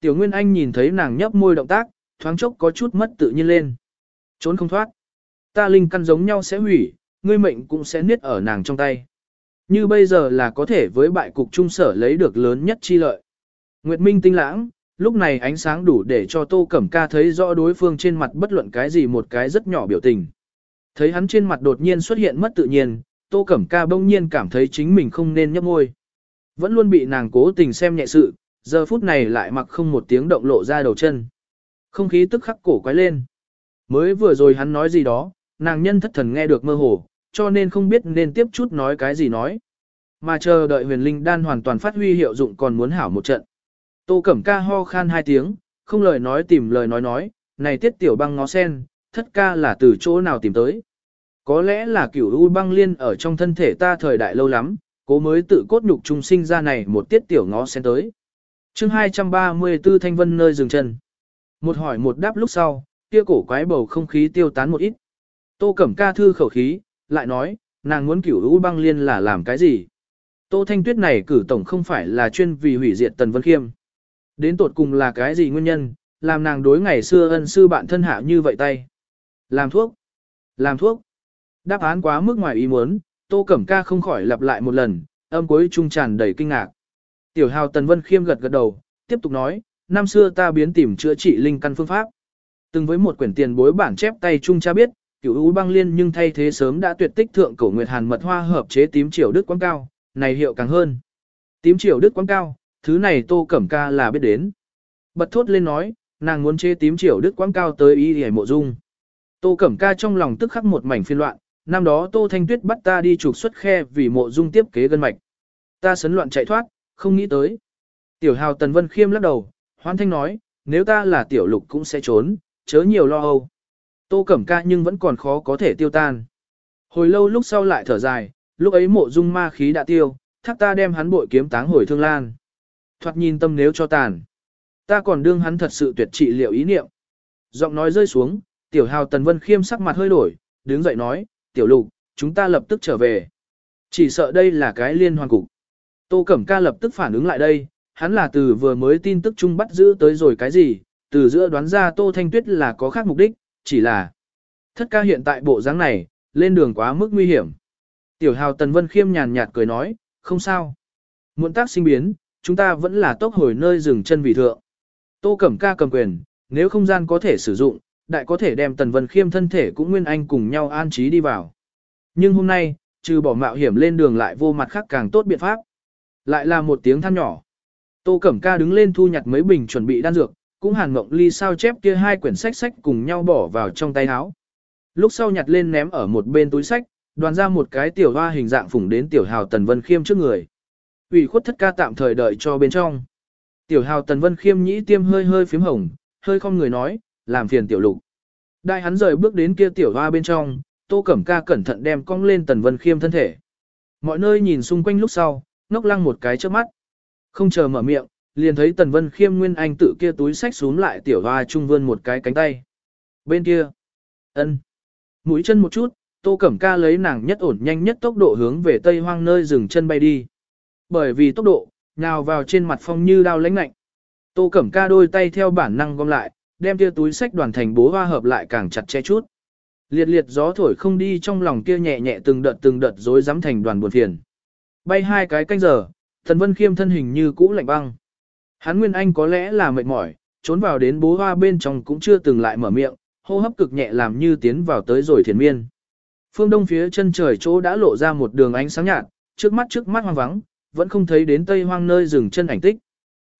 Tiểu Nguyên Anh nhìn thấy nàng nhấp môi động tác, thoáng chốc có chút mất tự nhiên lên. Trốn không thoát. Ta linh căn giống nhau sẽ hủy, ngươi mệnh cũng sẽ niết ở nàng trong tay. Như bây giờ là có thể với bại cục trung sở lấy được lớn nhất chi lợi. Nguyệt Minh tinh lãng, lúc này ánh sáng đủ để cho Tô Cẩm Ca thấy rõ đối phương trên mặt bất luận cái gì một cái rất nhỏ biểu tình. Thấy hắn trên mặt đột nhiên xuất hiện mất tự nhiên, Tô Cẩm Ca bỗng nhiên cảm thấy chính mình không nên nhấp môi. Vẫn luôn bị nàng cố tình xem nhẹ sự, giờ phút này lại mặc không một tiếng động lộ ra đầu chân. Không khí tức khắc cổ quái lên. Mới vừa rồi hắn nói gì đó, nàng nhân thất thần nghe được mơ hồ, cho nên không biết nên tiếp chút nói cái gì nói. Mà chờ đợi huyền linh đan hoàn toàn phát huy hiệu dụng còn muốn hảo một trận. Tô Cẩm Ca ho khan hai tiếng, không lời nói tìm lời nói nói, này tiết tiểu băng ngó sen, thất ca là từ chỗ nào tìm tới. Có lẽ là kiểu u băng liên ở trong thân thể ta thời đại lâu lắm, cố mới tự cốt nhục trung sinh ra này một tiết tiểu ngó sen tới chương 234 Thanh Vân nơi dừng chân. Một hỏi một đáp lúc sau, kia cổ quái bầu không khí tiêu tán một ít. Tô Cẩm Ca thư khẩu khí, lại nói, nàng muốn cửu u băng liên là làm cái gì? Tô Thanh Tuyết này cử tổng không phải là chuyên vì hủy diệt Tần Vân Khiêm. Đến tột cùng là cái gì nguyên nhân, làm nàng đối ngày xưa ân sư bạn thân hạ như vậy tay. Làm thuốc. Làm thuốc. Đáp án quá mức ngoài ý muốn, Tô Cẩm Ca không khỏi lặp lại một lần, âm cuối trung tràn đầy kinh ngạc. Tiểu hào Tần Vân Khiêm gật gật đầu, tiếp tục nói, năm xưa ta biến tìm chữa trị linh căn phương pháp. Từng với một quyển tiền bối bản chép tay trung cha biết, cửu u băng liên nhưng thay thế sớm đã tuyệt tích thượng cổ nguyệt hàn mật hoa hợp chế tím triều đức quang cao, này hiệu càng hơn. Tím triều đức quang cao, thứ này Tô Cẩm Ca là biết đến. Bật thốt lên nói, nàng muốn chế tím triều đức quang cao tới y hề mộ dung. Tô Cẩm Ca trong lòng tức khắc một mảnh phiên loạn, năm đó Tô Thanh Tuyết bắt ta đi trục xuất khe vì mộ dung tiếp kế gân mạch. Ta sấn loạn chạy thoát, không nghĩ tới. Tiểu hào Tần Vân Khiêm lắc đầu, hoan thanh nói, nếu ta là tiểu lục cũng sẽ trốn, chớ nhiều lo âu. Tô Cẩm Ca nhưng vẫn còn khó có thể tiêu tan. Hồi lâu lúc sau lại thở dài, lúc ấy mộ dung ma khí đã tiêu, thác ta đem hắn bội kiếm táng hồi thương lan. Thoạt nhìn tâm nếu cho tàn. Ta còn đương hắn thật sự tuyệt trị liệu ý niệm. Giọng nói rơi xuống, tiểu hào tần vân khiêm sắc mặt hơi đổi, đứng dậy nói, tiểu lục, chúng ta lập tức trở về. Chỉ sợ đây là cái liên hoàn cục. Tô Cẩm Ca lập tức phản ứng lại đây, hắn là từ vừa mới tin tức chung bắt giữ tới rồi cái gì, từ giữa đoán ra Tô Thanh Tuyết là có khác mục đích, chỉ là thất ca hiện tại bộ dáng này, lên đường quá mức nguy hiểm. Tiểu hào Tần Vân Khiêm nhàn nhạt cười nói, không sao. Muộn tác sinh biến, chúng ta vẫn là tốc hồi nơi dừng chân vì thượng. Tô Cẩm Ca cầm quyền, nếu không gian có thể sử dụng, đại có thể đem Tần Vân Khiêm thân thể cũng nguyên anh cùng nhau an trí đi vào. Nhưng hôm nay, trừ bỏ mạo hiểm lên đường lại vô mặt khác càng tốt biện pháp. Lại là một tiếng than nhỏ. Tô Cẩm Ca đứng lên thu nhặt mấy bình chuẩn bị đan dược, cũng hàn mộng ly sao chép kia hai quyển sách sách cùng nhau bỏ vào trong tay áo. Lúc sau nhặt lên ném ở một bên túi sách, đoàn ra một cái tiểu hoa hình dạng phủng đến tiểu hào Tần Vân Khiêm trước người. ủy khuất thất ca tạm thời đợi cho bên trong. Tiểu hào Tần Vân Khiêm nhĩ tiêm hơi hơi phím hồng, hơi không người nói, làm phiền tiểu lục. Đại hắn rời bước đến kia tiểu hoa bên trong, tô cẩm ca cẩn thận đem cong lên Tần Vân Khiêm thân thể. Mọi nơi nhìn xung quanh lúc sau, ngốc lăng một cái trước mắt. Không chờ mở miệng, liền thấy Tần Vân Khiêm Nguyên Anh tự kia túi sách xuống lại tiểu hoa trung vươn một cái cánh tay. Bên kia, ân, mũi chân một chút, Tô Cẩm Ca lấy nàng nhất ổn nhanh nhất tốc độ hướng về tây hoang nơi dừng chân bay đi. Bởi vì tốc độ, nhào vào trên mặt phong như đao lãnh lạnh. Tô Cẩm Ca đôi tay theo bản năng gom lại, đem kia túi sách đoàn thành bố hoa hợp lại càng chặt che chút. Liệt liệt gió thổi không đi trong lòng kia nhẹ nhẹ từng đợt từng đợt rối rắm thành đoàn buồn phiền. Bay hai cái canh giờ, Thần Vân Khiêm thân hình như cũ lạnh băng. Hắn Nguyên Anh có lẽ là mệt mỏi, trốn vào đến bố hoa bên trong cũng chưa từng lại mở miệng, hô hấp cực nhẹ làm như tiến vào tới rồi thiền miên. Phương đông phía chân trời chỗ đã lộ ra một đường ánh sáng nhạt, trước mắt trước mắt hoang vắng, vẫn không thấy đến tây hoang nơi dừng chân ảnh tích.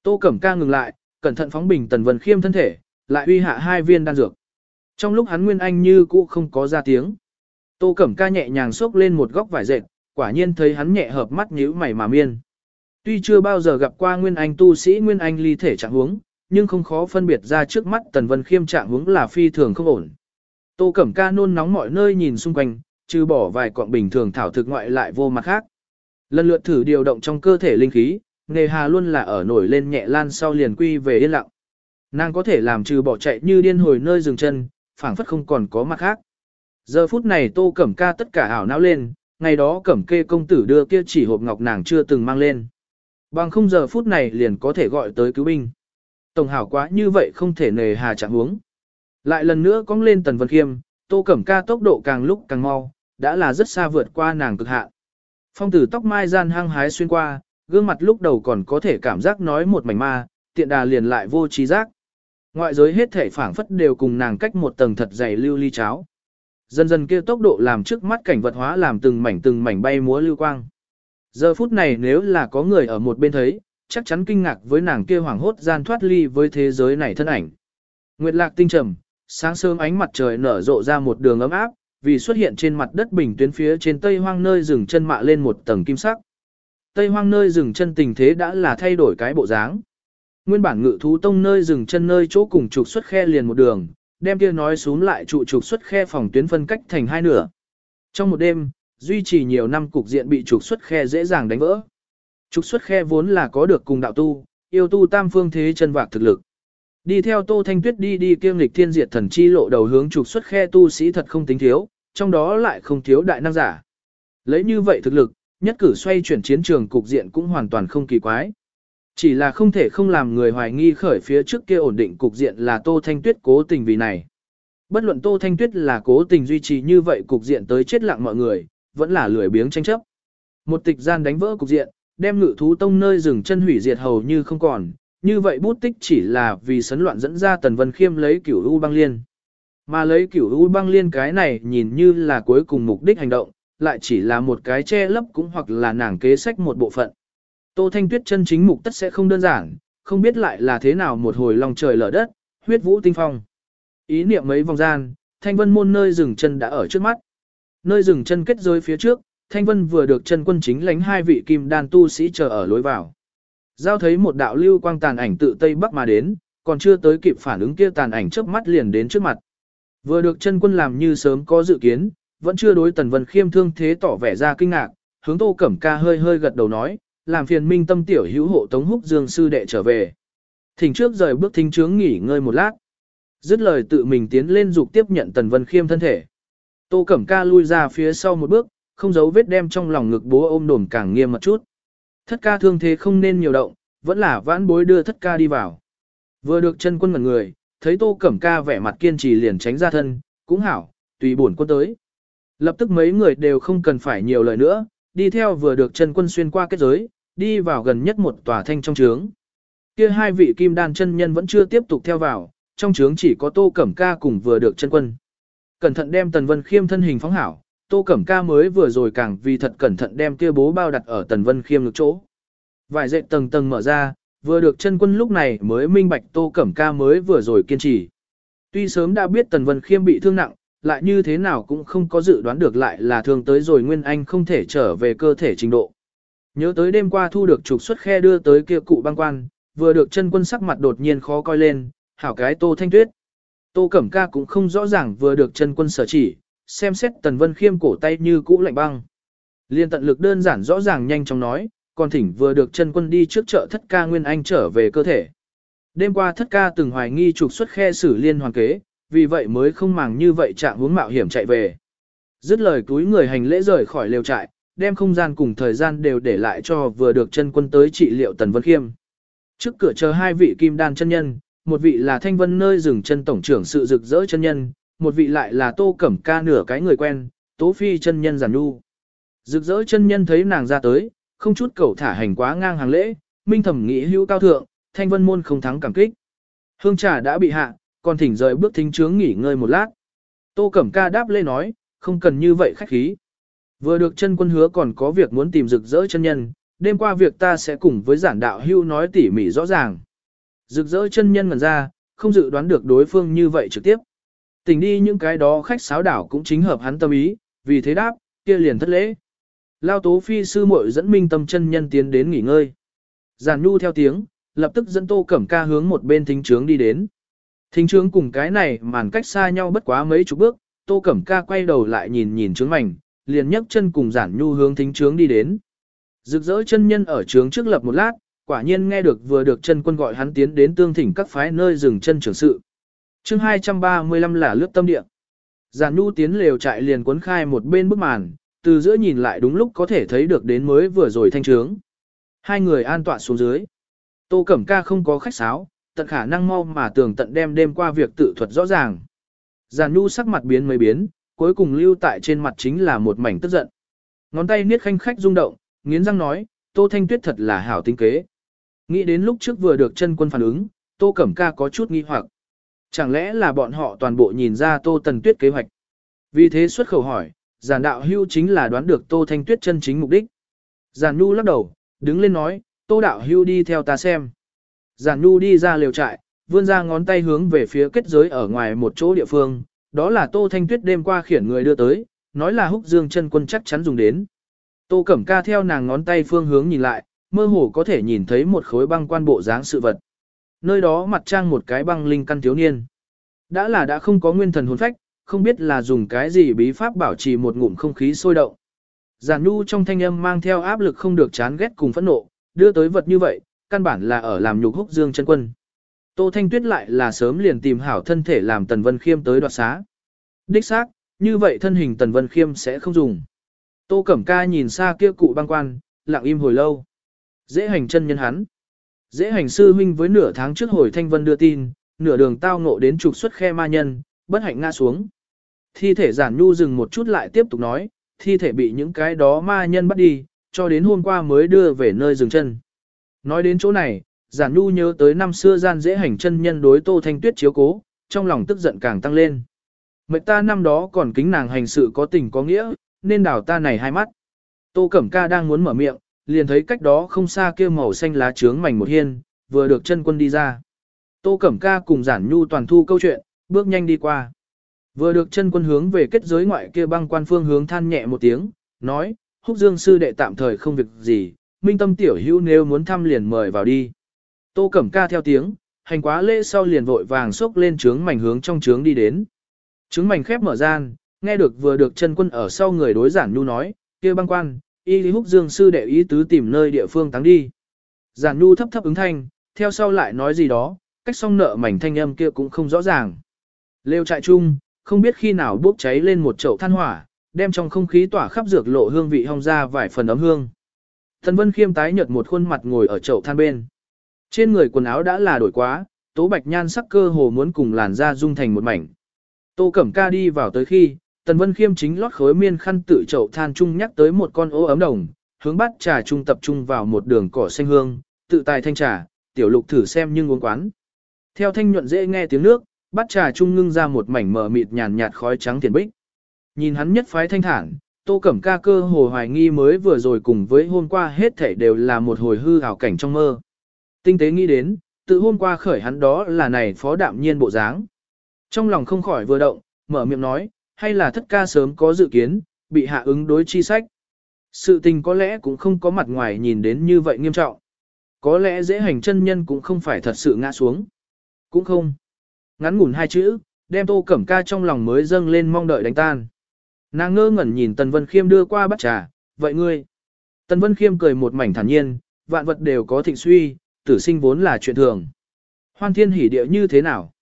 Tô Cẩm Ca ngừng lại, cẩn thận phóng bình Tần Vân Khiêm thân thể, lại uy hạ hai viên đan dược. Trong lúc hắn Nguyên Anh như cũ không có ra tiếng. Tô Cẩm Ca nhẹ nhàng xốc lên một góc vải dệt, quả nhiên thấy hắn nhẹ hợp mắt nhíu mày mà miên. Tuy chưa bao giờ gặp qua Nguyên Anh tu sĩ Nguyên Anh ly thể trạng huống, nhưng không khó phân biệt ra trước mắt Tần Vân Khiêm trạng huống là phi thường không ổn. Tô Cẩm Ca nôn nóng mọi nơi nhìn xung quanh, trừ bỏ vài quặng bình thường thảo thực ngoại lại vô mặt khác. Lần lượt thử điều động trong cơ thể linh khí, nghề hà luôn là ở nổi lên nhẹ lan sau liền quy về yên lặng. Nàng có thể làm trừ bỏ chạy như điên hồi nơi dừng chân, phảng phất không còn có mặt khác. Giờ phút này Tô Cẩm Ca tất cả ảo não lên, ngày đó Cẩm Kê công tử đưa kia chỉ hộp ngọc nàng chưa từng mang lên. Bằng không giờ phút này liền có thể gọi tới cứu binh. Tổng hảo quá như vậy không thể nề hà chẳng huống. Lại lần nữa cong lên tần vân khiêm, tô cẩm ca tốc độ càng lúc càng mau, đã là rất xa vượt qua nàng cực hạn. Phong tử tóc mai gian hăng hái xuyên qua, gương mặt lúc đầu còn có thể cảm giác nói một mảnh ma, tiện đà liền lại vô trí giác. Ngoại giới hết thể phảng phất đều cùng nàng cách một tầng thật dày lưu ly cháo. Dần dần kia tốc độ làm trước mắt cảnh vật hóa làm từng mảnh từng mảnh bay múa lưu quang. Giờ phút này nếu là có người ở một bên thấy, chắc chắn kinh ngạc với nàng kia hoảng hốt gian thoát ly với thế giới này thân ảnh. Nguyệt lạc tinh trầm, sáng sớm ánh mặt trời nở rộ ra một đường ấm áp, vì xuất hiện trên mặt đất bình tuyến phía trên tây hoang nơi rừng chân mạ lên một tầng kim sắc. Tây hoang nơi rừng chân tình thế đã là thay đổi cái bộ dáng. Nguyên bản ngự thú tông nơi rừng chân nơi chỗ cùng trục xuất khe liền một đường, đem kia nói xuống lại trụ trục xuất khe phòng tuyến phân cách thành hai nửa. Trong một đêm, duy trì nhiều năm cục diện bị trục xuất khe dễ dàng đánh vỡ. Trục xuất khe vốn là có được cùng đạo tu, yêu tu tam phương thế chân vạc thực lực. Đi theo Tô Thanh Tuyết đi đi kiêm lịch thiên diệt thần chi lộ đầu hướng trục xuất khe tu sĩ thật không tính thiếu, trong đó lại không thiếu đại năng giả. Lấy như vậy thực lực, nhất cử xoay chuyển chiến trường cục diện cũng hoàn toàn không kỳ quái. Chỉ là không thể không làm người hoài nghi khởi phía trước kia ổn định cục diện là Tô Thanh Tuyết cố tình vì này. Bất luận Tô Thanh Tuyết là cố tình duy trì như vậy cục diện tới chết lặng mọi người, vẫn là lười biếng tranh chấp. Một tịch gian đánh vỡ cục diện, đem ngự thú tông nơi dừng chân hủy diệt hầu như không còn, như vậy bút tích chỉ là vì sấn loạn dẫn ra Tần Vân Khiêm lấy cửu U băng liên. Mà lấy cửu U băng liên cái này nhìn như là cuối cùng mục đích hành động, lại chỉ là một cái che lấp cũng hoặc là nàng kế sách một bộ phận. Tô Thanh Tuyết chân chính mục tất sẽ không đơn giản, không biết lại là thế nào một hồi lòng trời lở đất, huyết vũ tinh phong. Ý niệm mấy vòng gian, Thanh Vân môn nơi dừng chân đã ở trước mắt. Nơi dừng chân kết giới phía trước, Thanh Vân vừa được chân quân chính lãnh hai vị kim đan tu sĩ chờ ở lối vào. Giao thấy một đạo lưu quang tàn ảnh tự Tây Bắc mà đến, còn chưa tới kịp phản ứng kia tàn ảnh trước mắt liền đến trước mặt. Vừa được chân quân làm như sớm có dự kiến, vẫn chưa đối Tần Vân Khiêm thương thế tỏ vẻ ra kinh ngạc, hướng Tô Cẩm Ca hơi hơi gật đầu nói, làm phiền minh tâm tiểu hữu hộ Tống Húc Dương sư đệ trở về. Thỉnh trước rời bước thính trướng nghỉ ngơi một lát. Dứt lời tự mình tiến lên dục tiếp nhận Tần Vân Khiêm thân thể. Tô Cẩm Ca lui ra phía sau một bước, không giấu vết đem trong lòng ngực bố ôm đồn càng nghiêm một chút. Thất ca thương thế không nên nhiều động, vẫn là vãn bối đưa thất ca đi vào. Vừa được chân quân ngẩn người, thấy Tô Cẩm Ca vẻ mặt kiên trì liền tránh ra thân, cũng hảo, tùy bổn quân tới. Lập tức mấy người đều không cần phải nhiều lời nữa, đi theo vừa được chân quân xuyên qua kết giới, đi vào gần nhất một tòa thanh trong trướng. Kia hai vị kim đan chân nhân vẫn chưa tiếp tục theo vào, trong trướng chỉ có Tô Cẩm Ca cùng vừa được chân quân. Cẩn thận đem Tần Vân Khiêm thân hình phóng hảo, Tô Cẩm Ca mới vừa rồi càng vì thật cẩn thận đem kia bố bao đặt ở Tần Vân Khiêm ngực chỗ. Vài dệt tầng tầng mở ra, vừa được chân quân lúc này mới minh bạch Tô Cẩm Ca mới vừa rồi kiên trì. Tuy sớm đã biết Tần Vân Khiêm bị thương nặng, lại như thế nào cũng không có dự đoán được lại là thương tới rồi Nguyên Anh không thể trở về cơ thể trình độ. Nhớ tới đêm qua thu được trục xuất khe đưa tới kia cụ băng quan, vừa được chân quân sắc mặt đột nhiên khó coi lên, hảo cái Tô Thanh Tuyết. Tô Cẩm Ca cũng không rõ ràng vừa được chân quân sở chỉ, xem xét Tần Vân Khiêm cổ tay như cũ lạnh băng. Liên tận lực đơn giản rõ ràng nhanh chóng nói, còn thỉnh vừa được chân quân đi trước chợ thất ca Nguyên Anh trở về cơ thể. Đêm qua thất ca từng hoài nghi trục xuất khe xử liên hoàn kế, vì vậy mới không màng như vậy trạng hướng mạo hiểm chạy về. Dứt lời túi người hành lễ rời khỏi lều trại, đem không gian cùng thời gian đều để lại cho vừa được chân quân tới trị liệu Tần Vân Khiêm. Trước cửa chờ hai vị kim đan chân nhân, một vị là thanh vân nơi dừng chân tổng trưởng sự rực rỡ chân nhân, một vị lại là tô cẩm ca nửa cái người quen, tố phi chân nhân giản nu. Rực rỡ chân nhân thấy nàng ra tới, không chút cầu thả hành quá ngang hàng lễ, minh thẩm nghĩ hữu cao thượng, thanh vân môn không thắng cảm kích. Hương trà đã bị hạ, còn thỉnh rời bước thính chướng nghỉ ngơi một lát. Tô Cẩm Ca đáp lê nói, không cần như vậy khách khí. Vừa được chân quân hứa còn có việc muốn tìm rực rỡ chân nhân, đêm qua việc ta sẽ cùng với giản đạo hưu nói tỉ mỉ rõ ràng. Rực rỡ chân nhân ngần ra, không dự đoán được đối phương như vậy trực tiếp. Tình đi những cái đó khách sáo đảo cũng chính hợp hắn tâm ý, vì thế đáp, kia liền thất lễ. Lao tố phi sư muội dẫn minh tâm chân nhân tiến đến nghỉ ngơi. Giản nhu theo tiếng, lập tức dẫn tô cẩm ca hướng một bên thính trướng đi đến. Thính trướng cùng cái này màn cách xa nhau bất quá mấy chục bước, tô cẩm ca quay đầu lại nhìn nhìn trướng mảnh, liền nhấc chân cùng giản nhu hướng thính trướng đi đến. Rực rỡ chân nhân ở trướng trước lập một lát, quả nhiên nghe được vừa được chân quân gọi hắn tiến đến tương thỉnh các phái nơi dừng chân trưởng sự. chương 235 là lướt tâm địa. Giản nhu tiến lều trại liền cuốn khai một bên bức màn, từ giữa nhìn lại đúng lúc có thể thấy được đến mới vừa rồi thanh trướng. Hai người an tọa xuống dưới. Tô Cẩm Ca không có khách sáo, tận khả năng mau mà tường tận đem đêm qua việc tự thuật rõ ràng. Giản Nhu sắc mặt biến mấy biến, cuối cùng lưu tại trên mặt chính là một mảnh tức giận. Ngón tay niết khanh khách rung động, nghiến răng nói, Tô Thanh Tuyết thật là hảo tinh kế. Nghĩ đến lúc trước vừa được chân quân phản ứng, Tô Cẩm Ca có chút nghi hoặc. Chẳng lẽ là bọn họ toàn bộ nhìn ra Tô Tần Tuyết kế hoạch. Vì thế xuất khẩu hỏi, giản đạo hưu chính là đoán được Tô Thanh Tuyết chân chính mục đích. Giản Nhu lắc đầu, đứng lên nói, Tô đạo hưu đi theo ta xem. Giản Nhu đi ra liều trại, vươn ra ngón tay hướng về phía kết giới ở ngoài một chỗ địa phương, đó là Tô Thanh Tuyết đêm qua khiển người đưa tới, nói là húc dương chân quân chắc chắn dùng đến. Tô Cẩm Ca theo nàng ngón tay phương hướng nhìn lại, mơ hồ có thể nhìn thấy một khối băng quan bộ dáng sự vật. Nơi đó mặt trang một cái băng linh căn thiếu niên. Đã là đã không có nguyên thần hồn phách, không biết là dùng cái gì bí pháp bảo trì một ngụm không khí sôi động. Giản Nhu trong thanh âm mang theo áp lực không được chán ghét cùng phẫn nộ, đưa tới vật như vậy, căn bản là ở làm nhục húc dương chân quân. Tô Thanh Tuyết lại là sớm liền tìm hảo thân thể làm Tần Vân Khiêm tới đoạt xá. Đích xác, như vậy thân hình Tần Vân Khiêm sẽ không dùng. Tô Cẩm Ca nhìn xa kia cụ băng quan, lặng im hồi lâu. Dễ hành chân nhân hắn. Dễ hành sư huynh với nửa tháng trước hồi Thanh Vân đưa tin, nửa đường tao ngộ đến trục xuất khe ma nhân, bất hạnh ngã xuống. Thi thể giản nhu dừng một chút lại tiếp tục nói, thi thể bị những cái đó ma nhân bắt đi, cho đến hôm qua mới đưa về nơi dừng chân. Nói đến chỗ này, giản nhu nhớ tới năm xưa gian dễ hành chân nhân đối tô thanh tuyết chiếu cố, trong lòng tức giận càng tăng lên. Mệnh ta năm đó còn kính nàng hành sự có tình có nghĩa, nên đảo ta này hai mắt. Tô Cẩm Ca đang muốn mở miệng, liền thấy cách đó không xa kia màu xanh lá trướng mảnh một hiên, vừa được chân quân đi ra. Tô Cẩm Ca cùng giản nhu toàn thu câu chuyện, bước nhanh đi qua. Vừa được chân quân hướng về kết giới ngoại kia băng quan phương hướng than nhẹ một tiếng, nói, húc dương sư đệ tạm thời không việc gì, minh tâm tiểu hữu nếu muốn thăm liền mời vào đi. Tô Cẩm Ca theo tiếng, hành quá lễ sau liền vội vàng xốc lên trướng mảnh hướng trong trướng đi đến. Trướng mảnh khép mở gian, nghe được vừa được chân quân ở sau người đối giản nhu nói, kia băng quan, y lý húc dương sư đệ ý tứ tìm nơi địa phương táng đi. Giản nhu thấp thấp ứng thanh, theo sau lại nói gì đó, cách xong nợ mảnh thanh âm kia cũng không rõ ràng. Lêu trại chung, không biết khi nào bốc cháy lên một chậu than hỏa, đem trong không khí tỏa khắp dược lộ hương vị hong ra vài phần ấm hương. Thần Vân Khiêm tái nhợt một khuôn mặt ngồi ở chậu than bên. Trên người quần áo đã là đổi quá, tố bạch nhan sắc cơ hồ muốn cùng làn da dung thành một mảnh. Tô Cẩm Ca đi vào tới khi, Tần Vân Khiêm chính lót khối miên khăn tự chậu than chung nhắc tới một con ố ấm đồng, hướng bắt trà trung tập trung vào một đường cỏ xanh hương, tự tài thanh trà, tiểu lục thử xem nhưng uống quán. Theo thanh nhuận dễ nghe tiếng nước, bắt trà trung ngưng ra một mảnh mờ mịt nhàn nhạt khói trắng tiền bích. Nhìn hắn nhất phái thanh thản, Tô Cẩm Ca cơ hồ hoài nghi mới vừa rồi cùng với hôm qua hết thảy đều là một hồi hư ảo cảnh trong mơ. Tinh tế nghĩ đến, tự hôm qua khởi hắn đó là này phó đạm nhiên bộ dáng. Trong lòng không khỏi vừa động, mở miệng nói, hay là thất ca sớm có dự kiến, bị hạ ứng đối chi sách. Sự tình có lẽ cũng không có mặt ngoài nhìn đến như vậy nghiêm trọng. Có lẽ dễ hành chân nhân cũng không phải thật sự ngã xuống. Cũng không. Ngắn ngủn hai chữ, đem tô cẩm ca trong lòng mới dâng lên mong đợi đánh tan. Nàng ngơ ngẩn nhìn Tần Vân Khiêm đưa qua bắt trà, vậy ngươi. Tần Vân Khiêm cười một mảnh thản nhiên, vạn vật đều có thịnh suy, tử sinh vốn là chuyện thường. Hoan thiên hỉ địa như thế nào?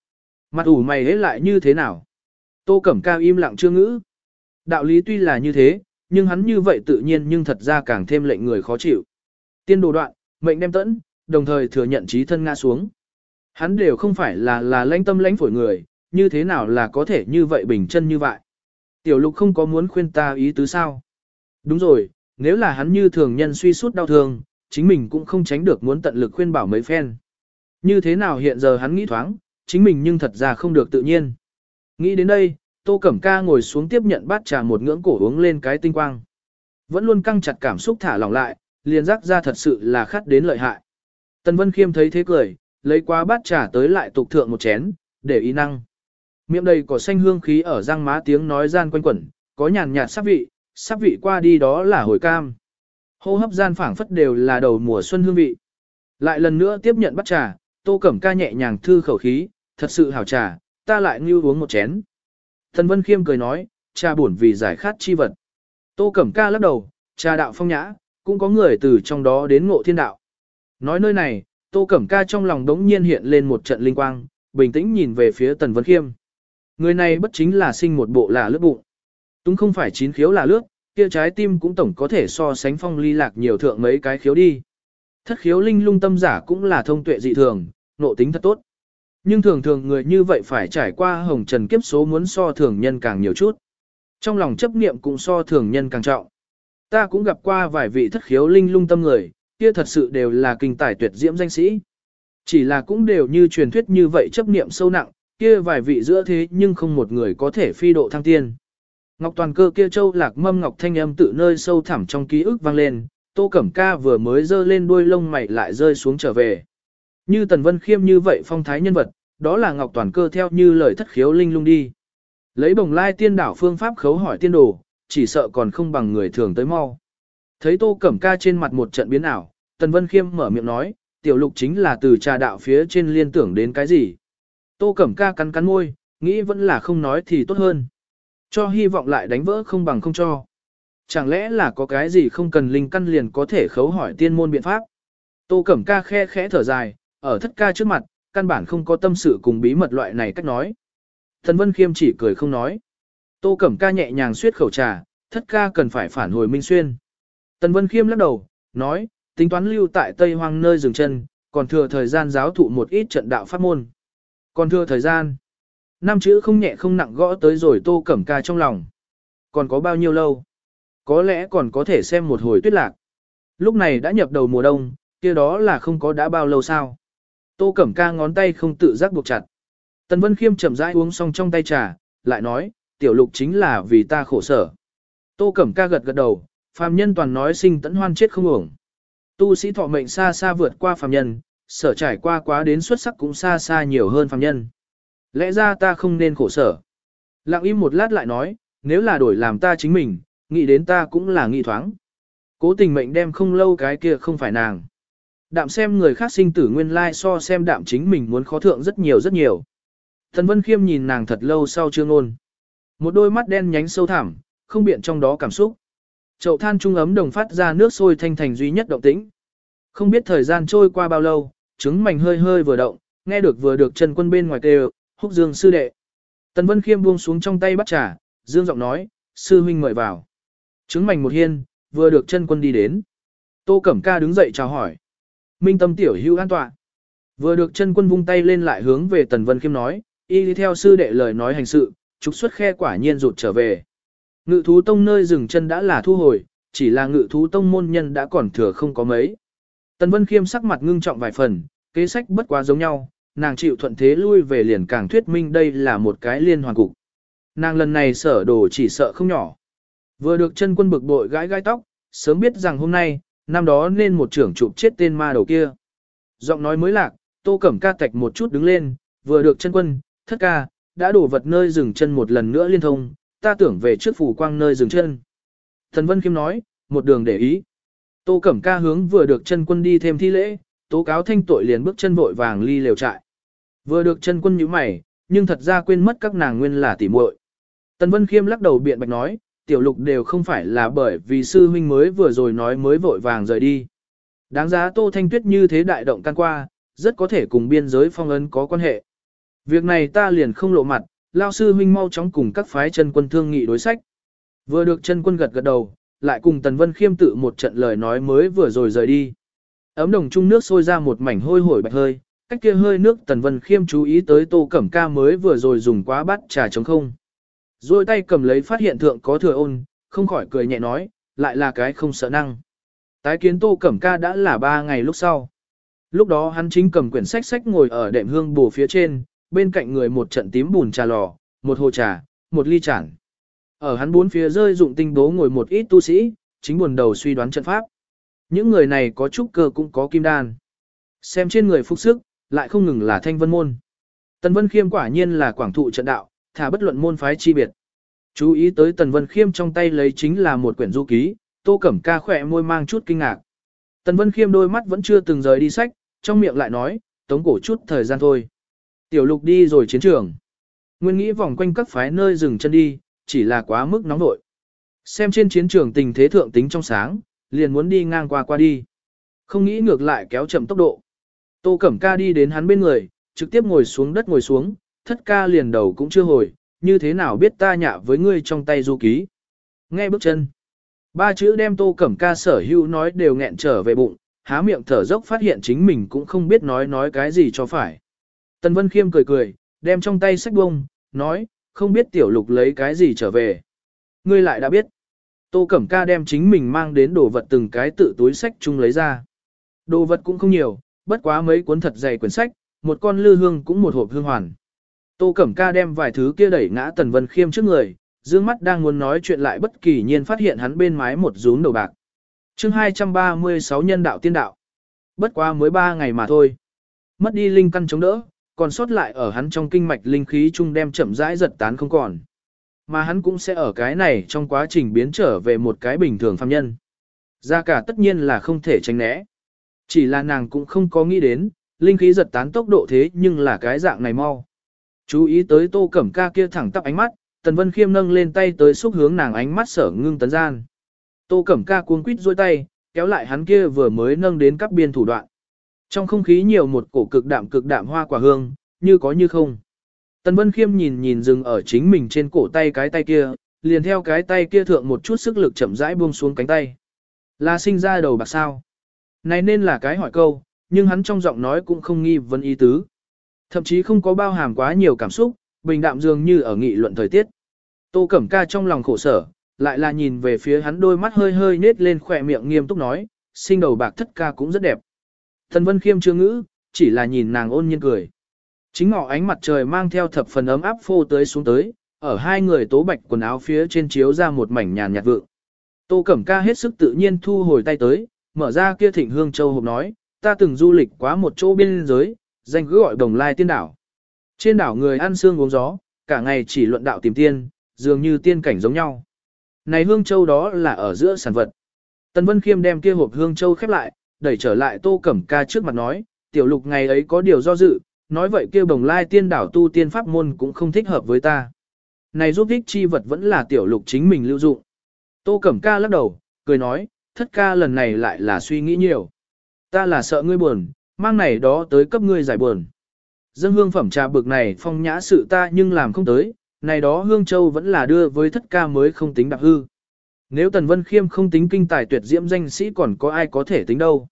Mặt ủ mày hết lại như thế nào? Tô Cẩm Ca im lặng chưa ngữ. Đạo lý tuy là như thế, nhưng hắn như vậy tự nhiên nhưng thật ra càng thêm lệnh người khó chịu. Tiên đồ đoạn, mệnh đem tẫn, đồng thời thừa nhận trí thân ngã xuống. Hắn đều không phải là là lãnh tâm lãnh phổi người, như thế nào là có thể như vậy bình chân như vậy. Tiểu lục không có muốn khuyên ta ý tứ sao. Đúng rồi, nếu là hắn như thường nhân suy suốt đau thương, chính mình cũng không tránh được muốn tận lực khuyên bảo mấy phen. Như thế nào hiện giờ hắn nghĩ thoáng, chính mình nhưng thật ra không được tự nhiên. Nghĩ đến đây, Tô Cẩm Ca ngồi xuống tiếp nhận bát trà một ngưỡng cổ uống lên cái tinh quang. Vẫn luôn căng chặt cảm xúc thả lỏng lại, liền rắc ra thật sự là khát đến lợi hại. Tần Vân Khiêm thấy thế cười, lấy qua bát trà tới lại tục thượng một chén, để ý năng. Miệng đầy có xanh hương khí ở răng má tiếng nói gian quanh quẩn, có nhàn nhạt sắc vị, sắc vị qua đi đó là hồi cam. Hô hấp gian phảng phất đều là đầu mùa xuân hương vị. Lại lần nữa tiếp nhận bắt trà, Tô Cẩm Ca nhẹ nhàng thư khẩu khí, thật sự hảo trà, ta lại như uống một chén. Thần Vân Khiêm cười nói, trà buồn vì giải khát chi vật. Tô Cẩm Ca lắc đầu, trà đạo phong nhã, cũng có người từ trong đó đến ngộ thiên đạo. Nói nơi này, Tô Cẩm Ca trong lòng đống nhiên hiện lên một trận linh quang, bình tĩnh nhìn về phía Tần Vân Khiêm. Người này bất chính là sinh một bộ là lướt bụng. Túng không phải chín khiếu là lướt, kia trái tim cũng tổng có thể so sánh phong ly lạc nhiều thượng mấy cái khiếu đi. Thất khiếu linh lung tâm giả cũng là thông tuệ dị thường, nộ tính thật tốt. Nhưng thường thường người như vậy phải trải qua hồng trần kiếp số muốn so thường nhân càng nhiều chút. Trong lòng chấp niệm cũng so thường nhân càng trọng. Ta cũng gặp qua vài vị thất khiếu linh lung tâm người, kia thật sự đều là kinh tài tuyệt diễm danh sĩ. Chỉ là cũng đều như truyền thuyết như vậy chấp niệm sâu nặng, kia vài vị giữa thế nhưng không một người có thể phi độ thăng tiên. Ngọc toàn cơ kia châu lạc mâm ngọc thanh âm tự nơi sâu thẳm trong ký ức vang lên, tô cẩm ca vừa mới dơ lên đuôi lông mày lại rơi xuống trở về. Như tần vân khiêm như vậy phong thái nhân vật, đó là ngọc toàn cơ theo như lời thất khiếu linh lung đi. Lấy bồng lai tiên đảo phương pháp khấu hỏi tiên đồ, chỉ sợ còn không bằng người thường tới mau. Thấy tô cẩm ca trên mặt một trận biến ảo, tần vân khiêm mở miệng nói, tiểu lục chính là từ trà đạo phía trên liên tưởng đến cái gì. Tô Cẩm Ca cắn cắn môi, nghĩ vẫn là không nói thì tốt hơn. Cho hy vọng lại đánh vỡ không bằng không cho. Chẳng lẽ là có cái gì không cần linh căn liền có thể khấu hỏi tiên môn biện pháp. Tô Cẩm Ca khe khẽ thở dài, ở thất ca trước mặt, căn bản không có tâm sự cùng bí mật loại này cách nói. Thần Vân Khiêm chỉ cười không nói. Tô Cẩm Ca nhẹ nhàng suyết khẩu trà, thất ca cần phải phản hồi Minh Xuyên. Tần Vân Khiêm lắc đầu, nói, tính toán lưu tại Tây Hoang nơi dừng chân, còn thừa thời gian giáo thụ một ít trận đạo pháp môn. Còn thừa thời gian. Năm chữ không nhẹ không nặng gõ tới rồi tô cẩm ca trong lòng. Còn có bao nhiêu lâu? Có lẽ còn có thể xem một hồi tuyết lạc. Lúc này đã nhập đầu mùa đông, kia đó là không có đã bao lâu sao. Tô cẩm ca ngón tay không tự giác buộc chặt. Tần Vân Khiêm chậm rãi uống xong trong tay trà, lại nói, tiểu lục chính là vì ta khổ sở. Tô cẩm ca gật gật đầu, phàm nhân toàn nói sinh tẫn hoan chết không uổng. Tu sĩ thọ mệnh xa xa vượt qua phàm nhân, sở trải qua quá đến xuất sắc cũng xa xa nhiều hơn phàm nhân. Lẽ ra ta không nên khổ sở. Lặng im một lát lại nói, nếu là đổi làm ta chính mình, nghĩ đến ta cũng là nghĩ thoáng. Cố tình mệnh đem không lâu cái kia không phải nàng. Đạm xem người khác sinh tử nguyên lai so xem đạm chính mình muốn khó thượng rất nhiều rất nhiều. Thần Vân Khiêm nhìn nàng thật lâu sau chưa ngôn. Một đôi mắt đen nhánh sâu thẳm, không biện trong đó cảm xúc. Chậu than trung ấm đồng phát ra nước sôi thanh thành duy nhất động tĩnh. Không biết thời gian trôi qua bao lâu, trứng mảnh hơi hơi vừa động, nghe được vừa được chân quân bên ngoài kêu, húc dương sư đệ. Tần Vân Khiêm buông xuống trong tay bắt trà, dương giọng nói, sư huynh mời vào. Trứng mảnh một hiên, vừa được chân quân đi đến. Tô Cẩm Ca đứng dậy chào hỏi. Minh tâm tiểu hữu an tọa. Vừa được chân quân vung tay lên lại hướng về Tần Vân Khiêm nói, y đi theo sư đệ lời nói hành sự, trục xuất khe quả nhiên rụt trở về. Ngự thú tông nơi dừng chân đã là thu hồi, chỉ là ngự thú tông môn nhân đã còn thừa không có mấy. Tần Vân Khiêm sắc mặt ngưng trọng vài phần, kế sách bất quá giống nhau, nàng chịu thuận thế lui về liền càng thuyết minh đây là một cái liên hoàn cục. Nàng lần này sở đồ chỉ sợ không nhỏ. Vừa được chân quân bực bội gãi gãi tóc, sớm biết rằng hôm nay, năm đó nên một trưởng chụp chết tên ma đầu kia. Giọng nói mới lạc, tô cẩm ca tạch một chút đứng lên, vừa được chân quân, thất ca, đã đổ vật nơi dừng chân một lần nữa liên thông, ta tưởng về trước phủ quang nơi dừng chân. Thần Vân Kim nói, một đường để ý. Tô Cẩm Ca hướng vừa được chân quân đi thêm thi lễ, tố cáo thanh tội liền bước chân vội vàng ly lều trại. Vừa được chân quân nhíu mày, nhưng thật ra quên mất các nàng nguyên là tỉ muội. Tần Vân Khiêm lắc đầu biện bạch nói, tiểu lục đều không phải là bởi vì sư huynh mới vừa rồi nói mới vội vàng rời đi. Đáng giá Tô Thanh Tuyết như thế đại động can qua, rất có thể cùng biên giới phong ấn có quan hệ. Việc này ta liền không lộ mặt, lao sư huynh mau chóng cùng các phái chân quân thương nghị đối sách. Vừa được chân quân gật gật đầu, lại cùng Tần Vân Khiêm tự một trận lời nói mới vừa rồi rời đi. Ấm đồng chung nước sôi ra một mảnh hôi hổi bạch hơi, cách kia hơi nước Tần Vân Khiêm chú ý tới Tô Cẩm Ca mới vừa rồi dùng quá bát trà trống không. Rồi tay cầm lấy phát hiện thượng có thừa ôn, không khỏi cười nhẹ nói, lại là cái không sợ năng. Tái kiến Tô Cẩm Ca đã là ba ngày lúc sau. Lúc đó hắn chính cầm quyển sách sách ngồi ở đệm hương bù phía trên, bên cạnh người một trận tím bùn trà lò, một hồ trà, một ly chản. Ở hắn bốn phía rơi dụng tinh bố ngồi một ít tu sĩ, chính buồn đầu suy đoán trận pháp. Những người này có trúc cơ cũng có kim đan. Xem trên người phúc sức, lại không ngừng là thanh vân môn. Tần Vân Khiêm quả nhiên là quảng thụ trận đạo, thả bất luận môn phái chi biệt. Chú ý tới Tần Vân Khiêm trong tay lấy chính là một quyển du ký, tô cẩm ca khỏe môi mang chút kinh ngạc. Tần Vân Khiêm đôi mắt vẫn chưa từng rời đi sách, trong miệng lại nói, tống cổ chút thời gian thôi. Tiểu lục đi rồi chiến trường. Nguyên nghĩ vòng quanh các phái nơi dừng chân đi, chỉ là quá mức nóng nội. Xem trên chiến trường tình thế thượng tính trong sáng, liền muốn đi ngang qua qua đi. Không nghĩ ngược lại kéo chậm tốc độ. Tô Cẩm Ca đi đến hắn bên người, trực tiếp ngồi xuống đất ngồi xuống, thất ca liền đầu cũng chưa hồi, như thế nào biết ta nhạ với ngươi trong tay du ký. Nghe bước chân. Ba chữ đem Tô Cẩm Ca sở hữu nói đều nghẹn trở về bụng, há miệng thở dốc phát hiện chính mình cũng không biết nói nói cái gì cho phải. Tần Vân Khiêm cười cười, đem trong tay sách bông, nói, không biết tiểu lục lấy cái gì trở về. Ngươi lại đã biết. Tô Cẩm Ca đem chính mình mang đến đồ vật từng cái tự túi sách chung lấy ra. Đồ vật cũng không nhiều, bất quá mấy cuốn thật dày quyển sách, một con lư hương cũng một hộp hương hoàn. Tô Cẩm Ca đem vài thứ kia đẩy ngã Tần Vân Khiêm trước người, dương mắt đang muốn nói chuyện lại bất kỳ nhiên phát hiện hắn bên mái một rúm đầu bạc. chương 236 nhân đạo tiên đạo. Bất quá mới 3 ngày mà thôi. Mất đi linh căn chống đỡ, còn sót lại ở hắn trong kinh mạch linh khí chung đem chậm rãi giật tán không còn. Mà hắn cũng sẽ ở cái này trong quá trình biến trở về một cái bình thường phàm nhân. gia cả tất nhiên là không thể tránh né. Chỉ là nàng cũng không có nghĩ đến, linh khí giật tán tốc độ thế nhưng là cái dạng này mau. Chú ý tới tô cẩm ca kia thẳng tắp ánh mắt, tần vân khiêm nâng lên tay tới xúc hướng nàng ánh mắt sở ngưng tấn gian. Tô cẩm ca cuống quýt dôi tay, kéo lại hắn kia vừa mới nâng đến các biên thủ đoạn. Trong không khí nhiều một cổ cực đạm cực đạm hoa quả hương, như có như không. Tần Vân Khiêm nhìn nhìn dừng ở chính mình trên cổ tay cái tay kia, liền theo cái tay kia thượng một chút sức lực chậm rãi buông xuống cánh tay. Là sinh ra đầu bạc sao? Này nên là cái hỏi câu, nhưng hắn trong giọng nói cũng không nghi vấn ý tứ. Thậm chí không có bao hàm quá nhiều cảm xúc, bình đạm dường như ở nghị luận thời tiết. Tô Cẩm Ca trong lòng khổ sở, lại là nhìn về phía hắn đôi mắt hơi hơi nết lên khỏe miệng nghiêm túc nói, sinh đầu bạc thất ca cũng rất đẹp. Thần Vân Khiêm chưa ngữ, chỉ là nhìn nàng ôn nhiên cười. Chính ngọ ánh mặt trời mang theo thập phần ấm áp phô tới xuống tới, ở hai người tố bạch quần áo phía trên chiếu ra một mảnh nhàn nhạt vượng. Tô Cẩm Ca hết sức tự nhiên thu hồi tay tới, mở ra kia thịnh hương châu hộp nói, ta từng du lịch quá một chỗ biên giới, danh cứ gọi đồng lai tiên đảo. Trên đảo người ăn xương uống gió, cả ngày chỉ luận đạo tìm tiên, dường như tiên cảnh giống nhau. Này hương châu đó là ở giữa sản vật. Tần Vân Khiêm đem kia hộp hương châu khép lại, đẩy trở lại Tô Cẩm Ca trước mặt nói, tiểu lục ngày ấy có điều do dự, nói vậy kia bồng lai tiên đảo tu tiên pháp môn cũng không thích hợp với ta. Này giúp ích chi vật vẫn là tiểu lục chính mình lưu dụng. Tô Cẩm Ca lắc đầu, cười nói, thất ca lần này lại là suy nghĩ nhiều. Ta là sợ ngươi buồn, mang này đó tới cấp ngươi giải buồn. Dân hương phẩm trà bực này phong nhã sự ta nhưng làm không tới, này đó hương châu vẫn là đưa với thất ca mới không tính đặc hư. Nếu Tần Vân Khiêm không tính kinh tài tuyệt diễm danh sĩ còn có ai có thể tính đâu.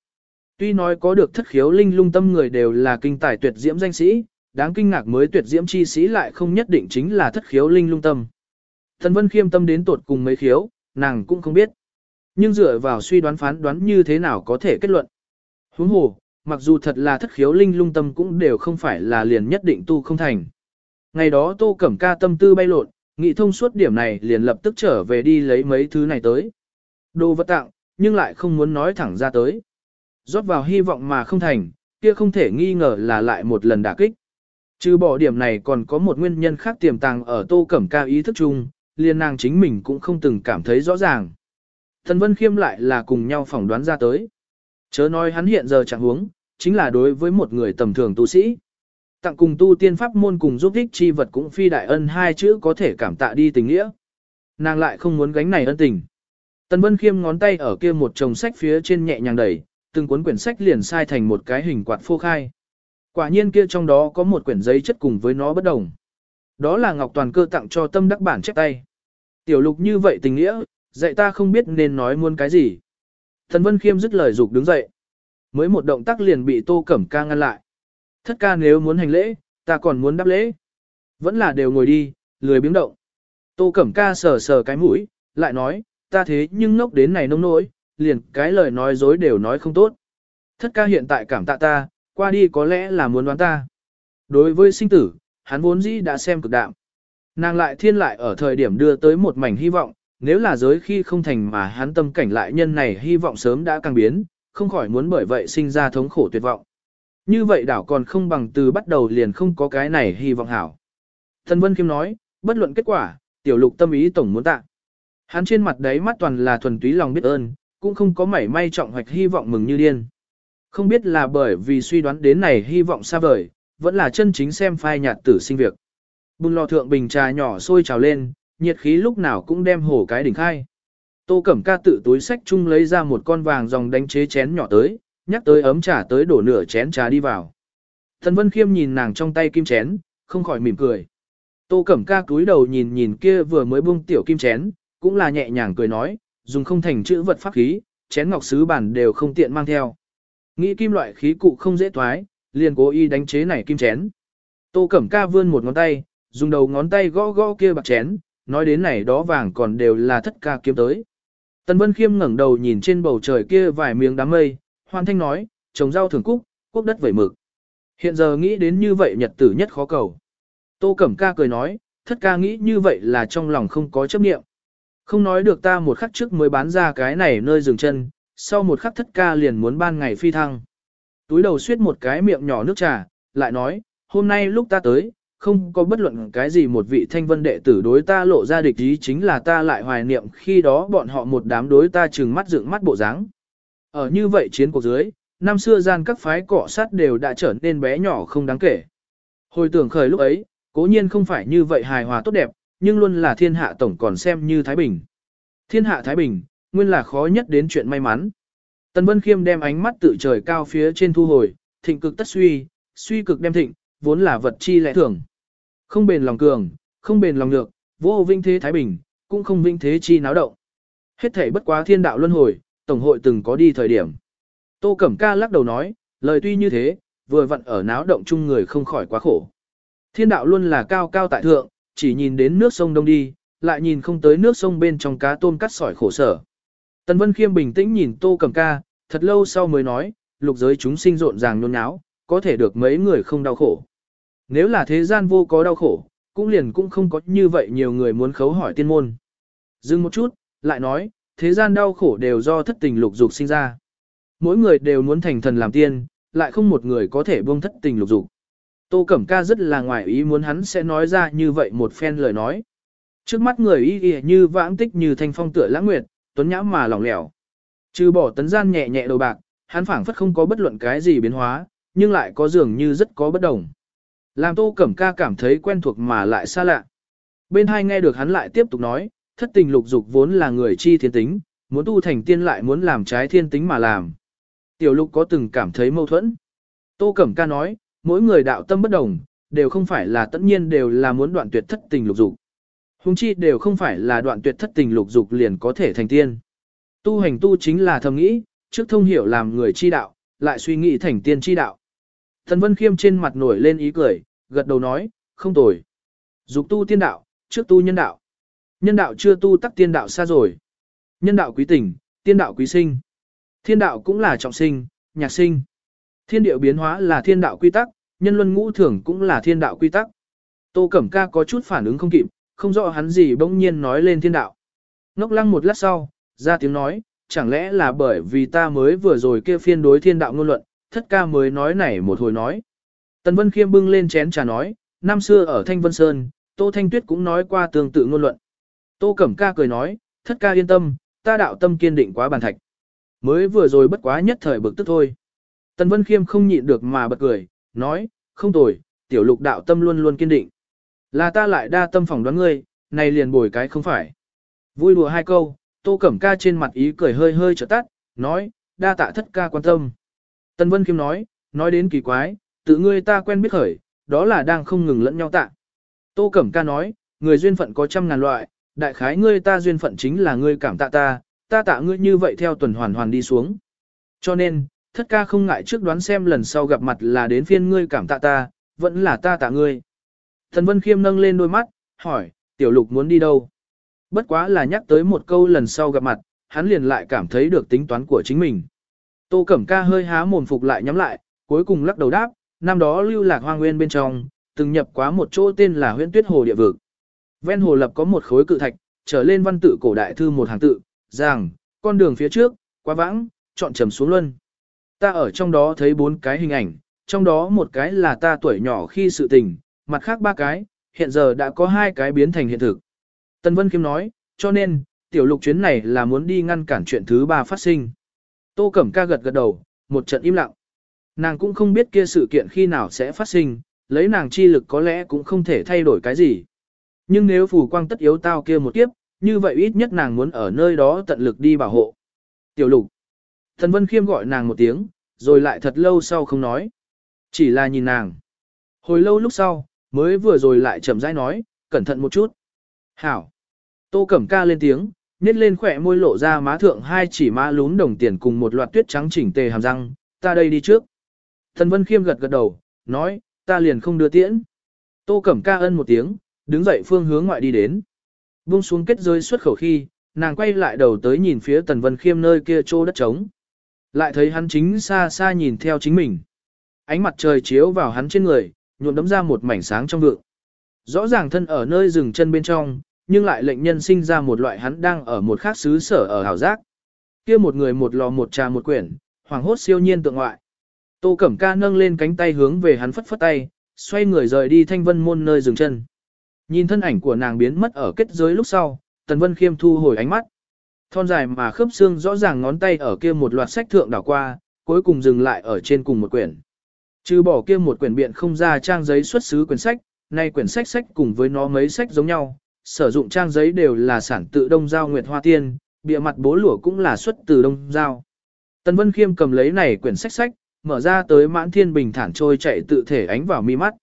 Tuy nói có được thất khiếu linh lung tâm người đều là kinh tài tuyệt diễm danh sĩ, đáng kinh ngạc mới tuyệt diễm chi sĩ lại không nhất định chính là thất khiếu linh lung tâm. Tần Vân Khiêm tâm đến tột cùng mấy khiếu, nàng cũng không biết. Nhưng dựa vào suy đoán phán đoán như thế nào có thể kết luận. Huống hồ, mặc dù thật là thất khiếu linh lung tâm cũng đều không phải là liền nhất định tu không thành. Ngày đó Tô Cẩm Ca tâm tư bay lộn, nghị thông suốt điểm này liền lập tức trở về đi lấy mấy thứ này tới. Đồ vật tặng, nhưng lại không muốn nói thẳng ra tới. Rót vào hy vọng mà không thành, kia không thể nghi ngờ là lại một lần đả kích. Trừ bỏ điểm này còn có một nguyên nhân khác tiềm tàng ở tô cẩm ca ý thức chung, liền nàng chính mình cũng không từng cảm thấy rõ ràng. Thần Vân Khiêm lại là cùng nhau phỏng đoán ra tới. Chớ nói hắn hiện giờ chẳng huống, chính là đối với một người tầm thường tu sĩ. Tặng cùng tu tiên pháp môn cùng giúp ích chi vật cũng phi đại ân hai chữ có thể cảm tạ đi tình nghĩa. Nàng lại không muốn gánh này ân tình. Tần Vân Khiêm ngón tay ở kia một chồng sách phía trên nhẹ nhàng đẩy, từng cuốn quyển sách liền sai thành một cái hình quạt phô khai. Quả nhiên kia trong đó có một quyển giấy chất cùng với nó bất đồng. Đó là Ngọc Toàn cơ tặng cho tâm đắc bản chép tay. Tiểu lục như vậy tình nghĩa, dạy ta không biết nên nói muốn cái gì. Thần Vân Khiêm dứt lời dục đứng dậy. Mới một động tác liền bị Tô Cẩm Ca ngăn lại. Thất ca nếu muốn hành lễ, ta còn muốn đáp lễ. Vẫn là đều ngồi đi, lười biếng động. Tô Cẩm Ca sờ sờ cái mũi, lại nói, ta thế nhưng ngốc đến này nông nỗi, liền cái lời nói dối đều nói không tốt. Thất ca hiện tại cảm tạ ta, qua đi có lẽ là muốn đoán ta. Đối với sinh tử, hắn vốn dĩ đã xem cực đạm. Nàng lại thiên lại ở thời điểm đưa tới một mảnh hy vọng, nếu là giới khi không thành mà hắn tâm cảnh lại nhân này hy vọng sớm đã càng biến, không khỏi muốn bởi vậy sinh ra thống khổ tuyệt vọng. Như vậy đảo còn không bằng từ bắt đầu liền không có cái này hy vọng hảo. Thần Vân Kim nói, bất luận kết quả, tiểu lục tâm ý tổng muốn tạ. Hắn trên mặt đấy mắt toàn là thuần túy lòng biết ơn, cũng không có mảy may trọng hoạch hy vọng mừng như điên. Không biết là bởi vì suy đoán đến này hy vọng xa vời, vẫn là chân chính xem phai nhạt tử sinh việc. Bùn lò thượng bình trà nhỏ sôi trào lên, nhiệt khí lúc nào cũng đem hổ cái đỉnh khai. Tô Cẩm Ca tự túi sách chung lấy ra một con vàng dòng đánh chế chén nhỏ tới, nhắc tới ấm trà tới đổ nửa chén trà đi vào. Thần Vân Khiêm nhìn nàng trong tay kim chén, không khỏi mỉm cười. Tô Cẩm Ca cúi đầu nhìn nhìn kia vừa mới buông tiểu kim chén, cũng là nhẹ nhàng cười nói, dùng không thành chữ vật pháp khí, chén ngọc sứ bản đều không tiện mang theo. Nghĩ kim loại khí cụ không dễ thoái, liền cố ý đánh chế này kim chén. Tô Cẩm Ca vươn một ngón tay, dùng đầu ngón tay gõ gõ kia bạc chén, nói đến này đó vàng còn đều là thất ca kiếm tới. Tần Vân Khiêm ngẩng đầu nhìn trên bầu trời kia vài miếng đám mây, Hoan thanh nói, trồng rau thường cúc, quốc đất vẩy mực. Hiện giờ nghĩ đến như vậy nhật tử nhất khó cầu. Tô Cẩm Ca cười nói, thất ca nghĩ như vậy là trong lòng không có chấp niệm. Không nói được ta một khắc trước mới bán ra cái này nơi dừng chân, sau một khắc thất ca liền muốn ban ngày phi thăng. Túi đầu suyết một cái miệng nhỏ nước trà, lại nói, hôm nay lúc ta tới, không có bất luận cái gì một vị thanh vân đệ tử đối ta lộ ra địch ý chính là ta lại hoài niệm khi đó bọn họ một đám đối ta trừng mắt dựng mắt bộ dáng. Ở như vậy chiến cuộc dưới, năm xưa gian các phái cọ sát đều đã trở nên bé nhỏ không đáng kể. Hồi tưởng khởi lúc ấy, cố nhiên không phải như vậy hài hòa tốt đẹp, nhưng luôn là thiên hạ tổng còn xem như Thái Bình. Thiên hạ Thái Bình, nguyên là khó nhất đến chuyện may mắn. Tần Vân Khiêm đem ánh mắt tự trời cao phía trên thu hồi, thịnh cực tất suy, suy cực đem thịnh, vốn là vật chi lẽ thường. Không bền lòng cường, không bền lòng nhược, vô vinh thế Thái Bình, cũng không vinh thế chi náo động. Hết thể bất quá thiên đạo luân hồi, Tổng hội từng có đi thời điểm. Tô Cẩm Ca lắc đầu nói, lời tuy như thế, vừa vặn ở náo động chung người không khỏi quá khổ. Thiên đạo luôn là cao cao tại thượng, chỉ nhìn đến nước sông đông đi, lại nhìn không tới nước sông bên trong cá tôm cắt sỏi khổ sở. Tần Vân Khiêm bình tĩnh nhìn Tô Cẩm Ca, thật lâu sau mới nói, lục giới chúng sinh rộn ràng nhôn nháo, có thể được mấy người không đau khổ. Nếu là thế gian vô có đau khổ, cũng liền cũng không có như vậy nhiều người muốn khấu hỏi tiên môn. Dừng một chút, lại nói, thế gian đau khổ đều do thất tình lục dục sinh ra. Mỗi người đều muốn thành thần làm tiên, lại không một người có thể buông thất tình lục dục. Tô Cẩm Ca rất là ngoài ý muốn hắn sẽ nói ra như vậy một phen lời nói. Trước mắt người y y như vãng tích như thanh phong tựa lãng nguyệt, tuấn nhã mà lỏng lẻo. Trừ bỏ tấn gian nhẹ nhẹ đầu bạc, hắn phảng phất không có bất luận cái gì biến hóa, nhưng lại có dường như rất có bất đồng. Làm Tô Cẩm Ca cảm thấy quen thuộc mà lại xa lạ. Bên hai nghe được hắn lại tiếp tục nói, thất tình lục dục vốn là người chi thiên tính, muốn tu thành tiên lại muốn làm trái thiên tính mà làm. Tiểu lục có từng cảm thấy mâu thuẫn. Tô Cẩm Ca nói, mỗi người đạo tâm bất đồng, đều không phải là tất nhiên đều là muốn đoạn tuyệt thất tình lục dục. Hùng chi đều không phải là đoạn tuyệt thất tình lục dục liền có thể thành tiên. Tu hành tu chính là thầm nghĩ, trước thông hiểu làm người chi đạo, lại suy nghĩ thành tiên chi đạo. Thần Vân Khiêm trên mặt nổi lên ý cười, gật đầu nói, không tồi. Dục tu tiên đạo, trước tu nhân đạo. Nhân đạo chưa tu tắc tiên đạo xa rồi. Nhân đạo quý tình, tiên đạo quý sinh. Thiên đạo cũng là trọng sinh, nhạc sinh. Thiên điệu biến hóa là thiên đạo quy tắc, nhân luân ngũ thường cũng là thiên đạo quy tắc. Tô Cẩm Ca có chút phản ứng không kịp, không rõ hắn gì bỗng nhiên nói lên thiên đạo. Ngốc lăng một lát sau, ra tiếng nói, chẳng lẽ là bởi vì ta mới vừa rồi kia phiên đối thiên đạo ngôn luận, thất ca mới nói này một hồi nói. Tần Vân Khiêm bưng lên chén trà nói, năm xưa ở Thanh Vân Sơn, Tô Thanh Tuyết cũng nói qua tương tự ngôn luận. Tô Cẩm Ca cười nói, thất ca yên tâm, ta đạo tâm kiên định quá bàn thạch. Mới vừa rồi bất quá nhất thời bực tức thôi. Tần Vân Khiêm không nhịn được mà bật cười, nói, không tồi, tiểu lục đạo tâm luôn luôn kiên định. Là ta lại đa tâm phỏng đoán ngươi, này liền bồi cái không phải. Vui đùa hai câu, Tô Cẩm Ca trên mặt ý cười hơi hơi trở tắt, nói, đa tạ thất ca quan tâm. Tân Vân Khiêm nói, nói đến kỳ quái, tự ngươi ta quen biết khởi, đó là đang không ngừng lẫn nhau tạ. Tô Cẩm Ca nói, người duyên phận có trăm ngàn loại, đại khái ngươi ta duyên phận chính là ngươi cảm tạ ta, ta tạ ngươi như vậy theo tuần hoàn hoàn đi xuống. Cho nên, thất ca không ngại trước đoán xem lần sau gặp mặt là đến phiên ngươi cảm tạ ta, vẫn là ta tạ ngươi. Thần Vân Khiêm nâng lên đôi mắt, hỏi, tiểu lục muốn đi đâu? Bất quá là nhắc tới một câu lần sau gặp mặt, hắn liền lại cảm thấy được tính toán của chính mình. Tô Cẩm Ca hơi há mồm phục lại nhắm lại, cuối cùng lắc đầu đáp, năm đó lưu lạc hoang nguyên bên trong, từng nhập quá một chỗ tên là huyện tuyết hồ địa vực. Ven hồ lập có một khối cự thạch, trở lên văn tự cổ đại thư một hàng tự, rằng, con đường phía trước, quá vãng, chọn trầm xuống luân. Ta ở trong đó thấy bốn cái hình ảnh, trong đó một cái là ta tuổi nhỏ khi sự tình, mặt khác ba cái, hiện giờ đã có hai cái biến thành hiện thực. Tân Vân Kim nói, cho nên, tiểu lục chuyến này là muốn đi ngăn cản chuyện thứ ba phát sinh. Tô Cẩm Ca gật gật đầu, một trận im lặng. Nàng cũng không biết kia sự kiện khi nào sẽ phát sinh, lấy nàng chi lực có lẽ cũng không thể thay đổi cái gì. Nhưng nếu phù quang tất yếu tao kia một kiếp, như vậy ít nhất nàng muốn ở nơi đó tận lực đi bảo hộ. Tiểu lục. Thần Vân Khiêm gọi nàng một tiếng, rồi lại thật lâu sau không nói. Chỉ là nhìn nàng. Hồi lâu lúc sau, mới vừa rồi lại chậm rãi nói, cẩn thận một chút. Hảo. Tô Cẩm Ca lên tiếng, nhét lên khỏe môi lộ ra má thượng hai chỉ má lún đồng tiền cùng một loạt tuyết trắng chỉnh tề hàm răng, ta đây đi trước. Thần Vân Khiêm gật gật đầu, nói, ta liền không đưa tiễn. Tô Cẩm Ca ân một tiếng, đứng dậy phương hướng ngoại đi đến. Vung xuống kết rơi xuất khẩu khi, nàng quay lại đầu tới nhìn phía Tần Vân Khiêm nơi kia chỗ đất trống. Lại thấy hắn chính xa xa nhìn theo chính mình. Ánh mặt trời chiếu vào hắn trên người, nhuộm đấm ra một mảnh sáng trong vượng. Rõ ràng thân ở nơi rừng chân bên trong, nhưng lại lệnh nhân sinh ra một loại hắn đang ở một khác xứ sở ở hảo giác. kia một người một lò một trà một quyển, hoàng hốt siêu nhiên tượng ngoại. Tô Cẩm Ca nâng lên cánh tay hướng về hắn phất phất tay, xoay người rời đi thanh vân môn nơi dừng chân. Nhìn thân ảnh của nàng biến mất ở kết giới lúc sau, Tần Vân Khiêm thu hồi ánh mắt. Thon dài mà khớp xương rõ ràng ngón tay ở kia một loạt sách thượng đảo qua, cuối cùng dừng lại ở trên cùng một quyển. Trừ bỏ kia một quyển biện không ra trang giấy xuất xứ quyển sách, nay quyển sách sách cùng với nó mấy sách giống nhau, sử dụng trang giấy đều là sản tự Đông Giao Nguyệt Hoa Tiên, bìa mặt bố lụa cũng là xuất từ Đông Giao. Tần Vân Khiêm cầm lấy này quyển sách sách, mở ra tới mãn thiên bình thản trôi chạy tự thể ánh vào mi mắt.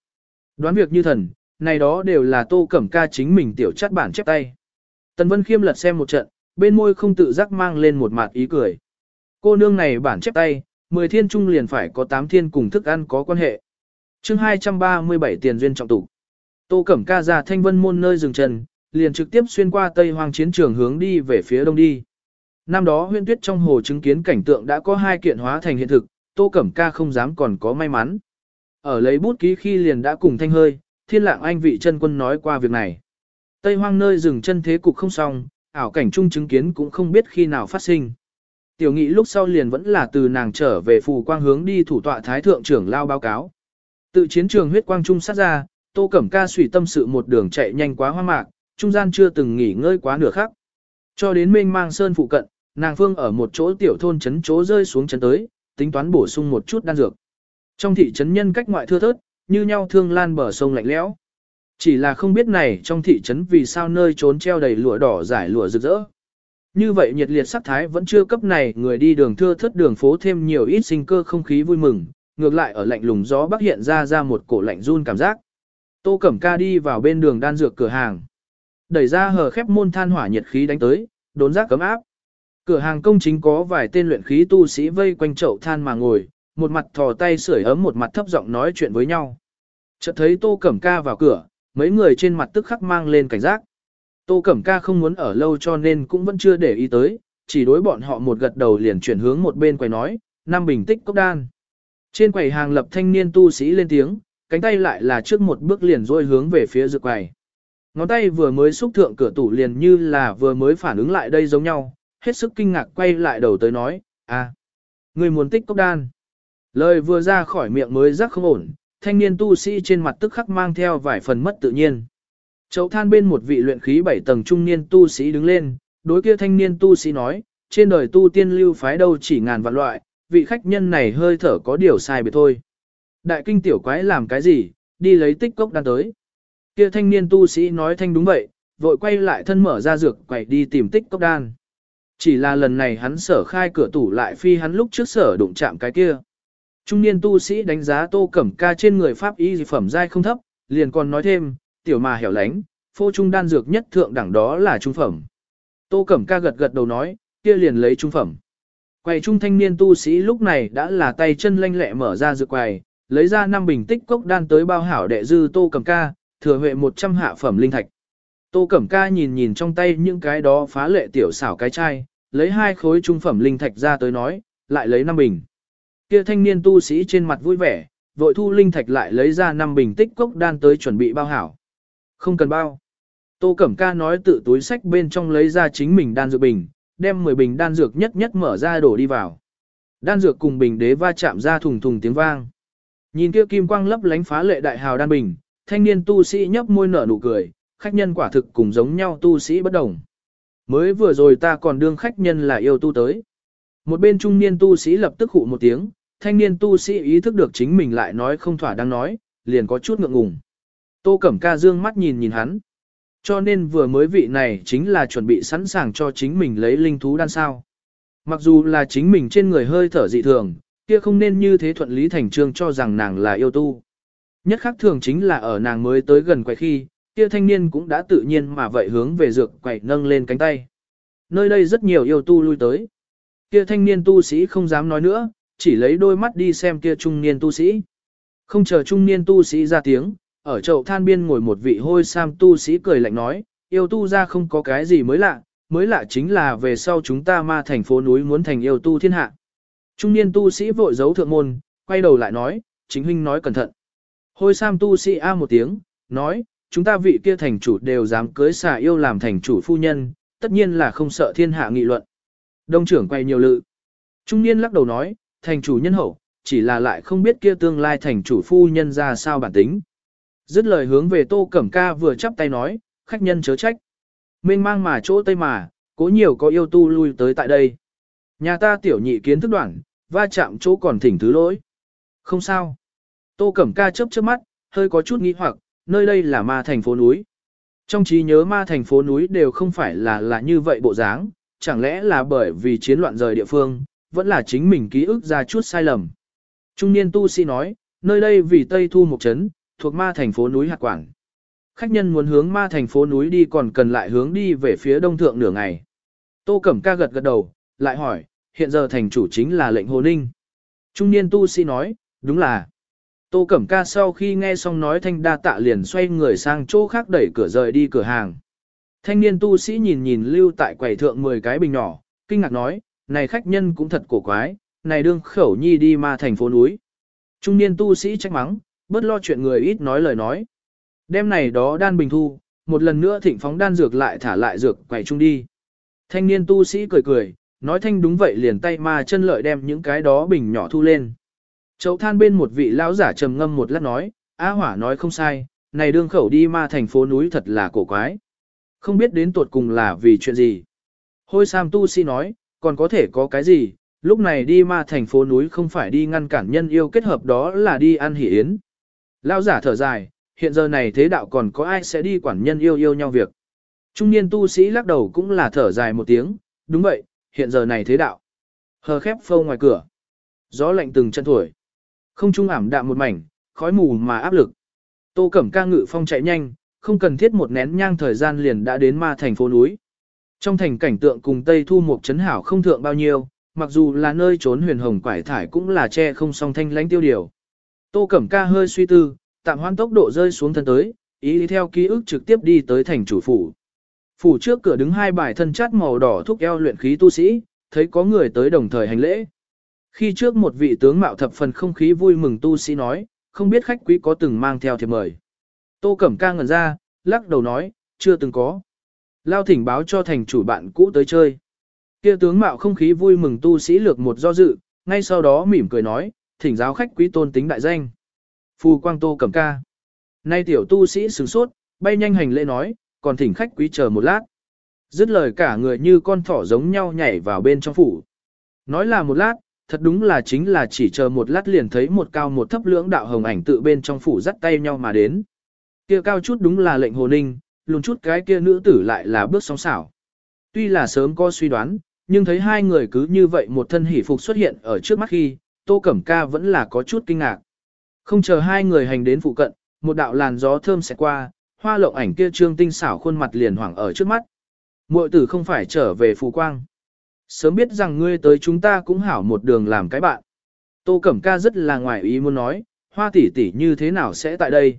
Đoán việc như thần, này đó đều là tô cẩm ca chính mình tiểu chắt bản chép tay. Tần Vân Khiêm lật xem một trận, bên môi không tự giác mang lên một mặt ý cười. Cô nương này bản chép tay, mười thiên trung liền phải có tám thiên cùng thức ăn có quan hệ. chương 237 tiền duyên trọng tụ. Tô Cẩm Ca ra thanh vân môn nơi dừng chân, liền trực tiếp xuyên qua Tây Hoang chiến trường hướng đi về phía đông đi. Năm đó huyên tuyết trong hồ chứng kiến cảnh tượng đã có hai kiện hóa thành hiện thực, Tô Cẩm Ca không dám còn có may mắn. Ở lấy bút ký khi liền đã cùng thanh hơi, thiên lạng anh vị chân quân nói qua việc này. Tây hoang nơi dừng chân thế cục không xong, ảo cảnh chung chứng kiến cũng không biết khi nào phát sinh. Tiểu nghị lúc sau liền vẫn là từ nàng trở về phù quang hướng đi thủ tọa thái thượng trưởng lao báo cáo. Tự chiến trường huyết quang trung sát ra, Tô Cẩm Ca sủy tâm sự một đường chạy nhanh quá hoa mạc, trung gian chưa từng nghỉ ngơi quá nửa khắc. Cho đến mênh mang sơn phụ cận, nàng phương ở một chỗ tiểu thôn chấn chỗ rơi xuống chấn tới, tính toán bổ sung một chút đan dược. Trong thị trấn nhân cách ngoại thưa thớt, như nhau thương lan bờ sông lạnh lẽo. Chỉ là không biết này trong thị trấn vì sao nơi trốn treo đầy lụa đỏ giải lụa rực rỡ. Như vậy nhiệt liệt sắc thái vẫn chưa cấp này người đi đường thưa thớt đường phố thêm nhiều ít sinh cơ không khí vui mừng, ngược lại ở lạnh lùng gió bắc hiện ra ra một cổ lạnh run cảm giác. Tô Cẩm Ca đi vào bên đường đan dược cửa hàng. Đẩy ra hờ khép môn than hỏa nhiệt khí đánh tới, đốn giác cấm áp. Cửa hàng công chính có vài tên luyện khí tu sĩ vây quanh chậu than mà ngồi, một mặt thò tay sưởi ấm một mặt thấp giọng nói chuyện với nhau. Chợt thấy Tô Cẩm Ca vào cửa, mấy người trên mặt tức khắc mang lên cảnh giác. Tô Cẩm Ca không muốn ở lâu cho nên cũng vẫn chưa để ý tới, chỉ đối bọn họ một gật đầu liền chuyển hướng một bên quầy nói, năm bình tích cốc đan. Trên quầy hàng lập thanh niên tu sĩ lên tiếng, cánh tay lại là trước một bước liền rôi hướng về phía dược quầy. Ngón tay vừa mới xúc thượng cửa tủ liền như là vừa mới phản ứng lại đây giống nhau, hết sức kinh ngạc quay lại đầu tới nói, à, người muốn tích cốc đan. Lời vừa ra khỏi miệng mới rắc không ổn, thanh niên tu sĩ trên mặt tức khắc mang theo vài phần mất tự nhiên. Chậu than bên một vị luyện khí bảy tầng trung niên tu sĩ đứng lên, đối kia thanh niên tu sĩ nói, trên đời tu tiên lưu phái đâu chỉ ngàn vạn loại, vị khách nhân này hơi thở có điều sai biệt thôi. Đại kinh tiểu quái làm cái gì, đi lấy tích cốc đan tới. Kia thanh niên tu sĩ nói thanh đúng vậy, vội quay lại thân mở ra dược quẩy đi tìm tích cốc đan. Chỉ là lần này hắn sở khai cửa tủ lại phi hắn lúc trước sở đụng chạm cái kia. Trung niên tu sĩ đánh giá tô cẩm ca trên người pháp y phẩm dai không thấp, liền còn nói thêm, tiểu mà hẻo lánh, phô trung đan dược nhất thượng đẳng đó là trung phẩm. Tô cẩm ca gật gật đầu nói, kia liền lấy trung phẩm. Quầy trung thanh niên tu sĩ lúc này đã là tay chân lanh lẹ mở ra dược quầy, lấy ra năm bình tích cốc đan tới bao hảo đệ dư tô cẩm ca, thừa huệ 100 hạ phẩm linh thạch. Tô cẩm ca nhìn nhìn trong tay những cái đó phá lệ tiểu xảo cái chai, lấy hai khối trung phẩm linh thạch ra tới nói, lại lấy năm bình. Kia thanh niên tu sĩ trên mặt vui vẻ, vội thu linh thạch lại lấy ra năm bình tích cốc đan tới chuẩn bị bao hảo. Không cần bao. Tô Cẩm Ca nói tự túi sách bên trong lấy ra chính mình đan dược bình, đem 10 bình đan dược nhất nhất mở ra đổ đi vào. Đan dược cùng bình đế va chạm ra thùng thùng tiếng vang. Nhìn kia kim quang lấp lánh phá lệ đại hào đan bình, thanh niên tu sĩ nhấp môi nở nụ cười, khách nhân quả thực cùng giống nhau tu sĩ bất đồng. Mới vừa rồi ta còn đương khách nhân là yêu tu tới. Một bên trung niên tu sĩ lập tức hụ một tiếng, thanh niên tu sĩ ý thức được chính mình lại nói không thỏa đang nói, liền có chút ngượng ngùng. Tô Cẩm Ca dương mắt nhìn nhìn hắn. Cho nên vừa mới vị này chính là chuẩn bị sẵn sàng cho chính mình lấy linh thú đan sao. Mặc dù là chính mình trên người hơi thở dị thường, kia không nên như thế thuận lý thành trương cho rằng nàng là yêu tu. Nhất khác thường chính là ở nàng mới tới gần quầy khi, kia thanh niên cũng đã tự nhiên mà vậy hướng về dược quầy nâng lên cánh tay. Nơi đây rất nhiều yêu tu lui tới. Kia thanh niên tu sĩ không dám nói nữa, chỉ lấy đôi mắt đi xem kia trung niên tu sĩ. Không chờ trung niên tu sĩ ra tiếng, ở chậu than biên ngồi một vị hôi sam tu sĩ cười lạnh nói, yêu tu ra không có cái gì mới lạ, mới lạ chính là về sau chúng ta ma thành phố núi muốn thành yêu tu thiên hạ. Trung niên tu sĩ vội giấu thượng môn, quay đầu lại nói, chính huynh nói cẩn thận. Hôi sam tu sĩ a một tiếng, nói, chúng ta vị kia thành chủ đều dám cưới xà yêu làm thành chủ phu nhân, tất nhiên là không sợ thiên hạ nghị luận. Đông trưởng quay nhiều lự. Trung niên lắc đầu nói, thành chủ nhân hậu, chỉ là lại không biết kia tương lai thành chủ phu nhân ra sao bản tính. Dứt lời hướng về tô cẩm ca vừa chắp tay nói, khách nhân chớ trách. Mênh mang mà chỗ tây mà, cố nhiều có yêu tu lui tới tại đây. Nhà ta tiểu nhị kiến thức đoạn, va chạm chỗ còn thỉnh thứ lỗi. Không sao. Tô Cẩm Ca chớp chớp mắt, hơi có chút nghi hoặc, nơi đây là ma thành phố núi. Trong trí nhớ ma thành phố núi đều không phải là là như vậy bộ dáng, chẳng lẽ là bởi vì chiến loạn rời địa phương, vẫn là chính mình ký ức ra chút sai lầm. Trung niên tu sĩ nói, nơi đây vì Tây Thu một trấn, thuộc ma thành phố núi hạt quảng. Khách nhân muốn hướng ma thành phố núi đi còn cần lại hướng đi về phía đông thượng nửa ngày. Tô Cẩm Ca gật gật đầu, lại hỏi, hiện giờ thành chủ chính là lệnh Hồ Ninh. Trung niên tu sĩ nói, đúng là. Tô Cẩm Ca sau khi nghe xong nói thanh đa tạ liền xoay người sang chỗ khác đẩy cửa rời đi cửa hàng. Thanh niên tu sĩ nhìn nhìn lưu tại quầy thượng 10 cái bình nhỏ, kinh ngạc nói, này khách nhân cũng thật cổ quái, này đương khẩu nhi đi ma thành phố núi. Trung niên tu sĩ trách mắng, bớt lo chuyện người ít nói lời nói. Đêm này đó đan bình thu, một lần nữa thịnh phóng đan dược lại thả lại dược quầy trung đi. Thanh niên tu sĩ cười cười, nói thanh đúng vậy liền tay ma chân lợi đem những cái đó bình nhỏ thu lên. Chậu than bên một vị lão giả trầm ngâm một lát nói, A hỏa nói không sai, này đương khẩu đi ma thành phố núi thật là cổ quái. Không biết đến tuột cùng là vì chuyện gì. Hôi Sam tu sĩ nói, còn có thể có cái gì, lúc này đi ma thành phố núi không phải đi ngăn cản nhân yêu kết hợp đó là đi ăn hỉ yến. Lão giả thở dài, hiện giờ này thế đạo còn có ai sẽ đi quản nhân yêu yêu nhau việc. Trung niên tu sĩ lắc đầu cũng là thở dài một tiếng, đúng vậy, hiện giờ này thế đạo. Hờ khép phâu ngoài cửa. Gió lạnh từng chân thổi. Không trung ảm đạm một mảnh, khói mù mà áp lực. Tô Cẩm ca ngự phong chạy nhanh, không cần thiết một nén nhang thời gian liền đã đến ma thành phố núi. Trong thành cảnh tượng cùng Tây Thu một chấn hảo không thượng bao nhiêu, mặc dù là nơi trốn huyền hồng quải thải cũng là che không song thanh lãnh tiêu điều. Tô Cẩm ca hơi suy tư, tạm hoãn tốc độ rơi xuống thân tới, ý đi theo ký ức trực tiếp đi tới thành chủ phủ. Phủ trước cửa đứng hai bài thân chát màu đỏ thúc eo luyện khí tu sĩ, thấy có người tới đồng thời hành lễ. Khi trước một vị tướng mạo thập phần không khí vui mừng tu sĩ nói, không biết khách quý có từng mang theo thiệp mời. Tô Cẩm ca ngẩn ra, lắc đầu nói, chưa từng có. Lao thỉnh báo cho thành chủ bạn cũ tới chơi. Kia tướng mạo không khí vui mừng tu sĩ lược một do dự, ngay sau đó mỉm cười nói, thỉnh giáo khách quý tôn tính đại danh. Phù quang Tô Cẩm ca. Nay tiểu tu sĩ sửng sốt, bay nhanh hành lễ nói, còn thỉnh khách quý chờ một lát. Dứt lời cả người như con thỏ giống nhau nhảy vào bên trong phủ. Nói là một lát, thật đúng là chính là chỉ chờ một lát liền thấy một cao một thấp lưỡng đạo hồng ảnh tự bên trong phủ dắt tay nhau mà đến. Kia cao chút đúng là lệnh hồ ninh, luôn chút cái kia nữ tử lại là bước sóng xảo. Tuy là sớm có suy đoán, nhưng thấy hai người cứ như vậy một thân hỷ phục xuất hiện ở trước mắt khi, Tô Cẩm Ca vẫn là có chút kinh ngạc. Không chờ hai người hành đến phụ cận, một đạo làn gió thơm sẽ qua, hoa lộng ảnh kia trương tinh xảo khuôn mặt liền hoảng ở trước mắt. Muội tử không phải trở về phù quang. Sớm biết rằng ngươi tới chúng ta cũng hảo một đường làm cái bạn. Tô Cẩm Ca rất là ngoài ý muốn nói, hoa tỷ tỷ như thế nào sẽ tại đây.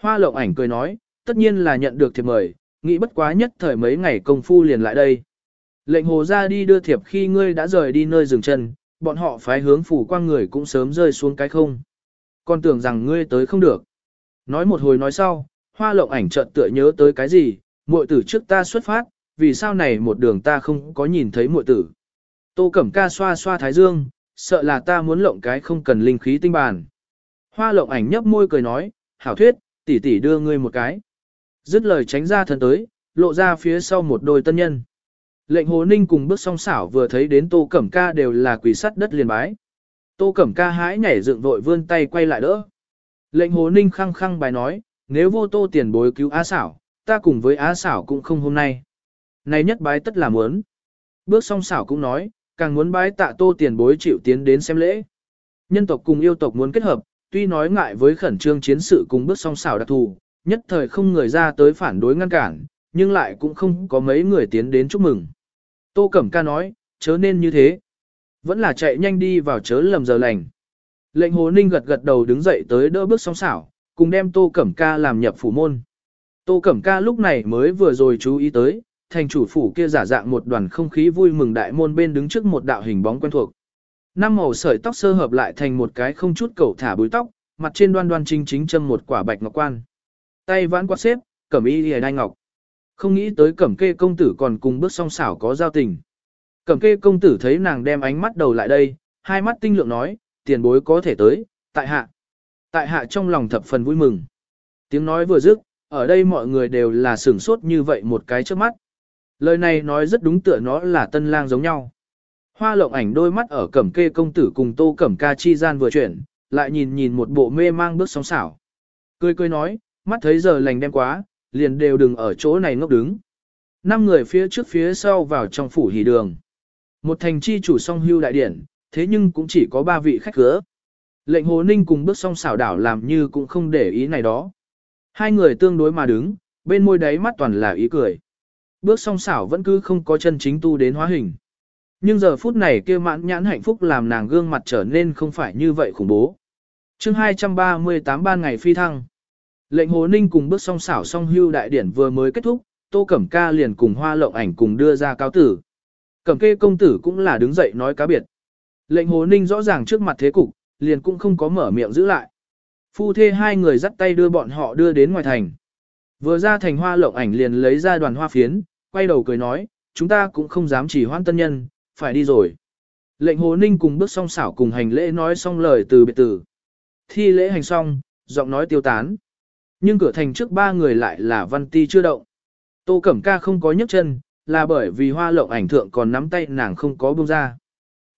Hoa lộng ảnh cười nói, tất nhiên là nhận được thiệp mời, nghĩ bất quá nhất thời mấy ngày công phu liền lại đây. Lệnh hồ ra đi đưa thiệp khi ngươi đã rời đi nơi dừng chân, bọn họ phái hướng phủ quang người cũng sớm rơi xuống cái không. Còn tưởng rằng ngươi tới không được. Nói một hồi nói sau, hoa lộng ảnh chợt tựa nhớ tới cái gì, muội tử trước ta xuất phát, vì sao này một đường ta không có nhìn thấy muội tử. Tô Cẩm Ca xoa xoa thái dương, sợ là ta muốn lộng cái không cần linh khí tinh bàn. Hoa lộng ảnh nhấp môi cười nói, hảo thuyết, tỷ tỷ đưa ngươi một cái. Dứt lời tránh ra thân tới, lộ ra phía sau một đôi tân nhân. Lệnh hồ ninh cùng bước song xảo vừa thấy đến tô cẩm ca đều là quỷ sắt đất liền bái. Tô cẩm ca hãi nhảy dựng vội vươn tay quay lại đỡ. Lệnh hồ ninh khăng khăng bài nói, nếu vô tô tiền bối cứu á xảo, ta cùng với á xảo cũng không hôm nay. Này nhất bái tất là muốn. Bước song xảo cũng nói, càng muốn bái tạ tô tiền bối chịu tiến đến xem lễ. Nhân tộc cùng yêu tộc muốn kết hợp, tuy nói ngại với khẩn trương chiến sự cùng bước song xảo đặc thù, nhất thời không người ra tới phản đối ngăn cản, nhưng lại cũng không có mấy người tiến đến chúc mừng. Tô Cẩm Ca nói, chớ nên như thế. Vẫn là chạy nhanh đi vào chớ lầm giờ lành. Lệnh Hồ Ninh gật gật đầu đứng dậy tới đỡ bước song xảo, cùng đem Tô Cẩm Ca làm nhập phủ môn. Tô Cẩm Ca lúc này mới vừa rồi chú ý tới, thành chủ phủ kia giả dạng một đoàn không khí vui mừng đại môn bên đứng trước một đạo hình bóng quen thuộc. Năm màu sợi tóc sơ hợp lại thành một cái không chút cầu thả búi tóc, mặt trên đoan đoan chính chính châm một quả bạch ngọc quan. Tay vãn quạt xếp, cẩm y lìa đai ngọc. Không nghĩ tới cẩm kê công tử còn cùng bước song xảo có giao tình. Cẩm kê công tử thấy nàng đem ánh mắt đầu lại đây, hai mắt tinh lượng nói, tiền bối có thể tới, tại hạ. Tại hạ trong lòng thập phần vui mừng. Tiếng nói vừa dứt, ở đây mọi người đều là sửng sốt như vậy một cái trước mắt. Lời này nói rất đúng tựa nó là tân lang giống nhau. Hoa lộng ảnh đôi mắt ở cẩm kê công tử cùng tô cẩm ca chi gian vừa chuyển, lại nhìn nhìn một bộ mê mang bước sóng xảo. Cười cười nói, mắt thấy giờ lành đem quá, liền đều đừng ở chỗ này ngốc đứng. Năm người phía trước phía sau vào trong phủ hỉ đường. Một thành chi chủ song hưu đại điển, thế nhưng cũng chỉ có ba vị khách cửa. Lệnh hồ ninh cùng bước song xảo đảo làm như cũng không để ý này đó. Hai người tương đối mà đứng, bên môi đáy mắt toàn là ý cười. Bước song xảo vẫn cứ không có chân chính tu đến hóa hình. Nhưng giờ phút này kia mãn nhãn hạnh phúc làm nàng gương mặt trở nên không phải như vậy khủng bố. chương 238 ban ngày phi thăng. Lệnh hồ ninh cùng bước song xảo song hưu đại điển vừa mới kết thúc, tô cẩm ca liền cùng hoa lộng ảnh cùng đưa ra cáo tử. Cẩm kê công tử cũng là đứng dậy nói cá biệt. Lệnh hồ ninh rõ ràng trước mặt thế cục, liền cũng không có mở miệng giữ lại. Phu thê hai người dắt tay đưa bọn họ đưa đến ngoài thành. Vừa ra thành hoa lộng ảnh liền lấy ra đoàn hoa phiến, quay đầu cười nói, chúng ta cũng không dám chỉ hoan tân nhân, phải đi rồi. Lệnh hồ ninh cùng bước song xảo cùng hành lễ nói xong lời từ biệt tử. Thi lễ hành xong, giọng nói tiêu tán. Nhưng cửa thành trước ba người lại là văn ti chưa động. Tô Cẩm Ca không có nhấc chân, là bởi vì hoa lộng ảnh thượng còn nắm tay nàng không có buông ra.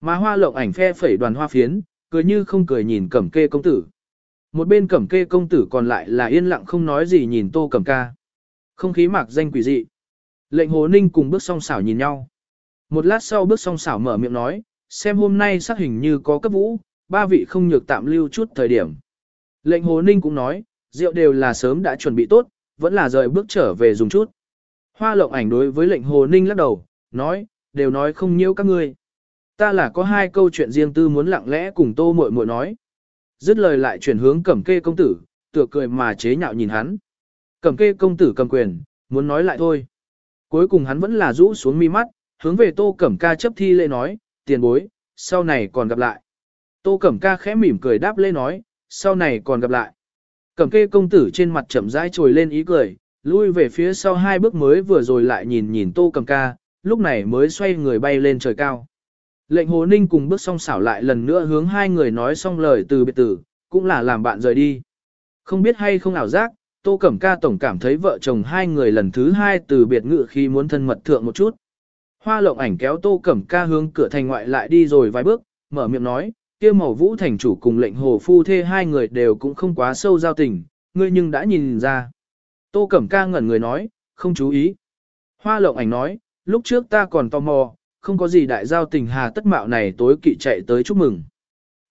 Mà hoa lộng ảnh phe phẩy đoàn hoa phiến, cười như không cười nhìn Cẩm Kê công tử. Một bên Cẩm Kê công tử còn lại là yên lặng không nói gì nhìn Tô Cẩm Ca. Không khí mạc danh quỷ dị. Lệnh Hồ Ninh cùng bước song xảo nhìn nhau. Một lát sau bước song xảo mở miệng nói, xem hôm nay sắc hình như có cấp vũ, ba vị không nhược tạm lưu chút thời điểm. Lệnh Hồ Ninh cũng nói, rượu đều là sớm đã chuẩn bị tốt, vẫn là rời bước trở về dùng chút. Hoa lộng ảnh đối với lệnh Hồ Ninh lắc đầu, nói, đều nói không nhiêu các ngươi. Ta là có hai câu chuyện riêng tư muốn lặng lẽ cùng tô muội muội nói. Dứt lời lại chuyển hướng cẩm kê công tử, tựa cười mà chế nhạo nhìn hắn. Cẩm kê công tử cầm quyền, muốn nói lại thôi. Cuối cùng hắn vẫn là rũ xuống mi mắt, hướng về tô cẩm ca chấp thi lễ nói, tiền bối, sau này còn gặp lại. Tô cẩm ca khẽ mỉm cười đáp lễ nói, sau này còn gặp lại. Cẩm kê công tử trên mặt chậm rãi trồi lên ý cười, lui về phía sau hai bước mới vừa rồi lại nhìn nhìn tô cẩm ca, lúc này mới xoay người bay lên trời cao. Lệnh hồ ninh cùng bước song xảo lại lần nữa hướng hai người nói xong lời từ biệt tử, cũng là làm bạn rời đi. Không biết hay không ảo giác, Tô Cẩm Ca tổng cảm thấy vợ chồng hai người lần thứ hai từ biệt ngự khi muốn thân mật thượng một chút. Hoa lộng ảnh kéo Tô Cẩm Ca hướng cửa thành ngoại lại đi rồi vài bước, mở miệng nói, kia màu vũ thành chủ cùng lệnh hồ phu thê hai người đều cũng không quá sâu giao tình, ngươi nhưng đã nhìn ra. Tô Cẩm Ca ngẩn người nói, không chú ý. Hoa lộng ảnh nói, lúc trước ta còn tò mò, không có gì đại giao tình hà tất mạo này tối kỵ chạy tới chúc mừng.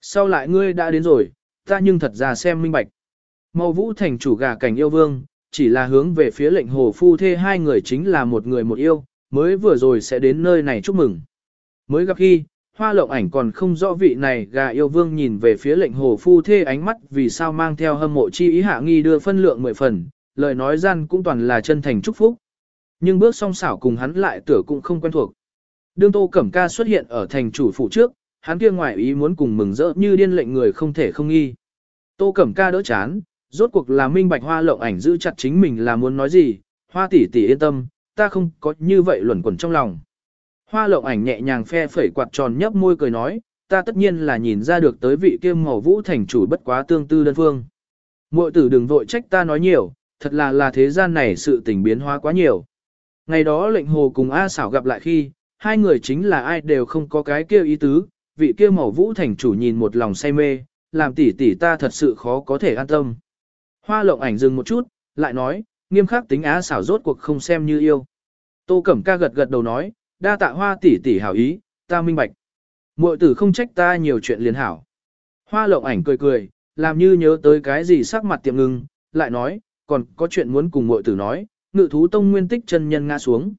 Sau lại ngươi đã đến rồi, ta nhưng thật ra xem minh bạch. Màu vũ thành chủ gà cảnh yêu vương, chỉ là hướng về phía lệnh hồ phu thê hai người chính là một người một yêu, mới vừa rồi sẽ đến nơi này chúc mừng. Mới gặp khi, hoa lộng ảnh còn không rõ vị này gà yêu vương nhìn về phía lệnh hồ phu thê ánh mắt vì sao mang theo hâm mộ chi ý hạ nghi đưa phân lượng mười phần, lời nói gian cũng toàn là chân thành chúc phúc. Nhưng bước song xảo cùng hắn lại tửa cũng không quen thuộc. Đương Tô Cẩm Ca xuất hiện ở thành chủ phủ trước, hắn kia ngoài ý muốn cùng mừng rỡ như điên lệnh người không thể không nghi. Tô Cẩm Ca đỡ chán, rốt cuộc là minh bạch hoa lộng ảnh giữ chặt chính mình là muốn nói gì, hoa tỷ tỷ yên tâm, ta không có như vậy luẩn quẩn trong lòng. Hoa lộng ảnh nhẹ nhàng phe phẩy quạt tròn nhấp môi cười nói, ta tất nhiên là nhìn ra được tới vị kia màu vũ thành chủ bất quá tương tư đơn phương. Mội tử đừng vội trách ta nói nhiều, thật là là thế gian này sự tình biến hóa quá nhiều. Ngày đó lệnh hồ cùng A xảo gặp lại khi, hai người chính là ai đều không có cái kia ý tứ, vị kia màu vũ thành chủ nhìn một lòng say mê, làm tỷ tỷ ta thật sự khó có thể an tâm. Hoa lộng ảnh dừng một chút, lại nói, nghiêm khắc tính á xảo rốt cuộc không xem như yêu. Tô Cẩm ca gật gật đầu nói, đa tạ hoa tỷ tỷ hảo ý, ta minh bạch. Muội tử không trách ta nhiều chuyện liền hảo. Hoa lộng ảnh cười cười, làm như nhớ tới cái gì sắc mặt tiệm ngưng, lại nói, còn có chuyện muốn cùng muội tử nói, ngự thú tông nguyên tích chân nhân ngã xuống.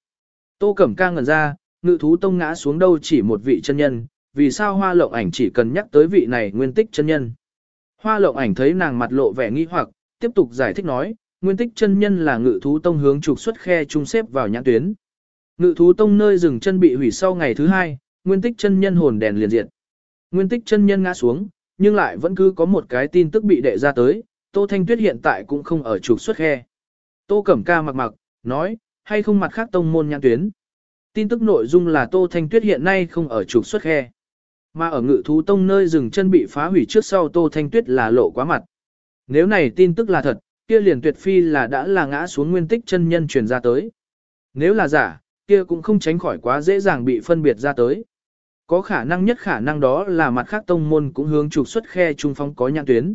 Tô Cẩm ca ngẩn ra, ngự thú tông ngã xuống đâu chỉ một vị chân nhân, vì sao hoa lộng ảnh chỉ cần nhắc tới vị này nguyên tích chân nhân. Hoa lộng ảnh thấy nàng mặt lộ vẻ nghi hoặc, tiếp tục giải thích nói, nguyên tích chân nhân là ngự thú tông hướng trục xuất khe trung xếp vào nhãn tuyến. Ngự thú tông nơi dừng chân bị hủy sau ngày thứ hai, nguyên tích chân nhân hồn đèn liền diệt. Nguyên tích chân nhân ngã xuống, nhưng lại vẫn cứ có một cái tin tức bị đệ ra tới, Tô Thanh Tuyết hiện tại cũng không ở trục xuất khe. Tô Cẩm Ca mặc mặc, nói, hay không mặt khác tông môn nhãn tuyến. Tin tức nội dung là Tô Thanh Tuyết hiện nay không ở trục xuất khe. Mà ở ngự thú tông nơi dừng chân bị phá hủy trước sau Tô Thanh Tuyết là lộ quá mặt. Nếu này tin tức là thật, kia liền tuyệt phi là đã là ngã xuống nguyên tích chân nhân truyền ra tới. Nếu là giả, kia cũng không tránh khỏi quá dễ dàng bị phân biệt ra tới. Có khả năng nhất khả năng đó là mặt khác tông môn cũng hướng trục xuất khe trung phong có nhãn tuyến.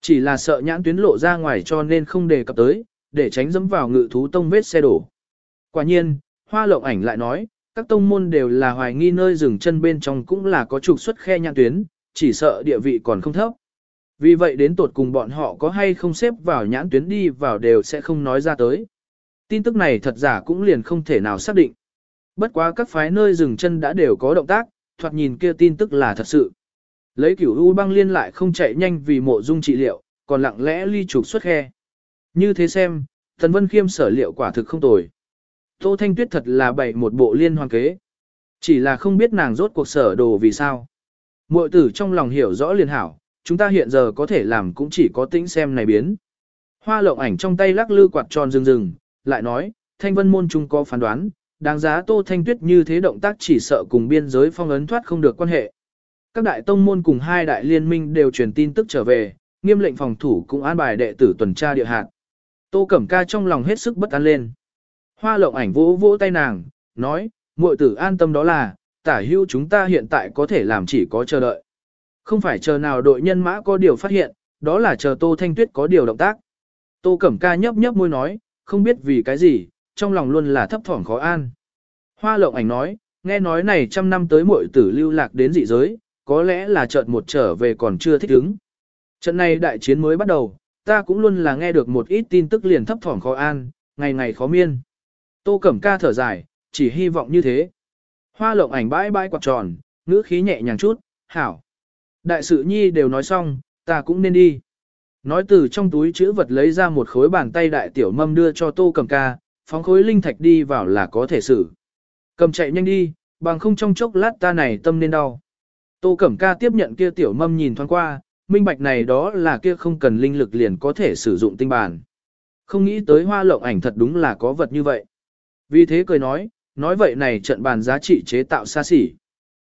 Chỉ là sợ nhãn tuyến lộ ra ngoài cho nên không đề cập tới, để tránh dẫm vào ngự thú tông vết xe đổ. Quả nhiên, hoa lộng ảnh lại nói, các tông môn đều là hoài nghi nơi dừng chân bên trong cũng là có trục xuất khe nhãn tuyến, chỉ sợ địa vị còn không thấp. Vì vậy đến tột cùng bọn họ có hay không xếp vào nhãn tuyến đi vào đều sẽ không nói ra tới. Tin tức này thật giả cũng liền không thể nào xác định. Bất quá các phái nơi dừng chân đã đều có động tác, thoạt nhìn kia tin tức là thật sự. Lấy cửu U băng liên lại không chạy nhanh vì mộ dung trị liệu, còn lặng lẽ ly trục xuất khe. Như thế xem, Tần Vân Khiêm sở liệu quả thực không tồi. Tô Thanh Tuyết thật là bày một bộ liên hoàn kế. Chỉ là không biết nàng rốt cuộc sở đồ vì sao. Mội tử trong lòng hiểu rõ liền hảo, chúng ta hiện giờ có thể làm cũng chỉ có tĩnh xem này biến. Hoa lộng ảnh trong tay lắc lư quạt tròn rừng rừng, lại nói, thanh vân môn trung có phán đoán, đáng giá Tô Thanh Tuyết như thế động tác chỉ sợ cùng biên giới phong ấn thoát không được quan hệ. Các đại tông môn cùng hai đại liên minh đều truyền tin tức trở về, nghiêm lệnh phòng thủ cũng an bài đệ tử tuần tra địa hạt. Tô Cẩm Ca trong lòng hết sức bất an lên. Hoa lộng ảnh vỗ vỗ tay nàng, nói, muội tử an tâm đó là, tả hưu chúng ta hiện tại có thể làm chỉ có chờ đợi. Không phải chờ nào đội nhân mã có điều phát hiện, đó là chờ Tô Thanh Tuyết có điều động tác. Tô Cẩm Ca nhấp nhấp môi nói, không biết vì cái gì, trong lòng luôn là thấp thỏm khó an. Hoa lộng ảnh nói, nghe nói này trăm năm tới muội tử lưu lạc đến dị giới, có lẽ là chợt một trở về còn chưa thích ứng. Trận này đại chiến mới bắt đầu, ta cũng luôn là nghe được một ít tin tức liền thấp thỏm khó an, ngày ngày khó miên. Tô Cẩm Ca thở dài, chỉ hy vọng như thế. Hoa lộng ảnh bãi bãi quạt tròn, ngữ khí nhẹ nhàng chút, hảo. Đại sự nhi đều nói xong, ta cũng nên đi. Nói từ trong túi chữ vật lấy ra một khối bàn tay đại tiểu mâm đưa cho Tô Cẩm Ca, phóng khối linh thạch đi vào là có thể xử. Cầm chạy nhanh đi, bằng không trong chốc lát ta này tâm nên đau. Tô Cẩm Ca tiếp nhận kia tiểu mâm nhìn thoáng qua, minh bạch này đó là kia không cần linh lực liền có thể sử dụng tinh bàn. Không nghĩ tới hoa lộng ảnh thật đúng là có vật như vậy. Vì thế cười nói, nói vậy này trận bàn giá trị chế tạo xa xỉ.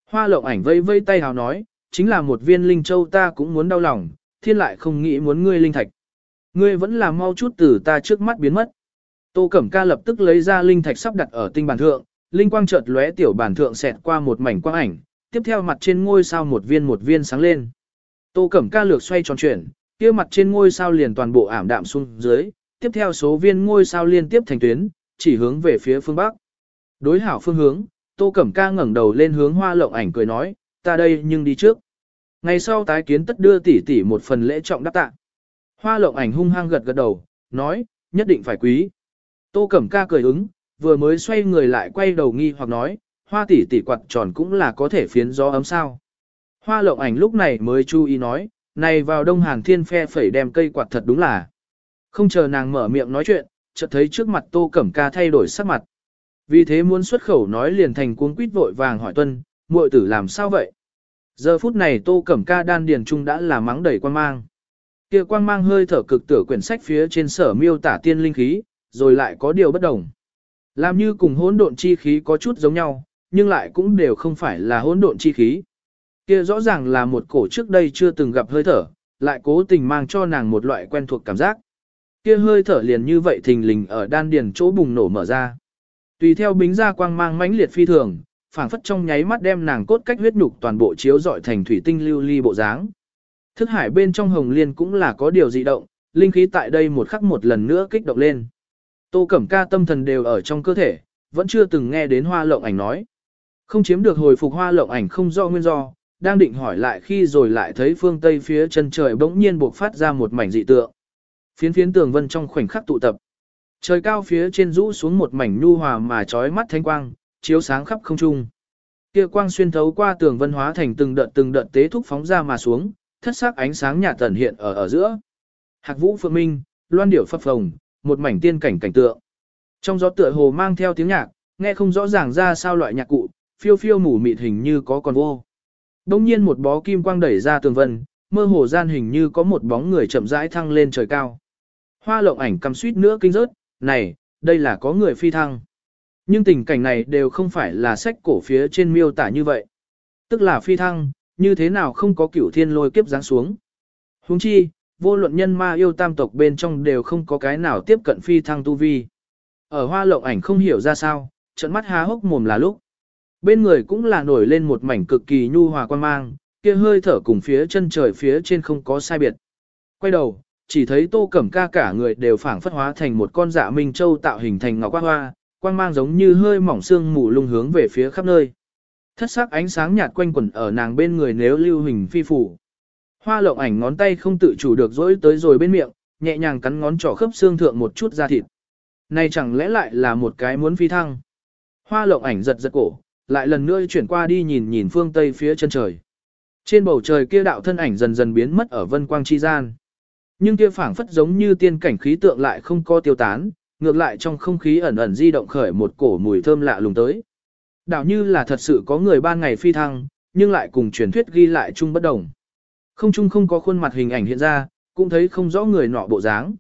Hoa lộng ảnh vây vây tay hào nói, chính là một viên linh châu ta cũng muốn đau lòng, thiên lại không nghĩ muốn ngươi linh thạch. Ngươi vẫn là mau chút từ ta trước mắt biến mất. Tô Cẩm Ca lập tức lấy ra linh thạch sắp đặt ở tinh bàn thượng, linh quang chợt lóe tiểu bàn thượng xẹt qua một mảnh quang ảnh, tiếp theo mặt trên ngôi sao một viên một viên sáng lên. Tô Cẩm Ca lược xoay tròn chuyển, kia mặt trên ngôi sao liền toàn bộ ảm đạm xuống dưới, tiếp theo số viên ngôi sao liên tiếp thành tuyến, chỉ hướng về phía phương bắc. Đối hảo phương hướng, Tô Cẩm Ca ngẩng đầu lên hướng Hoa Lộng Ảnh cười nói, ta đây nhưng đi trước. Ngày sau tái kiến tất đưa tỷ tỷ một phần lễ trọng đáp tạ. Hoa Lộng Ảnh hung hăng gật gật đầu, nói, nhất định phải quý. Tô Cẩm Ca cười ứng, vừa mới xoay người lại quay đầu nghi hoặc nói, hoa tỷ tỷ quạt tròn cũng là có thể phiến gió ấm sao. Hoa lộng ảnh lúc này mới chú ý nói, này vào đông hàn thiên phe phẩy đem cây quạt thật đúng là. Không chờ nàng mở miệng nói chuyện, chợt thấy trước mặt tô cẩm ca thay đổi sắc mặt. Vì thế muốn xuất khẩu nói liền thành cuống quýt vội vàng hỏi tuân, muội tử làm sao vậy? Giờ phút này tô cẩm ca đan điền trung đã là mắng đầy quan mang. kia quang mang hơi thở cực tử quyển sách phía trên sở miêu tả tiên linh khí, rồi lại có điều bất đồng. Làm như cùng hỗn độn chi khí có chút giống nhau, nhưng lại cũng đều không phải là hỗn độn chi khí. Kia rõ ràng là một cổ trước đây chưa từng gặp hơi thở, lại cố tình mang cho nàng một loại quen thuộc cảm giác. Kia hơi thở liền như vậy thình lình ở đan điền chỗ bùng nổ mở ra. Tùy theo bính ra quang mang mãnh liệt phi thường, phảng phất trong nháy mắt đem nàng cốt cách huyết nhục toàn bộ chiếu dọi thành thủy tinh lưu ly bộ dáng. Thức hải bên trong hồng liên cũng là có điều dị động, linh khí tại đây một khắc một lần nữa kích động lên. Tô Cẩm Ca tâm thần đều ở trong cơ thể, vẫn chưa từng nghe đến hoa lộng ảnh nói. Không chiếm được hồi phục hoa lộng ảnh không do nguyên do, đang định hỏi lại khi rồi lại thấy phương tây phía chân trời bỗng nhiên buộc phát ra một mảnh dị tượng. Phiến phiến tường vân trong khoảnh khắc tụ tập. Trời cao phía trên rũ xuống một mảnh nhu hòa mà trói mắt thanh quang, chiếu sáng khắp không trung. Kia quang xuyên thấu qua tường vân hóa thành từng đợt từng đợt tế thúc phóng ra mà xuống, thất sắc ánh sáng nhạt tẩn hiện ở ở giữa. Hạc vũ phượng minh, loan điểu phập phồng, một mảnh tiên cảnh cảnh tượng. Trong gió tựa hồ mang theo tiếng nhạc, nghe không rõ ràng ra sao loại nhạc cụ, phiêu phiêu mù mịt hình như có còn vô. Đông nhiên một bó kim quang đẩy ra tường vân, mơ hồ gian hình như có một bóng người chậm rãi thăng lên trời cao. Hoa lộng ảnh cầm suýt nữa kinh rớt, này, đây là có người phi thăng. Nhưng tình cảnh này đều không phải là sách cổ phía trên miêu tả như vậy. Tức là phi thăng, như thế nào không có cửu thiên lôi kiếp giáng xuống. Huống chi, vô luận nhân ma yêu tam tộc bên trong đều không có cái nào tiếp cận phi thăng tu vi. Ở hoa lộng ảnh không hiểu ra sao, trận mắt há hốc mồm là lúc. Bên người cũng là nổi lên một mảnh cực kỳ nhu hòa quan mang, kia hơi thở cùng phía chân trời phía trên không có sai biệt. Quay đầu, chỉ thấy tô cẩm ca cả người đều phảng phất hóa thành một con dạ minh châu tạo hình thành ngọc hoa hoa, quang mang giống như hơi mỏng xương mù lung hướng về phía khắp nơi. Thất sắc ánh sáng nhạt quanh quẩn ở nàng bên người nếu lưu hình phi phủ. Hoa lộng ảnh ngón tay không tự chủ được dỗi tới rồi bên miệng, nhẹ nhàng cắn ngón trỏ khớp xương thượng một chút da thịt. Này chẳng lẽ lại là một cái muốn phi thăng. Hoa lộng ảnh giật giật cổ, lại lần nữa chuyển qua đi nhìn nhìn phương tây phía chân trời. Trên bầu trời kia đạo thân ảnh dần dần biến mất ở vân quang chi gian. Nhưng kia phảng phất giống như tiên cảnh khí tượng lại không co tiêu tán, ngược lại trong không khí ẩn ẩn di động khởi một cổ mùi thơm lạ lùng tới. Đạo như là thật sự có người ban ngày phi thăng, nhưng lại cùng truyền thuyết ghi lại chung bất đồng. Không chung không có khuôn mặt hình ảnh hiện ra, cũng thấy không rõ người nọ bộ dáng.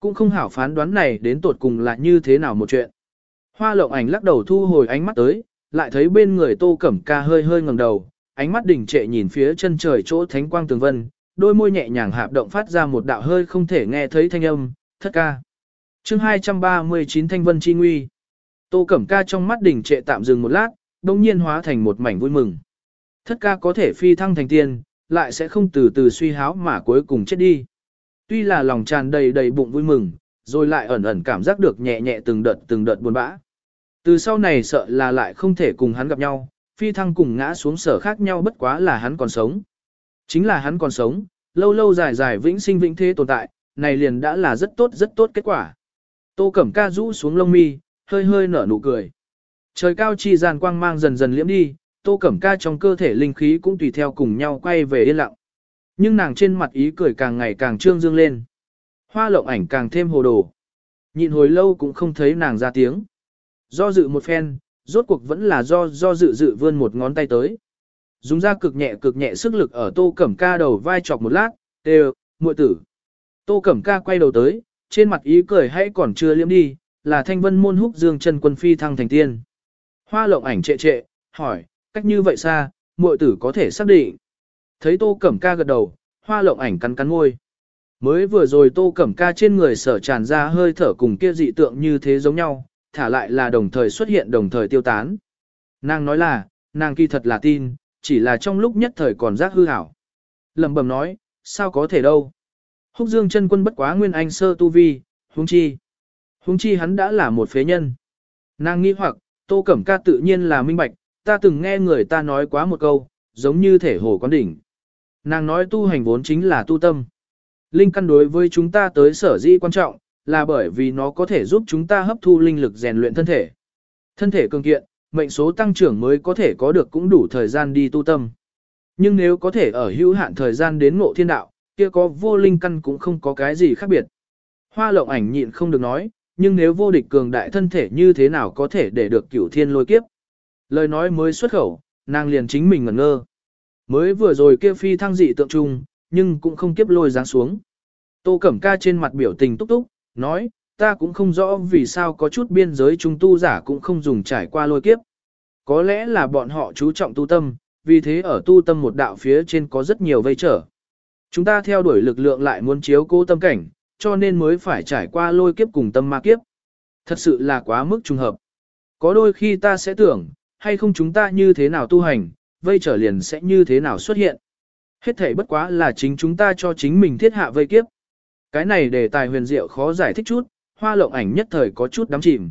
Cũng không hảo phán đoán này đến tột cùng là như thế nào một chuyện. Hoa lộng ảnh lắc đầu thu hồi ánh mắt tới, lại thấy bên người tô cẩm ca hơi hơi ngẩng đầu, ánh mắt đỉnh trệ nhìn phía chân trời chỗ thánh quang tường vân, đôi môi nhẹ nhàng hạp động phát ra một đạo hơi không thể nghe thấy thanh âm, thất ca. chương 239 Thanh Vân Chi Nguy. Tô Cẩm Ca trong mắt đỉnh trệ tạm dừng một lát, đồng nhiên hóa thành một mảnh vui mừng. Thất ca có thể phi thăng thành tiên, lại sẽ không từ từ suy háo mà cuối cùng chết đi. Tuy là lòng tràn đầy đầy bụng vui mừng, rồi lại ẩn ẩn cảm giác được nhẹ nhẹ từng đợt từng đợt buồn bã. Từ sau này sợ là lại không thể cùng hắn gặp nhau, phi thăng cùng ngã xuống sở khác nhau bất quá là hắn còn sống. Chính là hắn còn sống, lâu lâu dài dài vĩnh sinh vĩnh thế tồn tại, này liền đã là rất tốt rất tốt kết quả. Tô Cẩm Ca rũ xuống lông mi, hơi hơi nở nụ cười. Trời cao chi giàn quang mang dần dần liễm đi, Tô Cẩm Ca trong cơ thể linh khí cũng tùy theo cùng nhau quay về yên lặng. Nhưng nàng trên mặt ý cười càng ngày càng trương dương lên. Hoa lộng ảnh càng thêm hồ đồ. Nhịn hồi lâu cũng không thấy nàng ra tiếng. Do dự một phen, rốt cuộc vẫn là do do dự dự vươn một ngón tay tới. Dùng ra cực nhẹ cực nhẹ sức lực ở tô cẩm ca đầu vai chọc một lát, đều, muội tử. Tô cẩm ca quay đầu tới, trên mặt ý cười hay còn chưa liếm đi, là thanh vân môn húc dương chân quân phi thăng thành tiên. Hoa lộng ảnh trệ trệ, hỏi, cách như vậy xa, muội tử có thể xác định. Thấy tô cẩm ca gật đầu, hoa lộng ảnh cắn cắn môi. Mới vừa rồi tô cẩm ca trên người sở tràn ra hơi thở cùng kia dị tượng như thế giống nhau, thả lại là đồng thời xuất hiện đồng thời tiêu tán. Nàng nói là, nàng kỳ thật là tin, chỉ là trong lúc nhất thời còn giác hư hảo. Lầm bầm nói, sao có thể đâu. Húc dương chân quân bất quá nguyên anh sơ tu vi, huống chi. Huống chi hắn đã là một phế nhân. Nàng nghĩ hoặc, tô cẩm ca tự nhiên là minh bạch, ta từng nghe người ta nói quá một câu, giống như thể hồ quán đỉnh. Nàng nói tu hành vốn chính là tu tâm. Linh căn đối với chúng ta tới sở di quan trọng, là bởi vì nó có thể giúp chúng ta hấp thu linh lực rèn luyện thân thể. Thân thể cường kiện, mệnh số tăng trưởng mới có thể có được cũng đủ thời gian đi tu tâm. Nhưng nếu có thể ở hữu hạn thời gian đến ngộ thiên đạo, kia có vô linh căn cũng không có cái gì khác biệt. Hoa lộng ảnh nhịn không được nói, nhưng nếu vô địch cường đại thân thể như thế nào có thể để được cửu thiên lôi kiếp. Lời nói mới xuất khẩu, nàng liền chính mình ngẩn ngơ. Mới vừa rồi kia phi thăng dị tượng trung, nhưng cũng không kiếp lôi giáng xuống. Tô Cẩm Ca trên mặt biểu tình túc túc, nói, ta cũng không rõ vì sao có chút biên giới chúng tu giả cũng không dùng trải qua lôi kiếp. Có lẽ là bọn họ chú trọng tu tâm, vì thế ở tu tâm một đạo phía trên có rất nhiều vây trở. Chúng ta theo đuổi lực lượng lại muốn chiếu cố tâm cảnh, cho nên mới phải trải qua lôi kiếp cùng tâm ma kiếp. Thật sự là quá mức trùng hợp. Có đôi khi ta sẽ tưởng, hay không chúng ta như thế nào tu hành, vây trở liền sẽ như thế nào xuất hiện. Hết thể bất quá là chính chúng ta cho chính mình thiết hạ vây kiếp. Cái này đề tài huyền diệu khó giải thích chút, hoa lộng ảnh nhất thời có chút đắm chìm.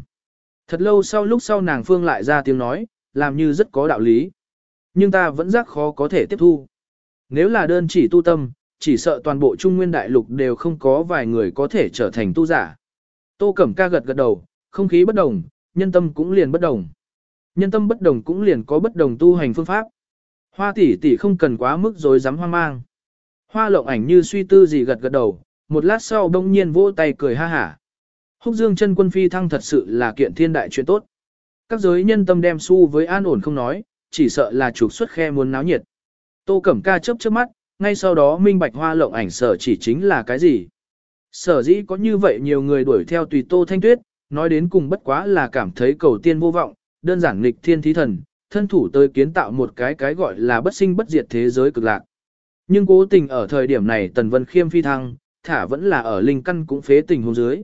Thật lâu sau lúc sau nàng phương lại ra tiếng nói, làm như rất có đạo lý. Nhưng ta vẫn giác khó có thể tiếp thu. Nếu là đơn chỉ tu tâm, chỉ sợ toàn bộ trung nguyên đại lục đều không có vài người có thể trở thành tu giả. Tô Cẩm ca gật gật đầu, không khí bất đồng, nhân tâm cũng liền bất đồng. Nhân tâm bất đồng cũng liền có bất đồng tu hành phương pháp. Hoa tỷ tỷ không cần quá mức rồi dám hoang mang. Hoa lộng ảnh như suy tư gì gật gật đầu, một lát sau đông nhiên vỗ tay cười ha hả. Húc dương chân quân phi thăng thật sự là kiện thiên đại chuyện tốt. Các giới nhân tâm đem su với an ổn không nói, chỉ sợ là trục xuất khe muốn náo nhiệt. Tô Cẩm Ca chớp chớp mắt, ngay sau đó minh bạch hoa lộng ảnh sở chỉ chính là cái gì. Sở dĩ có như vậy nhiều người đuổi theo tùy Tô Thanh Tuyết, nói đến cùng bất quá là cảm thấy cầu tiên vô vọng, đơn giản nghịch thiên thí thần, thân thủ tới kiến tạo một cái cái gọi là bất sinh bất diệt thế giới cực lạc. Nhưng cố tình ở thời điểm này Tần Vân Khiêm phi thăng, thả vẫn là ở linh căn cũng phế tình hôn dưới.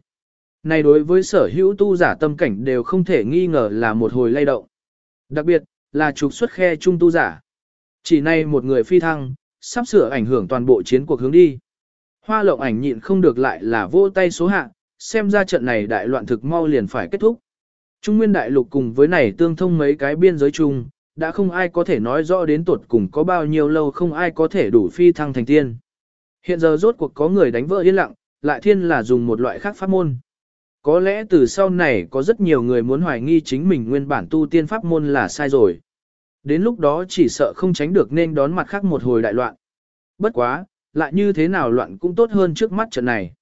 Này đối với sở hữu tu giả tâm cảnh đều không thể nghi ngờ là một hồi lay động. Đặc biệt, là trục xuất khe trung tu giả. Chỉ nay một người phi thăng, sắp sửa ảnh hưởng toàn bộ chiến cuộc hướng đi. Hoa lộng ảnh nhịn không được lại là vô tay số hạ, xem ra trận này đại loạn thực mau liền phải kết thúc. Trung nguyên đại lục cùng với này tương thông mấy cái biên giới chung, đã không ai có thể nói rõ đến tuột cùng có bao nhiêu lâu không ai có thể đủ phi thăng thành tiên. Hiện giờ rốt cuộc có người đánh vỡ yên lặng, lại thiên là dùng một loại khác pháp môn. Có lẽ từ sau này có rất nhiều người muốn hoài nghi chính mình nguyên bản tu tiên pháp môn là sai rồi. Đến lúc đó chỉ sợ không tránh được nên đón mặt khác một hồi đại loạn. Bất quá, lại như thế nào loạn cũng tốt hơn trước mắt trận này.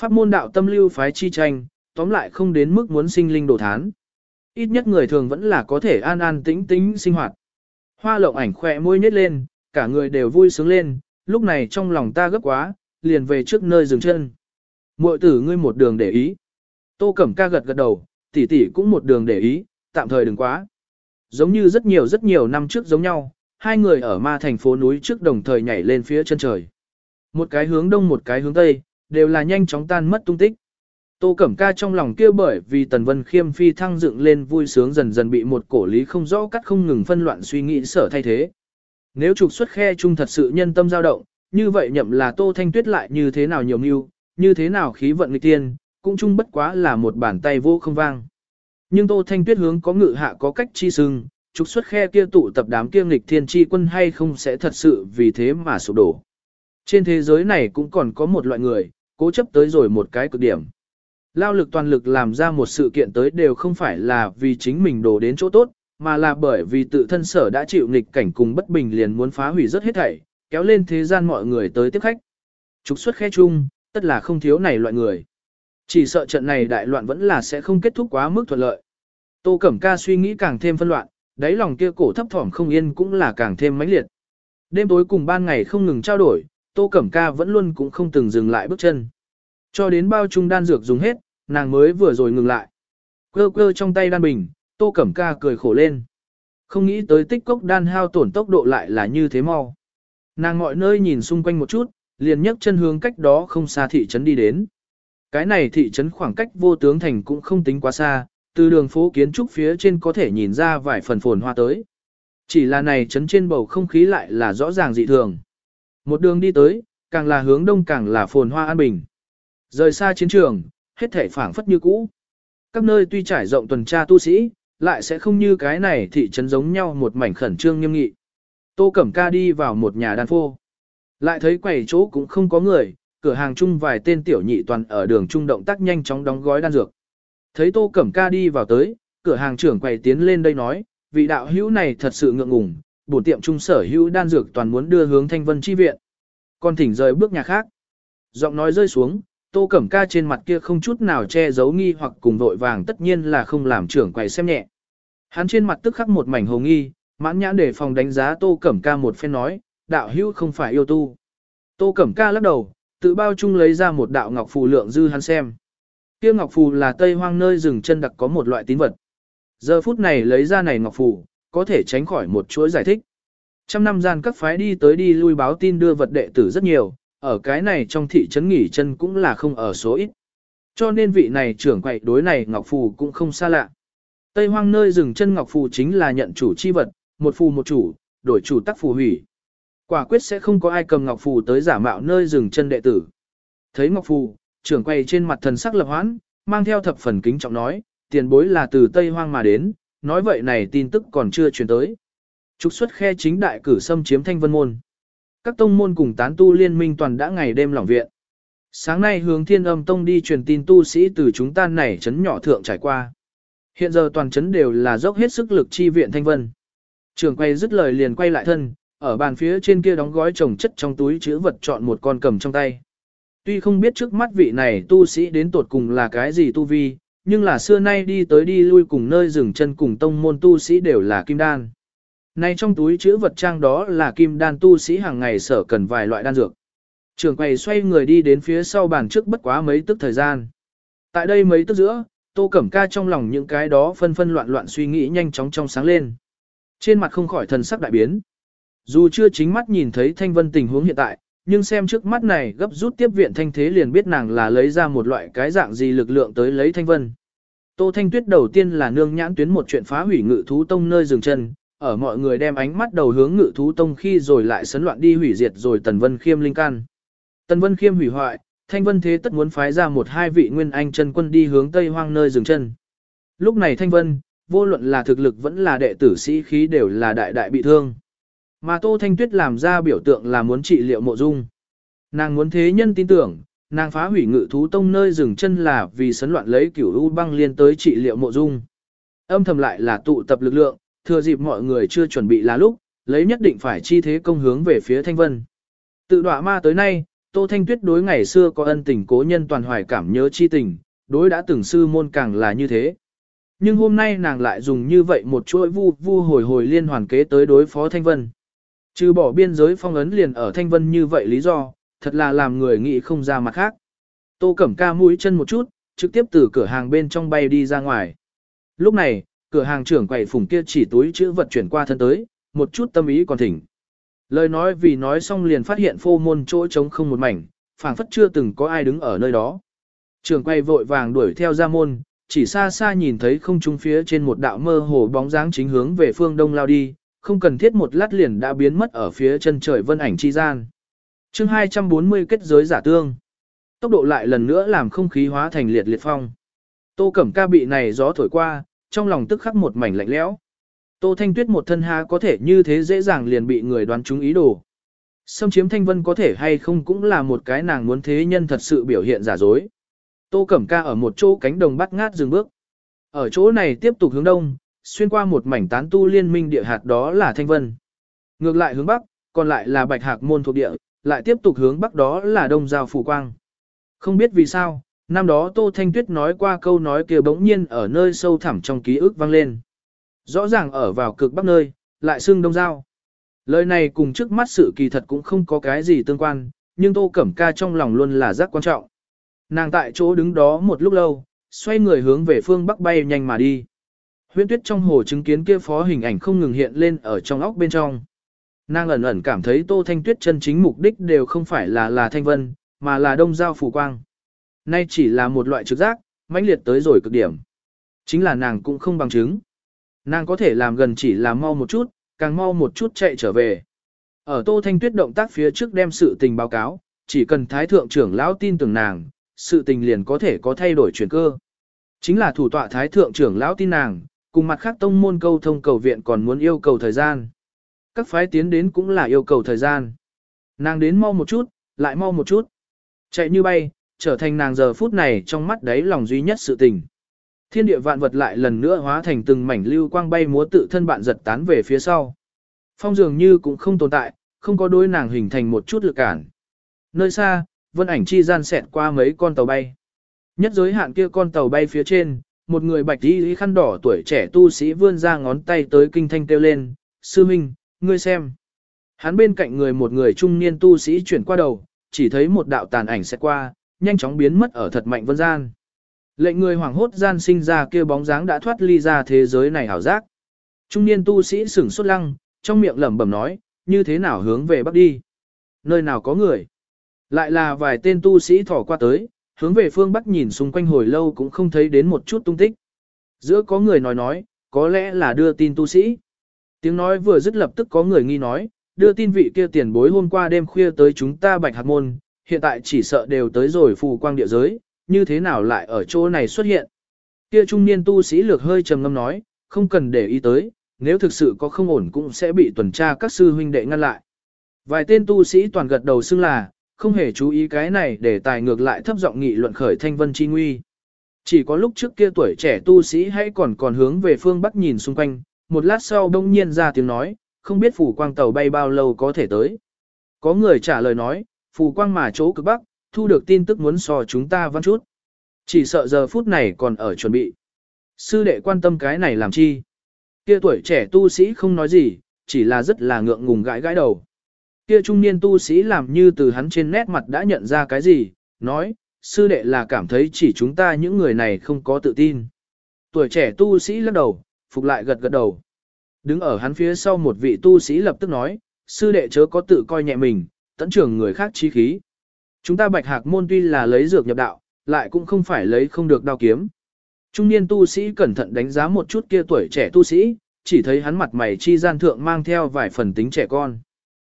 Pháp môn đạo tâm lưu phái chi tranh, tóm lại không đến mức muốn sinh linh đổ thán. Ít nhất người thường vẫn là có thể an an tĩnh tĩnh sinh hoạt. Hoa lộng ảnh khỏe môi nhếch lên, cả người đều vui sướng lên, lúc này trong lòng ta gấp quá, liền về trước nơi dừng chân. Muội tử ngươi một đường để ý. Tô Cẩm ca gật gật đầu, tỷ tỷ cũng một đường để ý, tạm thời đừng quá. Giống như rất nhiều rất nhiều năm trước giống nhau, hai người ở ma thành phố núi trước đồng thời nhảy lên phía chân trời. Một cái hướng đông một cái hướng tây, đều là nhanh chóng tan mất tung tích. Tô Cẩm Ca trong lòng kia bởi vì Tần Vân Khiêm phi thăng dựng lên vui sướng dần dần bị một cổ lý không rõ cắt không ngừng phân loạn suy nghĩ sở thay thế. Nếu trục xuất khe chung thật sự nhân tâm dao động, như vậy nhậm là Tô Thanh Tuyết lại như thế nào nhiều mưu, như thế nào khí vận nghịch tiên, cũng chung bất quá là một bàn tay vô không vang. Nhưng Tô Thanh Tuyết hướng có ngự hạ có cách chi sưng, trục xuất khe kia tụ tập đám kia nghịch thiên chi quân hay không sẽ thật sự vì thế mà sụp đổ. Trên thế giới này cũng còn có một loại người, cố chấp tới rồi một cái cực điểm. Lao lực toàn lực làm ra một sự kiện tới đều không phải là vì chính mình đổ đến chỗ tốt, mà là bởi vì tự thân sở đã chịu nghịch cảnh cùng bất bình liền muốn phá hủy rất hết thảy, kéo lên thế gian mọi người tới tiếp khách. Trục xuất khe chung, tất là không thiếu này loại người. Chỉ sợ trận này đại loạn vẫn là sẽ không kết thúc quá mức thuận lợi. Tô Cẩm Ca suy nghĩ càng thêm phân loạn, đáy lòng kia cổ thấp thỏm không yên cũng là càng thêm mãnh liệt. Đêm tối cùng ban ngày không ngừng trao đổi, Tô Cẩm Ca vẫn luôn cũng không từng dừng lại bước chân. Cho đến bao trung đan dược dùng hết, nàng mới vừa rồi ngừng lại. Cơ cơ trong tay đan bình, Tô Cẩm Ca cười khổ lên. Không nghĩ tới tích cốc đan hao tổn tốc độ lại là như thế mau. Nàng mọi nơi nhìn xung quanh một chút, liền nhấc chân hướng cách đó không xa thị trấn đi đến. Cái này thị trấn khoảng cách vô tướng thành cũng không tính quá xa, từ đường phố kiến trúc phía trên có thể nhìn ra vài phần phồn hoa tới. Chỉ là này trấn trên bầu không khí lại là rõ ràng dị thường. Một đường đi tới, càng là hướng đông càng là phồn hoa an bình. Rời xa chiến trường, hết thể phảng phất như cũ. Các nơi tuy trải rộng tuần tra tu sĩ, lại sẽ không như cái này thị trấn giống nhau một mảnh khẩn trương nghiêm nghị. Tô Cẩm Ca đi vào một nhà đan phô. Lại thấy quầy chỗ cũng không có người, cửa hàng chung vài tên tiểu nhị toàn ở đường trung động tác nhanh chóng đóng gói đan dược. Thấy Tô Cẩm Ca đi vào tới, cửa hàng trưởng quầy tiến lên đây nói, vị đạo hữu này thật sự ngượng ngùng, bổn tiệm trung sở hữu đan dược toàn muốn đưa hướng Thanh Vân chi viện. Còn thỉnh rời bước nhà khác. Giọng nói rơi xuống, Tô Cẩm Ca trên mặt kia không chút nào che giấu nghi hoặc cùng vội vàng tất nhiên là không làm trưởng quầy xem nhẹ. Hắn trên mặt tức khắc một mảnh hồ nghi, mãn nhãn để phòng đánh giá Tô Cẩm Ca một phen nói, đạo hữu không phải yêu tu. Tô Cẩm Ca lắc đầu, tự bao chung lấy ra một đạo ngọc phù lượng dư hắn xem. Kia ngọc phù là tây hoang nơi rừng chân đặc có một loại tín vật. Giờ phút này lấy ra này ngọc phù, có thể tránh khỏi một chuỗi giải thích. Trăm năm gian các phái đi tới đi lui báo tin đưa vật đệ tử rất nhiều, ở cái này trong thị trấn nghỉ chân cũng là không ở số ít. Cho nên vị này trưởng quậy đối này Ngọc Phù cũng không xa lạ. Tây hoang nơi rừng chân Ngọc Phù chính là nhận chủ chi vật, một phù một chủ, đổi chủ tắc phù hủy. Quả quyết sẽ không có ai cầm Ngọc Phù tới giả mạo nơi dừng chân đệ tử. Thấy Ngọc Phù, trưởng quay trên mặt thần sắc lập hoãn, mang theo thập phần kính trọng nói, tiền bối là từ Tây hoang mà đến, nói vậy này tin tức còn chưa truyền tới. Trục xuất khe chính đại cử xâm chiếm thanh vân môn. Các tông môn cùng tán tu liên minh toàn đã ngày đêm lỏng viện. Sáng nay hướng thiên âm tông đi truyền tin tu sĩ từ chúng ta này chấn nhỏ thượng trải qua. Hiện giờ toàn chấn đều là dốc hết sức lực chi viện thanh vân. Trường quay dứt lời liền quay lại thân, ở bàn phía trên kia đóng gói trồng chất trong túi chữ vật chọn một con cầm trong tay. Tuy không biết trước mắt vị này tu sĩ đến tột cùng là cái gì tu vi, nhưng là xưa nay đi tới đi lui cùng nơi dừng chân cùng tông môn tu sĩ đều là kim đan. Nay trong túi chữ vật trang đó là kim đan tu sĩ hàng ngày sở cần vài loại đan dược. Trường quầy xoay người đi đến phía sau bàn trước bất quá mấy tức thời gian. Tại đây mấy tức giữa, tô cẩm ca trong lòng những cái đó phân phân loạn loạn suy nghĩ nhanh chóng trong sáng lên. Trên mặt không khỏi thần sắc đại biến. Dù chưa chính mắt nhìn thấy thanh vân tình huống hiện tại, nhưng xem trước mắt này gấp rút tiếp viện thanh thế liền biết nàng là lấy ra một loại cái dạng gì lực lượng tới lấy thanh vân. Tô Thanh Tuyết đầu tiên là nương nhãn tuyến một chuyện phá hủy ngự thú tông nơi dừng chân, ở mọi người đem ánh mắt đầu hướng ngự thú tông khi rồi lại sấn loạn đi hủy diệt rồi Tần Vân Khiêm linh can. Tần Vân Khiêm hủy hoại, Thanh Vân thế tất muốn phái ra một hai vị nguyên anh chân quân đi hướng Tây Hoang nơi dừng chân. Lúc này Thanh Vân, vô luận là thực lực vẫn là đệ tử sĩ khí đều là đại đại bị thương. Mà Tô Thanh Tuyết làm ra biểu tượng là muốn trị liệu mộ dung. Nàng muốn thế nhân tin tưởng, nàng phá hủy ngự thú tông nơi dừng chân là vì sấn loạn lấy cửu u băng liên tới trị liệu mộ dung. Âm thầm lại là tụ tập lực lượng, thừa dịp mọi người chưa chuẩn bị là lúc, lấy nhất định phải chi thế công hướng về phía Thanh Vân. Tự đọa ma tới nay, Tô Thanh Tuyết đối ngày xưa có ân tình cố nhân toàn hoài cảm nhớ chi tình, đối đã từng sư môn càng là như thế. Nhưng hôm nay nàng lại dùng như vậy một chuỗi vu vu hồi hồi liên hoàn kế tới đối phó Thanh Vân. Trừ bỏ biên giới phong ấn liền ở Thanh Vân như vậy lý do, thật là làm người nghĩ không ra mặt khác. Tô Cẩm Ca mũi chân một chút, trực tiếp từ cửa hàng bên trong bay đi ra ngoài. Lúc này, cửa hàng trưởng quầy phùng kia chỉ túi chữ vật chuyển qua thân tới, một chút tâm ý còn thỉnh. Lời nói vì nói xong liền phát hiện phô môn chỗ trống không một mảnh, phảng phất chưa từng có ai đứng ở nơi đó. Trường quay vội vàng đuổi theo ra môn, chỉ xa xa nhìn thấy không trung phía trên một đạo mơ hồ bóng dáng chính hướng về phương đông lao đi, không cần thiết một lát liền đã biến mất ở phía chân trời vân ảnh chi gian. chương 240 kết giới giả tương. Tốc độ lại lần nữa làm không khí hóa thành liệt liệt phong. Tô Cẩm Ca bị này gió thổi qua, trong lòng tức khắc một mảnh lạnh lẽo. Tô Thanh Tuyết một thân ha có thể như thế dễ dàng liền bị người đoán trúng ý đồ. Xâm chiếm Thanh Vân có thể hay không cũng là một cái nàng muốn thế nhân thật sự biểu hiện giả dối. Tô Cẩm Ca ở một chỗ cánh đồng bắt ngát dừng bước. Ở chỗ này tiếp tục hướng đông, xuyên qua một mảnh tán tu liên minh địa hạt đó là Thanh Vân. Ngược lại hướng bắc, còn lại là Bạch Hạc môn thuộc địa, lại tiếp tục hướng bắc đó là Đông Giao Phủ Quang. Không biết vì sao, năm đó Tô Thanh Tuyết nói qua câu nói kia bỗng nhiên ở nơi sâu thẳm trong ký ức vang lên. Rõ ràng ở vào cực bắc nơi, lại xưng Đông Giao. Lời này cùng trước mắt sự kỳ thật cũng không có cái gì tương quan, nhưng Tô Cẩm Ca trong lòng luôn là rất quan trọng. Nàng tại chỗ đứng đó một lúc lâu, xoay người hướng về phương bắc bay nhanh mà đi. Huyễn tuyết trong hồ chứng kiến kia phó hình ảnh không ngừng hiện lên ở trong óc bên trong. Nàng ẩn ẩn cảm thấy Tô Thanh Tuyết chân chính mục đích đều không phải là là Thanh Vân, mà là Đông Giao Phù Quang. Nay chỉ là một loại trực giác, mãnh liệt tới rồi cực điểm. Chính là nàng cũng không bằng chứng. Nàng có thể làm gần chỉ là mau một chút, càng mau một chút chạy trở về. Ở Tô Thanh Tuyết động tác phía trước đem sự tình báo cáo, chỉ cần Thái Thượng trưởng lão tin tưởng nàng, sự tình liền có thể có thay đổi chuyển cơ. Chính là thủ tọa Thái Thượng trưởng lão tin nàng, cùng mặt khác tông môn câu thông cầu viện còn muốn yêu cầu thời gian. Các phái tiến đến cũng là yêu cầu thời gian. Nàng đến mau một chút, lại mau một chút. Chạy như bay, trở thành nàng giờ phút này trong mắt đấy lòng duy nhất sự tình. Thiên địa vạn vật lại lần nữa hóa thành từng mảnh lưu quang bay múa tự thân bạn giật tán về phía sau. Phong dường như cũng không tồn tại, không có đôi nàng hình thành một chút lực cản. Nơi xa, vân ảnh chi gian xẹt qua mấy con tàu bay. Nhất giới hạn kia con tàu bay phía trên, một người bạch y khăn đỏ tuổi trẻ tu sĩ vươn ra ngón tay tới kinh thanh kêu lên, sư minh, ngươi xem. Hắn bên cạnh người một người trung niên tu sĩ chuyển qua đầu, chỉ thấy một đạo tàn ảnh sẽ qua, nhanh chóng biến mất ở thật mạnh vân gian. Lệnh người hoảng hốt gian sinh ra kia bóng dáng đã thoát ly ra thế giới này hảo giác. Trung niên tu sĩ sửng sốt lăng, trong miệng lẩm bẩm nói, như thế nào hướng về bắc đi. Nơi nào có người. Lại là vài tên tu sĩ thỏ qua tới, hướng về phương bắc nhìn xung quanh hồi lâu cũng không thấy đến một chút tung tích. Giữa có người nói nói, có lẽ là đưa tin tu sĩ. Tiếng nói vừa dứt lập tức có người nghi nói, đưa tin vị kia tiền bối hôm qua đêm khuya tới chúng ta bạch hạt môn, hiện tại chỉ sợ đều tới rồi phù quang địa giới, như thế nào lại ở chỗ này xuất hiện. Kia trung niên tu sĩ lược hơi trầm ngâm nói, không cần để ý tới, nếu thực sự có không ổn cũng sẽ bị tuần tra các sư huynh đệ ngăn lại. Vài tên tu sĩ toàn gật đầu xưng là, không hề chú ý cái này để tài ngược lại thấp giọng nghị luận khởi thanh vân chi nguy. Chỉ có lúc trước kia tuổi trẻ tu sĩ hãy còn còn hướng về phương bắc nhìn xung quanh, một lát sau đông nhiên ra tiếng nói, không biết phủ quang tàu bay bao lâu có thể tới. Có người trả lời nói, phủ quang mà chỗ cực bắc, thu được tin tức muốn so chúng ta văn chút. Chỉ sợ giờ phút này còn ở chuẩn bị. Sư đệ quan tâm cái này làm chi? Kia tuổi trẻ tu sĩ không nói gì, chỉ là rất là ngượng ngùng gãi gãi đầu. Kia trung niên tu sĩ làm như từ hắn trên nét mặt đã nhận ra cái gì, nói, sư đệ là cảm thấy chỉ chúng ta những người này không có tự tin. Tuổi trẻ tu sĩ lắc đầu, phục lại gật gật đầu. Đứng ở hắn phía sau một vị tu sĩ lập tức nói, sư đệ chớ có tự coi nhẹ mình, tận trưởng người khác chi khí. Chúng ta bạch hạc môn tuy là lấy dược nhập đạo, lại cũng không phải lấy không được đao kiếm. Trung niên tu sĩ cẩn thận đánh giá một chút kia tuổi trẻ tu sĩ, chỉ thấy hắn mặt mày chi gian thượng mang theo vài phần tính trẻ con.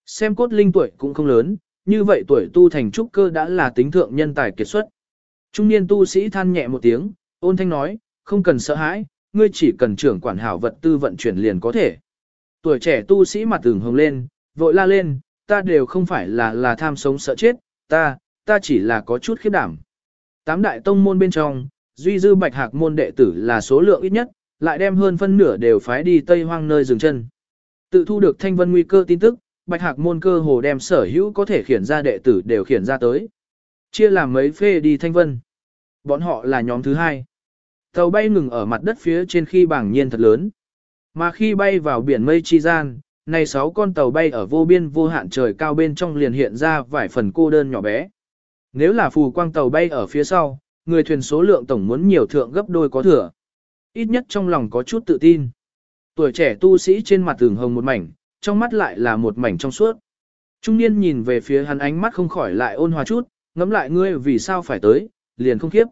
Xem cốt linh tuổi cũng không lớn, như vậy tuổi tu thành trúc cơ đã là tính thượng nhân tài kiệt xuất. Trung niên tu sĩ than nhẹ một tiếng, ôn thanh nói, không cần sợ hãi, ngươi chỉ cần trưởng quản hảo vật tư vận chuyển liền có thể. Tuổi trẻ tu sĩ mặt tưởng hồng lên, vội la lên, ta đều không phải là là tham sống sợ chết, ta, ta chỉ là có chút khiếp đảm. Tám đại tông môn bên trong, duy dư bạch hạc môn đệ tử là số lượng ít nhất, lại đem hơn phân nửa đều phái đi Tây Hoang nơi dừng chân. Tự thu được thanh vân nguy cơ tin tức, bạch hạc môn cơ hồ đem sở hữu có thể khiển ra đệ tử đều khiển ra tới. Chia làm mấy phê đi thanh vân. Bọn họ là nhóm thứ hai. Tàu bay ngừng ở mặt đất phía trên khi bảng nhiên thật lớn. Mà khi bay vào biển mây chi gian, này sáu con tàu bay ở vô biên vô hạn trời cao bên trong liền hiện ra vài phần cô đơn nhỏ bé. Nếu là phù quang tàu bay ở phía sau, người thuyền số lượng tổng muốn nhiều thượng gấp đôi có thừa. Ít nhất trong lòng có chút tự tin. Tuổi trẻ tu sĩ trên mặt tường hồng một mảnh, trong mắt lại là một mảnh trong suốt. Trung niên nhìn về phía hắn ánh mắt không khỏi lại ôn hòa chút, ngẫm lại ngươi vì sao phải tới, liền không khiếp.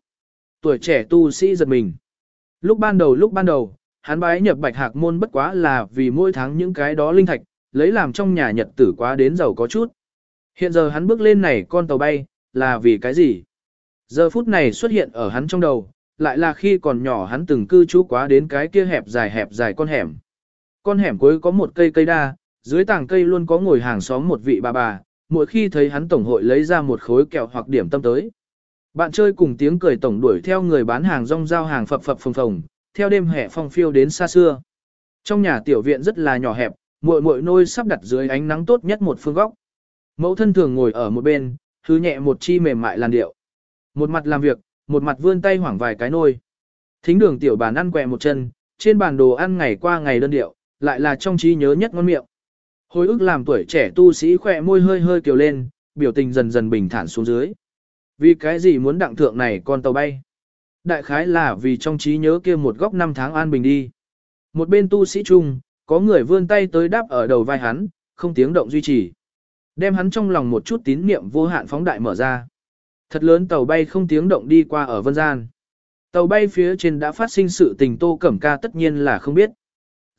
Tuổi trẻ tu sĩ giật mình. Lúc ban đầu lúc ban đầu, hắn bái nhập bạch hạc môn bất quá là vì mỗi tháng những cái đó linh thạch, lấy làm trong nhà nhật tử quá đến giàu có chút. Hiện giờ hắn bước lên này con tàu bay, là vì cái gì? Giờ phút này xuất hiện ở hắn trong đầu, lại là khi còn nhỏ hắn từng cư trú quá đến cái kia hẹp dài hẹp dài con hẻm. Con hẻm cuối có một cây cây đa, dưới tảng cây luôn có ngồi hàng xóm một vị bà bà, mỗi khi thấy hắn tổng hội lấy ra một khối kẹo hoặc điểm tâm tới. Bạn chơi cùng tiếng cười tổng đuổi theo người bán hàng rong giao hàng phập phập phồng phồng, theo đêm hè phong phiêu đến xa xưa. Trong nhà tiểu viện rất là nhỏ hẹp, muội muội nôi sắp đặt dưới ánh nắng tốt nhất một phương góc. Mẫu thân thường ngồi ở một bên, thứ nhẹ một chi mềm mại làn điệu. Một mặt làm việc, một mặt vươn tay hoảng vài cái nôi. Thính đường tiểu bàn ăn quẹ một chân, trên bàn đồ ăn ngày qua ngày đơn điệu, lại là trong trí nhớ nhất ngon miệng. Hồi ức làm tuổi trẻ tu sĩ khỏe môi hơi hơi kiều lên, biểu tình dần dần bình thản xuống dưới. Vì cái gì muốn đặng thượng này con tàu bay? Đại khái là vì trong trí nhớ kia một góc năm tháng an bình đi. Một bên tu sĩ chung, có người vươn tay tới đáp ở đầu vai hắn, không tiếng động duy trì. Đem hắn trong lòng một chút tín niệm vô hạn phóng đại mở ra. Thật lớn tàu bay không tiếng động đi qua ở vân gian. Tàu bay phía trên đã phát sinh sự tình tô cẩm ca tất nhiên là không biết.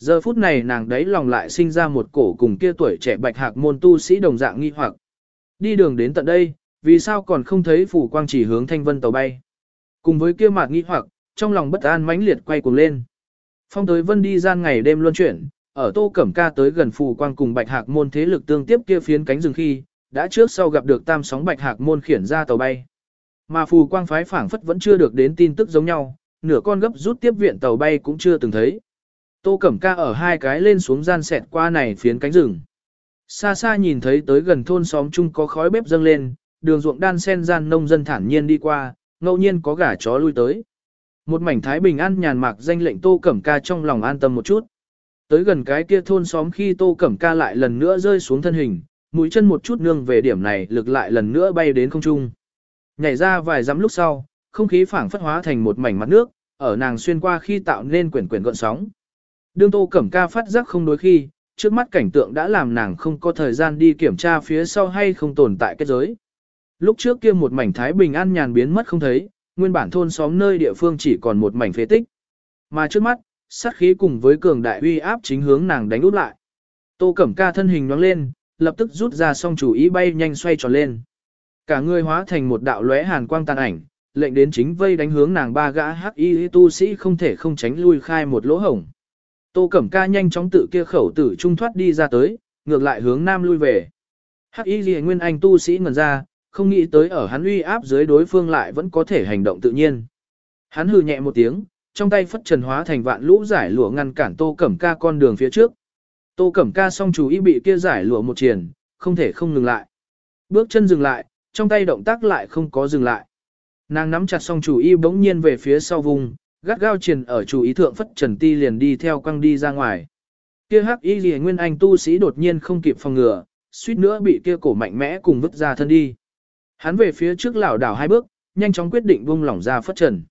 Giờ phút này nàng đấy lòng lại sinh ra một cổ cùng kia tuổi trẻ bạch hạc môn tu sĩ đồng dạng nghi hoặc. Đi đường đến tận đây, vì sao còn không thấy phủ quang chỉ hướng thanh vân tàu bay. Cùng với kia mạc nghi hoặc, trong lòng bất an mãnh liệt quay cuồng lên. Phong tới vân đi gian ngày đêm luân chuyển, ở tô cẩm ca tới gần phù quang cùng bạch hạc môn thế lực tương tiếp kia phiến cánh rừng khi, đã trước sau gặp được tam sóng bạch hạc môn khiển ra tàu bay. Mà phù quang phái phảng phất vẫn chưa được đến tin tức giống nhau, nửa con gấp rút tiếp viện tàu bay cũng chưa từng thấy. Tô Cẩm Ca ở hai cái lên xuống gian sẹt qua này phiến cánh rừng. Xa xa nhìn thấy tới gần thôn xóm chung có khói bếp dâng lên, đường ruộng đan sen gian nông dân thản nhiên đi qua, ngẫu nhiên có gà chó lui tới. Một mảnh thái bình an nhàn mạc danh lệnh Tô Cẩm Ca trong lòng an tâm một chút. Tới gần cái kia thôn xóm khi Tô Cẩm Ca lại lần nữa rơi xuống thân hình, mũi chân một chút nương về điểm này lực lại lần nữa bay đến không trung. Nhảy ra vài dặm lúc sau, không khí phảng phất hóa thành một mảnh mặt nước, ở nàng xuyên qua khi tạo nên quyển quyển gợn sóng. Đương Tô Cẩm Ca phát giác không đối khi, trước mắt cảnh tượng đã làm nàng không có thời gian đi kiểm tra phía sau hay không tồn tại kết giới. Lúc trước kia một mảnh thái bình an nhàn biến mất không thấy, nguyên bản thôn xóm nơi địa phương chỉ còn một mảnh phế tích. Mà trước mắt, sát khí cùng với cường đại uy áp chính hướng nàng đánh út lại. Tô Cẩm Ca thân hình nhoáng lên, lập tức rút ra song chủ ý bay nhanh xoay tròn lên. Cả người hóa thành một đạo lóe hàn quang tàn ảnh, lệnh đến chính vây đánh hướng nàng ba gã hắc y tu sĩ không thể không tránh lui khai một lỗ hổng. Tô Cẩm Ca nhanh chóng tự kia khẩu tử trung thoát đi ra tới, ngược lại hướng nam lui về. Hắc y Lệ Nguyên Anh tu sĩ ngẩn ra, không nghĩ tới ở hắn uy áp dưới đối phương lại vẫn có thể hành động tự nhiên. Hắn hừ nhẹ một tiếng, trong tay phất trần hóa thành vạn lũ giải lụa ngăn cản Tô Cẩm Ca con đường phía trước. Tô Cẩm Ca song chú ý bị kia giải lụa một triển, không thể không ngừng lại. Bước chân dừng lại, trong tay động tác lại không có dừng lại. Nàng nắm chặt song chủ y bỗng nhiên về phía sau vùng, gắt gao triền ở chủ ý thượng phất trần ti liền đi theo quăng đi ra ngoài. Kia hắc y lìa nguyên anh tu sĩ đột nhiên không kịp phòng ngừa, suýt nữa bị kia cổ mạnh mẽ cùng vứt ra thân đi. Hắn về phía trước lảo đảo hai bước, nhanh chóng quyết định buông lỏng ra phất trần.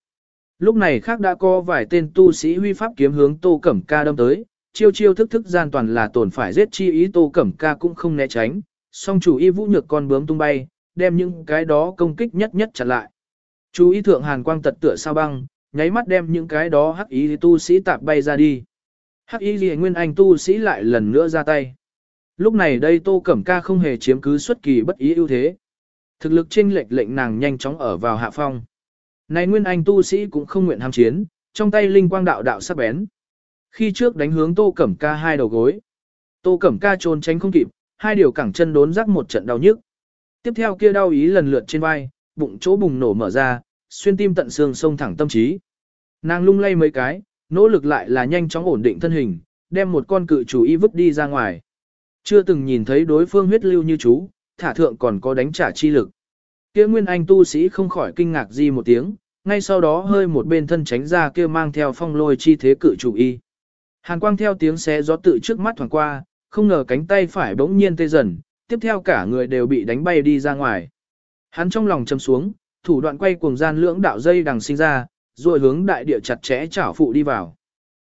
Lúc này khác đã có vài tên tu sĩ huy pháp kiếm hướng Tô Cẩm Ca đâm tới, chiêu chiêu thức thức gian toàn là tổn phải giết chi ý Tô Cẩm Ca cũng không né tránh, song chủ y vũ nhược con bướm tung bay, đem những cái đó công kích nhất nhất chặn lại. Chú ý thượng hàn quang tật tựa sao băng, nháy mắt đem những cái đó hắc ý tu sĩ tạp bay ra đi. Hắc ý gì nguyên anh tu sĩ lại lần nữa ra tay. Lúc này đây Tô Cẩm Ca không hề chiếm cứ xuất kỳ bất ý ưu thế. Thực lực chênh lệch lệnh nàng nhanh chóng ở vào hạ phong. Này nguyên anh tu sĩ cũng không nguyện ham chiến, trong tay linh quang đạo đạo sắc bén. Khi trước đánh hướng Tô Cẩm Ca hai đầu gối. Tô Cẩm Ca trốn tránh không kịp, hai điều cẳng chân đốn rắc một trận đau nhức. Tiếp theo kia đau ý lần lượt trên vai, bụng chỗ bùng nổ mở ra, xuyên tim tận xương sông thẳng tâm trí. Nàng lung lay mấy cái, nỗ lực lại là nhanh chóng ổn định thân hình, đem một con cự chủ y vứt đi ra ngoài. Chưa từng nhìn thấy đối phương huyết lưu như chú, thả thượng còn có đánh trả chi lực. Kia nguyên anh tu sĩ không khỏi kinh ngạc gì một tiếng, ngay sau đó hơi một bên thân tránh ra kia mang theo phong lôi chi thế cự chủ y. Hàn quang theo tiếng xé gió tự trước mắt thoảng qua, không ngờ cánh tay phải bỗng nhiên tê dần, tiếp theo cả người đều bị đánh bay đi ra ngoài. Hắn trong lòng châm xuống, thủ đoạn quay cuồng gian lưỡng đạo dây đằng sinh ra, rồi hướng đại địa chặt chẽ chảo phụ đi vào.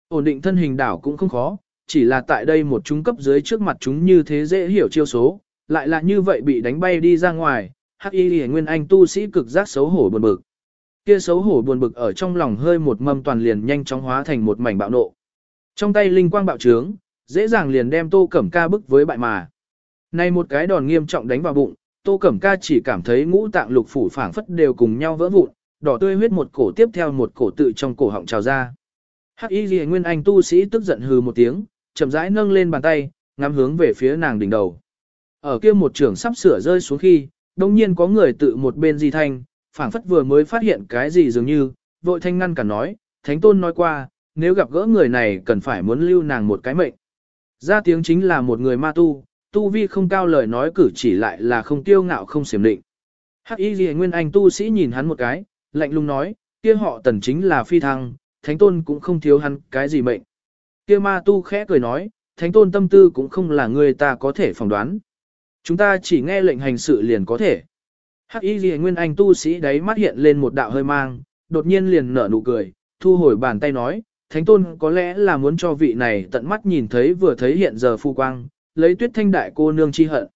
Ổn định thân hình đảo cũng không khó, chỉ là tại đây một trung cấp dưới trước mặt chúng như thế dễ hiểu chiêu số, lại là như vậy bị đánh bay đi ra ngoài, hắc y hề nguyên anh tu sĩ cực giác xấu hổ buồn bực. Kia xấu hổ buồn bực ở trong lòng hơi một mâm toàn liền nhanh chóng hóa thành một mảnh bạo nộ. Trong tay linh quang bạo trướng, dễ dàng liền đem tô cẩm ca bức với bại mà. Này một cái đòn nghiêm trọng đánh vào bụng, tô cẩm ca chỉ cảm thấy ngũ tạng lục phủ phảng phất đều cùng nhau vỡ vụn, đỏ tươi huyết một cổ tiếp theo một cổ tự trong cổ họng trào ra. Hắc y ghi nguyên anh tu sĩ tức giận hừ một tiếng, chậm rãi nâng lên bàn tay, ngắm hướng về phía nàng đỉnh đầu. Ở kia một trường sắp sửa rơi xuống khi, đông nhiên có người tự một bên di thanh, phảng phất vừa mới phát hiện cái gì dường như, vội thanh ngăn cả nói, thánh tôn nói qua, nếu gặp gỡ người này cần phải muốn lưu nàng một cái mệnh. Ra tiếng chính là một người ma tu, tu vi không cao lời nói cử chỉ lại là không tiêu ngạo không xiểm định. Hắc y Liễu nguyên anh tu sĩ nhìn hắn một cái, lạnh lùng nói, kia họ tần chính là phi thăng, thánh tôn cũng không thiếu hắn cái gì mệnh. Kia ma tu khẽ cười nói, thánh tôn tâm tư cũng không là người ta có thể phỏng đoán. Chúng ta chỉ nghe lệnh hành sự liền có thể. Hắc y Liễu nguyên anh tu sĩ đấy mắt hiện lên một đạo hơi mang, đột nhiên liền nở nụ cười, thu hồi bàn tay nói, thánh tôn có lẽ là muốn cho vị này tận mắt nhìn thấy vừa thấy hiện giờ phu quang, lấy tuyết thanh đại cô nương chi hận.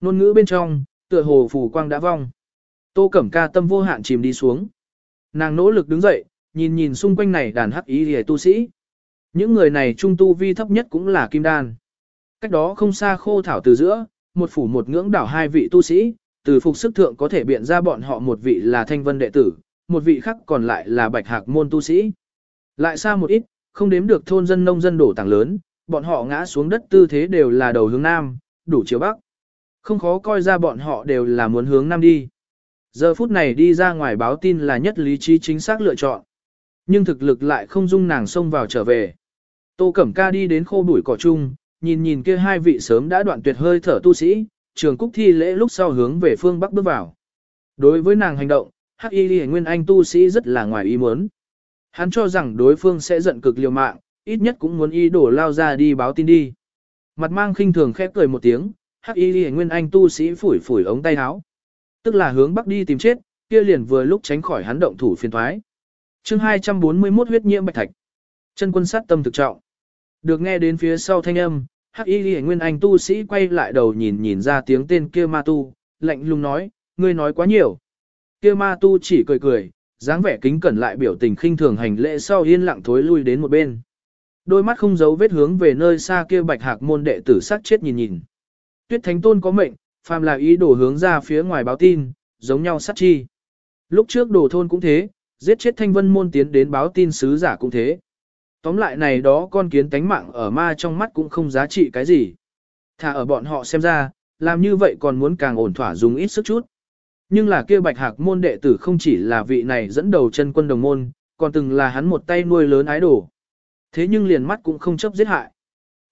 Nôn ngữ bên trong, tựa hồ phủ quang đã vong. Tô Cẩm Ca tâm vô hạn chìm đi xuống. Nàng nỗ lực đứng dậy, nhìn nhìn xung quanh này đàn hắc ý hề tu sĩ. Những người này trung tu vi thấp nhất cũng là kim đan. Cách đó không xa khô thảo từ giữa, một phủ một ngưỡng đảo hai vị tu sĩ, từ phục sức thượng có thể biện ra bọn họ một vị là thanh vân đệ tử, một vị khác còn lại là bạch hạc môn tu sĩ. Lại xa một ít, không đếm được thôn dân nông dân đổ tảng lớn, bọn họ ngã xuống đất tư thế đều là đầu hướng nam, đủ chiều bắc. Không khó coi ra bọn họ đều là muốn hướng nam đi. Giờ phút này đi ra ngoài báo tin là nhất lý trí chính xác lựa chọn. Nhưng thực lực lại không dung nàng xông vào trở về. Tô Cẩm Ca đi đến khô bụi cỏ chung, nhìn nhìn kia hai vị sớm đã đoạn tuyệt hơi thở tu sĩ, trường cúc thi lễ lúc sau hướng về phương bắc bước vào. Đối với nàng hành động, Hắc Y Nguyên Anh tu sĩ rất là ngoài ý muốn. Hắn cho rằng đối phương sẽ giận cực liều mạng, ít nhất cũng muốn y đổ lao ra đi báo tin đi. Mặt mang khinh thường khép cười một tiếng, Hắc Y Nguyên Anh tu sĩ phủi phủi ống tay áo. Tức là hướng bắc đi tìm chết, kia liền vừa lúc tránh khỏi hắn động thủ phiền thoái. Chương 241 huyết nhiễm bạch thạch. Chân quân sát tâm thực trọng. Được nghe đến phía sau thanh âm, Hắc Y Liễu Nguyên Anh tu sĩ quay lại đầu nhìn nhìn ra tiếng tên kia ma tu, lạnh lùng nói, ngươi nói quá nhiều. Kia ma tu chỉ cười cười, dáng vẻ kính cẩn lại biểu tình khinh thường hành lễ sau yên lặng thối lui đến một bên. Đôi mắt không giấu vết hướng về nơi xa kia bạch hạc môn đệ tử sát chết nhìn nhìn. Tuyết Thánh Tôn có mệnh, phàm là ý đồ hướng ra phía ngoài báo tin, giống nhau sát chi. Lúc trước đồ thôn cũng thế, giết chết thanh vân môn tiến đến báo tin sứ giả cũng thế. Tóm lại này đó con kiến tánh mạng ở ma trong mắt cũng không giá trị cái gì. Thà ở bọn họ xem ra, làm như vậy còn muốn càng ổn thỏa dùng ít sức chút. Nhưng là kia bạch hạc môn đệ tử không chỉ là vị này dẫn đầu chân quân đồng môn, còn từng là hắn một tay nuôi lớn ái đồ. Thế nhưng liền mắt cũng không chấp giết hại.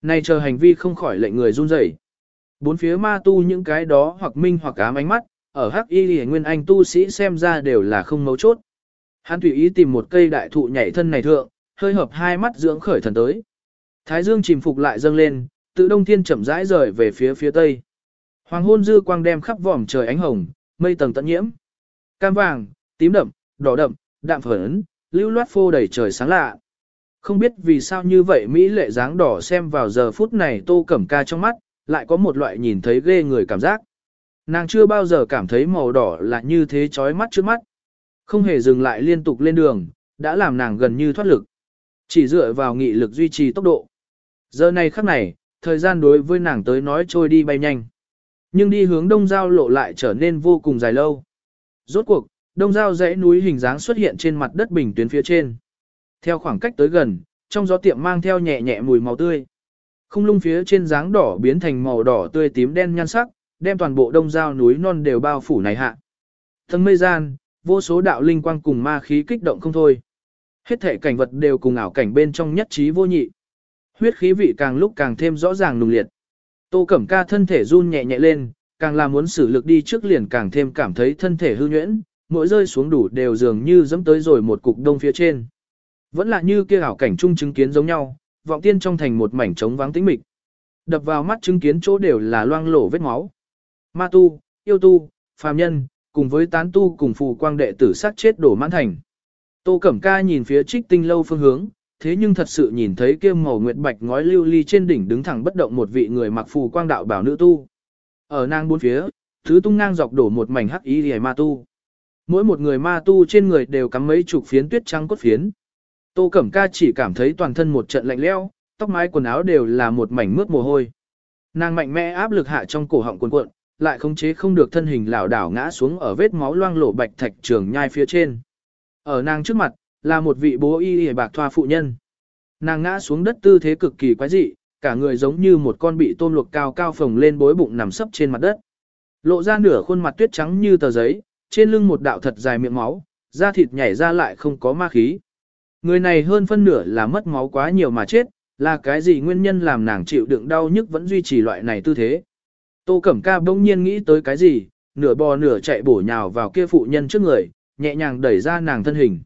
Này chờ hành vi không khỏi lệnh người run rẩy. Bốn phía ma tu những cái đó hoặc minh hoặc ám ánh mắt, ở hắc y hề nguyên anh tu sĩ xem ra đều là không mấu chốt. Hắn tùy ý tìm một cây đại thụ nhảy thân này thượng, hơi hợp hai mắt dưỡng khởi thần tới. Thái dương chìm phục lại dâng lên, tự đông thiên chậm rãi rời về phía phía tây. Hoàng hôn dư quang đem khắp vòm trời ánh hồng, mây tầng tận nhiễm. Cam vàng, tím đậm, đỏ đậm, đạm phấn, lưu loát phô đầy trời sáng lạ. Không biết vì sao như vậy Mỹ lệ dáng đỏ xem vào giờ phút này tô cẩm ca trong mắt, lại có một loại nhìn thấy ghê người cảm giác. Nàng chưa bao giờ cảm thấy màu đỏ là như thế chói mắt trước mắt. Không hề dừng lại liên tục lên đường, đã làm nàng gần như thoát lực. Chỉ dựa vào nghị lực duy trì tốc độ. Giờ này khắc này, thời gian đối với nàng tới nói trôi đi bay nhanh. Nhưng đi hướng đông giao lộ lại trở nên vô cùng dài lâu. Rốt cuộc, đông giao dãy núi hình dáng xuất hiện trên mặt đất bình tuyến phía trên. Theo khoảng cách tới gần, trong gió tiệm mang theo nhẹ nhẹ mùi màu tươi. Không lung phía trên dáng đỏ biến thành màu đỏ tươi tím đen nhan sắc, đem toàn bộ đông giao núi non đều bao phủ này hạ. Thân mây gian, vô số đạo linh quang cùng ma khí kích động không thôi. Hết thể cảnh vật đều cùng ảo cảnh bên trong nhất trí vô nhị. Huyết khí vị càng lúc càng thêm rõ ràng nùng liệt. Tô Cẩm Ca thân thể run nhẹ nhẹ lên, càng là muốn sử lực đi trước liền càng thêm cảm thấy thân thể hư nhuyễn, mỗi rơi xuống đủ đều dường như dẫm tới rồi một cục đông phía trên. Vẫn là như kia ảo cảnh chung chứng kiến giống nhau, vọng tiên trong thành một mảnh trống vắng tĩnh mịch. Đập vào mắt chứng kiến chỗ đều là loang lổ vết máu. Ma tu, yêu tu, phàm nhân, cùng với tán tu cùng phù quang đệ tử sát chết đổ mãn thành. Tô Cẩm Ca nhìn phía trích tinh lâu phương hướng, thế nhưng thật sự nhìn thấy kia màu nguyệt bạch ngói lưu ly trên đỉnh đứng thẳng bất động một vị người mặc phù quang đạo bảo nữ tu. Ở nang bốn phía, thứ tung ngang dọc đổ một mảnh hắc y liễu ma tu. Mỗi một người ma tu trên người đều cắm mấy chục phiến tuyết trắng cốt phiến. Tô Cẩm Ca chỉ cảm thấy toàn thân một trận lạnh lẽo, tóc mái quần áo đều là một mảnh mướt mồ hôi. Nàng mạnh mẽ áp lực hạ trong cổ họng cuộn cuộn, lại khống chế không được thân hình lảo đảo ngã xuống ở vết máu loang lổ bạch thạch trường nhai phía trên. Ở nàng trước mặt, là một vị bố y y bạc thoa phụ nhân. Nàng ngã xuống đất tư thế cực kỳ quái dị, cả người giống như một con bị tôm luộc cao cao phồng lên bối bụng nằm sấp trên mặt đất. Lộ ra nửa khuôn mặt tuyết trắng như tờ giấy, trên lưng một đạo thật dài miệng máu, da thịt nhảy ra lại không có ma khí. Người này hơn phân nửa là mất máu quá nhiều mà chết, là cái gì nguyên nhân làm nàng chịu đựng đau nhức vẫn duy trì loại này tư thế. Tô Cẩm Ca bỗng nhiên nghĩ tới cái gì, nửa bò nửa chạy bổ nhào vào kia phụ nhân trước người, nhẹ nhàng đẩy ra nàng thân hình.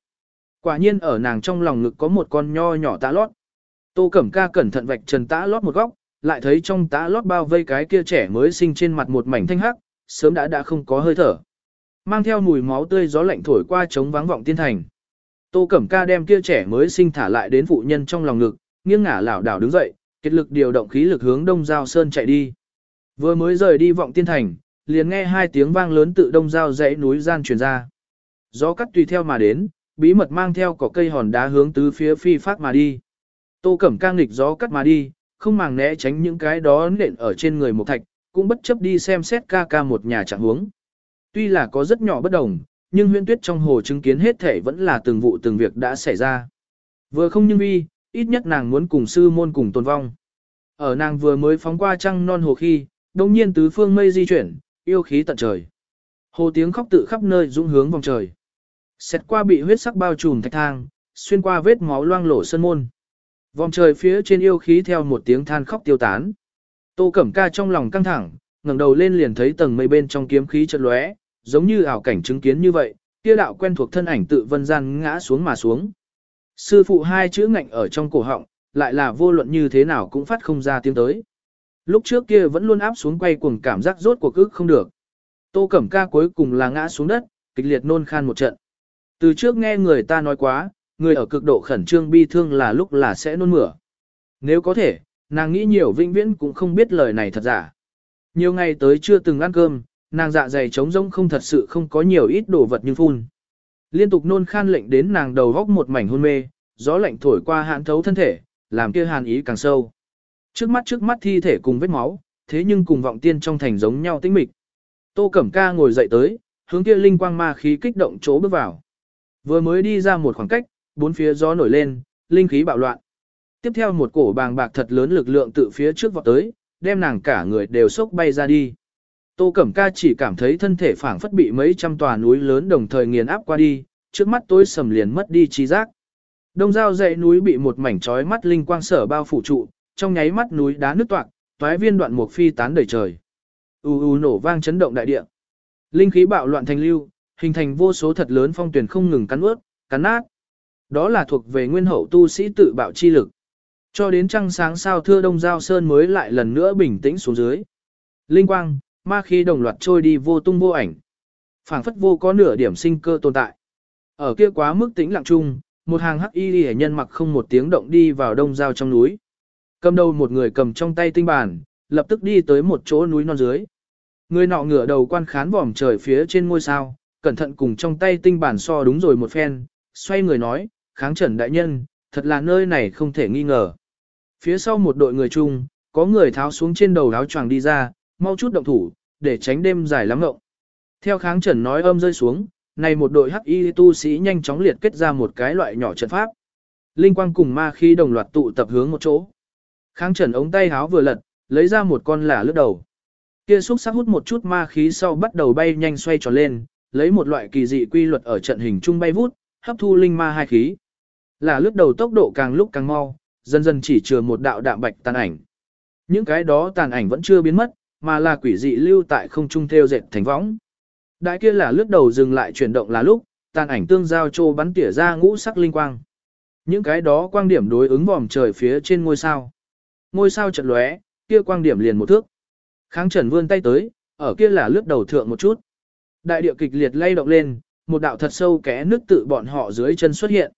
Quả nhiên ở nàng trong lòng ngực có một con nho nhỏ tã lót. Tô Cẩm Ca cẩn thận vạch trần tã lót một góc, lại thấy trong tã lót bao vây cái kia trẻ mới sinh trên mặt một mảnh thanh hắc, sớm đã đã không có hơi thở. Mang theo mùi máu tươi gió lạnh thổi qua trống vắng vọng tiên thành. Tô Cẩm Ca đem kia trẻ mới sinh thả lại đến phụ nhân trong lòng ngực, nghiêng ngả lảo đảo đứng dậy, kết lực điều động khí lực hướng Đông Giao Sơn chạy đi. Vừa mới rời đi vọng tiên thành, liền nghe hai tiếng vang lớn tự Đông Giao dãy núi gian truyền ra. Gió cắt tùy theo mà đến, bí mật mang theo cỏ cây hòn đá hướng tứ phía phi phát mà đi. Tô Cẩm Ca nghịch gió cắt mà đi, không màng né tránh những cái đó nện ở trên người một thạch, cũng bất chấp đi xem xét ca ca một nhà trạng huống. Tuy là có rất nhỏ bất đồng, nhưng huyễn tuyết trong hồ chứng kiến hết thể vẫn là từng vụ từng việc đã xảy ra. Vừa không nhưng vi, ít nhất nàng muốn cùng sư môn cùng tồn vong. Ở nàng vừa mới phóng qua trăng non hồ khi, đồng nhiên tứ phương mây di chuyển, yêu khí tận trời. Hồ tiếng khóc tự khắp nơi dũng hướng vòng trời. Xét qua bị huyết sắc bao trùm thạch thang, xuyên qua vết máu loang lổ sân môn. Vòng trời phía trên yêu khí theo một tiếng than khóc tiêu tán. Tô Cẩm Ca trong lòng căng thẳng, ngẩng đầu lên liền thấy tầng mây bên trong kiếm khí chợt lóe, giống như ảo cảnh chứng kiến như vậy, kia đạo quen thuộc thân ảnh tự vân gian ngã xuống mà xuống. Sư phụ hai chữ ngạnh ở trong cổ họng, lại là vô luận như thế nào cũng phát không ra tiếng tới. Lúc trước kia vẫn luôn áp xuống quay cuồng cảm giác rốt cuộc ức không được. Tô Cẩm Ca cuối cùng là ngã xuống đất, kịch liệt nôn khan một trận. Từ trước nghe người ta nói quá, người ở cực độ khẩn trương bi thương là lúc là sẽ nôn mửa. Nếu có thể, nàng nghĩ nhiều vĩnh viễn cũng không biết lời này thật giả. Nhiều ngày tới chưa từng ăn cơm, nàng dạ dày trống rỗng không thật sự không có nhiều ít đồ vật như phun. Liên tục nôn khan lệnh đến nàng đầu góc một mảnh hôn mê, gió lạnh thổi qua hạn thấu thân thể, làm kia hàn ý càng sâu. Trước mắt trước mắt thi thể cùng vết máu, thế nhưng cùng vọng tiên trong thành giống nhau tĩnh mịch. Tô Cẩm Ca ngồi dậy tới, hướng kia linh quang ma khí kích động chỗ bước vào. Vừa mới đi ra một khoảng cách, bốn phía gió nổi lên, linh khí bạo loạn. Tiếp theo một cổ bàng bạc thật lớn lực lượng tự phía trước vọt tới, đem nàng cả người đều sốc bay ra đi. Tô Cẩm Ca chỉ cảm thấy thân thể phảng phất bị mấy trăm tòa núi lớn đồng thời nghiền áp qua đi, trước mắt tối sầm liền mất đi trí giác. Đông giao dãy núi bị một mảnh chói mắt linh quang sở bao phủ trụ, trong nháy mắt núi đá nứt toạc, toái viên đoạn mục phi tán đầy trời. U u nổ vang chấn động đại địa. Linh khí bạo loạn thành lưu, hình thành vô số thật lớn phong tuyển không ngừng cắn ướt, cắn nát. Đó là thuộc về nguyên hậu tu sĩ tự bạo chi lực. Cho đến trăng sáng sao thưa đông giao sơn mới lại lần nữa bình tĩnh xuống dưới. Linh quang, ma khí đồng loạt trôi đi vô tung vô ảnh. phảng phất vô có nửa điểm sinh cơ tồn tại. Ở kia quá mức tĩnh lặng chung, một hàng hắc y hệ nhân mặc không một tiếng động đi vào đông giao trong núi. Cầm đầu một người cầm trong tay tinh bản, lập tức đi tới một chỗ núi non dưới. Người nọ ngửa đầu quan khán vòm trời phía trên ngôi sao, cẩn thận cùng trong tay tinh bản so đúng rồi một phen, xoay người nói, kháng trần đại nhân, thật là nơi này không thể nghi ngờ. Phía sau một đội người chung, có người tháo xuống trên đầu áo choàng đi ra, mau chút động thủ, để tránh đêm dài lắm ngộng. Theo kháng trần nói âm rơi xuống, này một đội hắc y tu sĩ nhanh chóng liệt kết ra một cái loại nhỏ trận pháp. Linh quang cùng ma khí đồng loạt tụ tập hướng một chỗ. Kháng trần ống tay háo vừa lật, lấy ra một con lả lướt đầu. Kia xúc sắc hút một chút ma khí sau bắt đầu bay nhanh xoay tròn lên, lấy một loại kỳ dị quy luật ở trận hình trung bay vút, hấp thu linh ma hai khí. Lả lướt đầu tốc độ càng lúc càng mau, dần dần chỉ chừa một đạo đạm bạch tàn ảnh. Những cái đó tàn ảnh vẫn chưa biến mất, mà là quỷ dị lưu tại không trung theo dệt thành võng. Đại kia là lướt đầu dừng lại chuyển động là lúc, tàn ảnh tương giao trô bắn tỉa ra ngũ sắc linh quang. Những cái đó quang điểm đối ứng vòm trời phía trên ngôi sao. Ngôi sao chợt lóe, kia quang điểm liền một thước. Kháng Trần vươn tay tới, ở kia là lướt đầu thượng một chút. Đại địa kịch liệt lay động lên, một đạo thật sâu kẽ nước tự bọn họ dưới chân xuất hiện.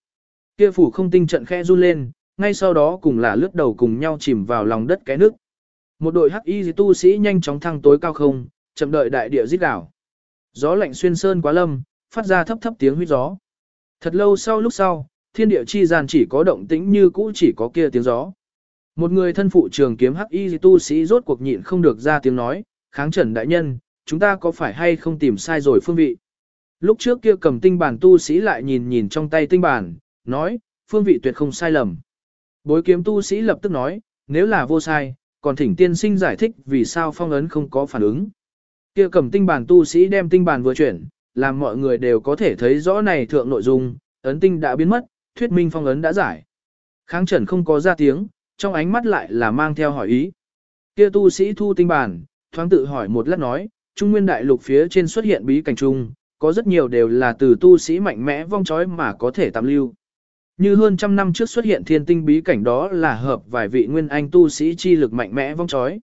Kia phủ không tinh trận khe run lên, ngay sau đó cùng là lướt đầu cùng nhau chìm vào lòng đất kẽ nước. Một đội hắc y tu sĩ nhanh chóng thăng tối cao không, chậm đợi đại địa giết đảo. Gió lạnh xuyên sơn quá lâm, phát ra thấp thấp tiếng huyết gió. Thật lâu sau lúc sau, thiên địa chi gian chỉ có động tĩnh như cũ chỉ có kia tiếng gió. Một người thân phụ trường kiếm hắc y tu sĩ rốt cuộc nhịn không được ra tiếng nói, kháng trần đại nhân, chúng ta có phải hay không tìm sai rồi phương vị. Lúc trước kia cầm tinh bản tu sĩ lại nhìn nhìn trong tay tinh bản, nói, phương vị tuyệt không sai lầm. Bối kiếm tu sĩ lập tức nói, nếu là vô sai, còn thỉnh tiên sinh giải thích vì sao phong ấn không có phản ứng. Kia cầm tinh bản tu sĩ đem tinh bản vừa chuyển, làm mọi người đều có thể thấy rõ này thượng nội dung, ấn tinh đã biến mất, thuyết minh phong ấn đã giải. Kháng trần không có ra tiếng, trong ánh mắt lại là mang theo hỏi ý. Kia tu sĩ thu tinh bản, thoáng tự hỏi một lát nói, Trung Nguyên Đại Lục phía trên xuất hiện bí cảnh trung, có rất nhiều đều là từ tu sĩ mạnh mẽ vong chói mà có thể tạm lưu. Như hơn trăm năm trước xuất hiện thiên tinh bí cảnh đó là hợp vài vị nguyên anh tu sĩ chi lực mạnh mẽ vong chói.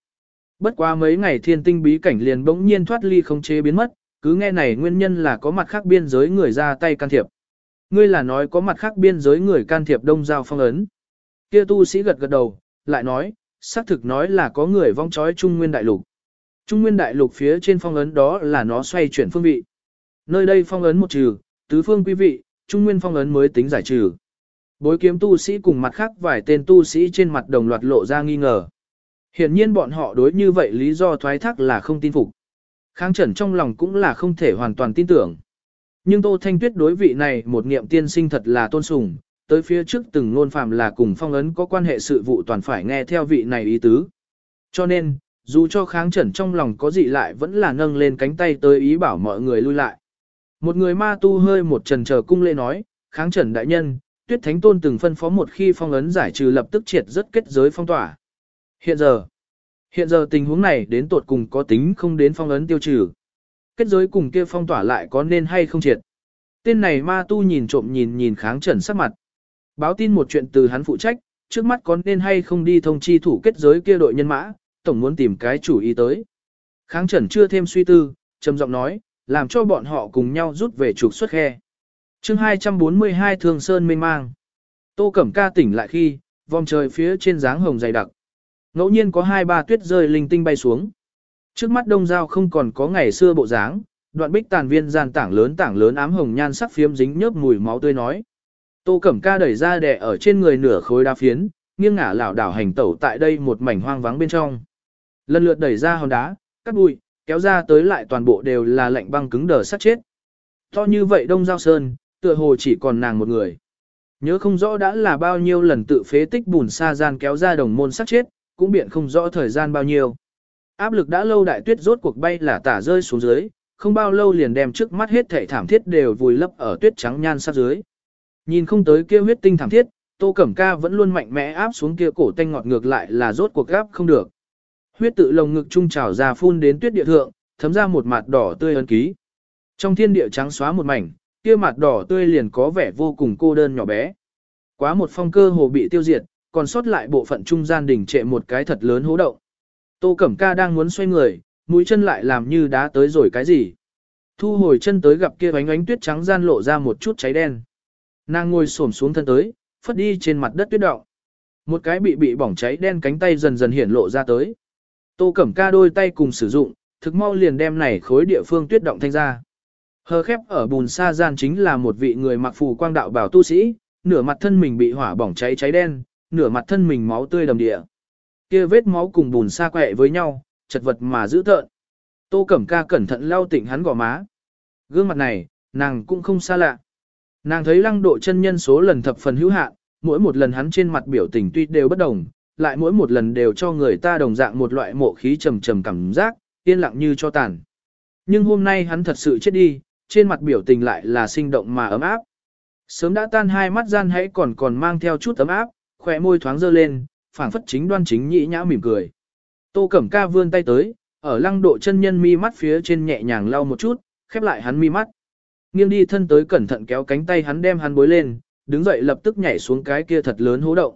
Bất quá mấy ngày thiên tinh bí cảnh liền bỗng nhiên thoát ly không chế biến mất, cứ nghe này nguyên nhân là có mặt khác biên giới người ra tay can thiệp. Ngươi là nói có mặt khác biên giới người can thiệp đông giao phong ấn. Kia tu sĩ gật gật đầu, lại nói, xác thực nói là có người vong chói Trung Nguyên Đại Lục. Trung Nguyên Đại Lục phía trên phong ấn đó là nó xoay chuyển phương vị. Nơi đây phong ấn một trừ, tứ phương quý vị, Trung Nguyên phong ấn mới tính giải trừ. Bối kiếm tu sĩ cùng mặt khác vài tên tu sĩ trên mặt đồng loạt lộ ra nghi ngờ. Hiển nhiên bọn họ đối như vậy lý do thoái thác là không tin phục. Kháng trần trong lòng cũng là không thể hoàn toàn tin tưởng. Nhưng Tô Thanh Tuyết đối vị này một niệm tiên sinh thật là tôn sùng, tới phía trước từng ngôn phàm là cùng phong ấn có quan hệ sự vụ toàn phải nghe theo vị này ý tứ. Cho nên, dù cho kháng trần trong lòng có gì lại vẫn là nâng lên cánh tay tới ý bảo mọi người lui lại. Một người ma tu hơi một trần chờ cung lê nói, kháng trần đại nhân, tuyết thánh tôn từng phân phó một khi phong ấn giải trừ lập tức triệt rất kết giới phong tỏa. Hiện giờ, hiện giờ tình huống này đến tột cùng có tính không đến phong ấn tiêu trừ. Kết giới cùng kia phong tỏa lại có nên hay không triệt. Tên này ma tu nhìn trộm nhìn nhìn kháng trần sắc mặt. Báo tin một chuyện từ hắn phụ trách, trước mắt có nên hay không đi thông chi thủ kết giới kia đội nhân mã, tổng muốn tìm cái chủ ý tới. Kháng trần chưa thêm suy tư, trầm giọng nói, làm cho bọn họ cùng nhau rút về trục xuất khe chương 242 Thường Sơn mênh mang. Tô Cẩm Ca tỉnh lại khi, vòng trời phía trên dáng hồng dày đặc. Ngẫu nhiên có hai ba tuyết rơi linh tinh bay xuống. Trước mắt đông giao không còn có ngày xưa bộ dáng, đoạn bích tàn viên gian tảng lớn tảng lớn ám hồng nhan sắc phiếm dính nhớp mùi máu tươi nói. Tô Cẩm Ca đẩy ra đè ở trên người nửa khối đá phiến, nghiêng ngả lảo đảo hành tẩu tại đây một mảnh hoang vắng bên trong. Lần lượt đẩy ra hòn đá, cắt bụi, kéo ra tới lại toàn bộ đều là lạnh băng cứng đờ sắt chết. To như vậy Đông Giao Sơn, tựa hồ chỉ còn nàng một người. Nhớ không rõ đã là bao nhiêu lần tự phế tích bùn sa gian kéo ra đồng môn sát chết, cũng biện không rõ thời gian bao nhiêu. Áp lực đã lâu đại tuyết rốt cuộc bay là tả rơi xuống dưới, không bao lâu liền đem trước mắt hết thể thảm thiết đều vùi lấp ở tuyết trắng nhan sát dưới. Nhìn không tới kia huyết tinh thảm thiết, Tô Cẩm Ca vẫn luôn mạnh mẽ áp xuống kia cổ tanh ngọt ngược lại là rốt cuộc áp không được. Huyết tự lồng ngực trung trào ra phun đến tuyết địa thượng, thấm ra một mặt đỏ tươi ấn ký. Trong thiên địa trắng xóa một mảnh, kia mặt đỏ tươi liền có vẻ vô cùng cô đơn nhỏ bé. Quá một phong cơ hồ bị tiêu diệt, còn sót lại bộ phận trung gian đỉnh trệ một cái thật lớn hố động. Tô Cẩm Ca đang muốn xoay người, mũi chân lại làm như đá tới rồi cái gì. Thu hồi chân tới gặp kia bánh ánh tuyết trắng gian lộ ra một chút cháy đen. Nàng ngồi xổm xuống thân tới, phất đi trên mặt đất tuyết động. Một cái bị bị bỏng cháy đen cánh tay dần dần hiển lộ ra tới. Tô Cẩm Ca đôi tay cùng sử dụng, thực mau liền đem này khối địa phương tuyết động thanh ra. Hờ khép ở bùn sa gian chính là một vị người mặc phù quang đạo bảo tu sĩ, nửa mặt thân mình bị hỏa bỏng cháy cháy đen, nửa mặt thân mình máu tươi đầm địa. Kia vết máu cùng bùn sa quẹ với nhau, chật vật mà giữ tợn. Tô Cẩm Ca cẩn thận lau tỉnh hắn gò má. Gương mặt này, nàng cũng không xa lạ. Nàng thấy lăng độ chân nhân số lần thập phần hữu hạn, mỗi một lần hắn trên mặt biểu tình tuy đều bất đồng, lại mỗi một lần đều cho người ta đồng dạng một loại mộ khí trầm trầm cảm giác, yên lặng như cho tàn. Nhưng hôm nay hắn thật sự chết đi, trên mặt biểu tình lại là sinh động mà ấm áp. Sớm đã tan hai mắt gian hãy còn còn mang theo chút ấm áp, khỏe môi thoáng dơ lên, phảng phất chính đoan chính nhĩ nhã mỉm cười. Tô Cẩm Ca vươn tay tới, ở lăng độ chân nhân mi mắt phía trên nhẹ nhàng lau một chút, khép lại hắn mi mắt. Nghiêng đi thân tới cẩn thận kéo cánh tay hắn đem hắn bối lên, đứng dậy lập tức nhảy xuống cái kia thật lớn hố động.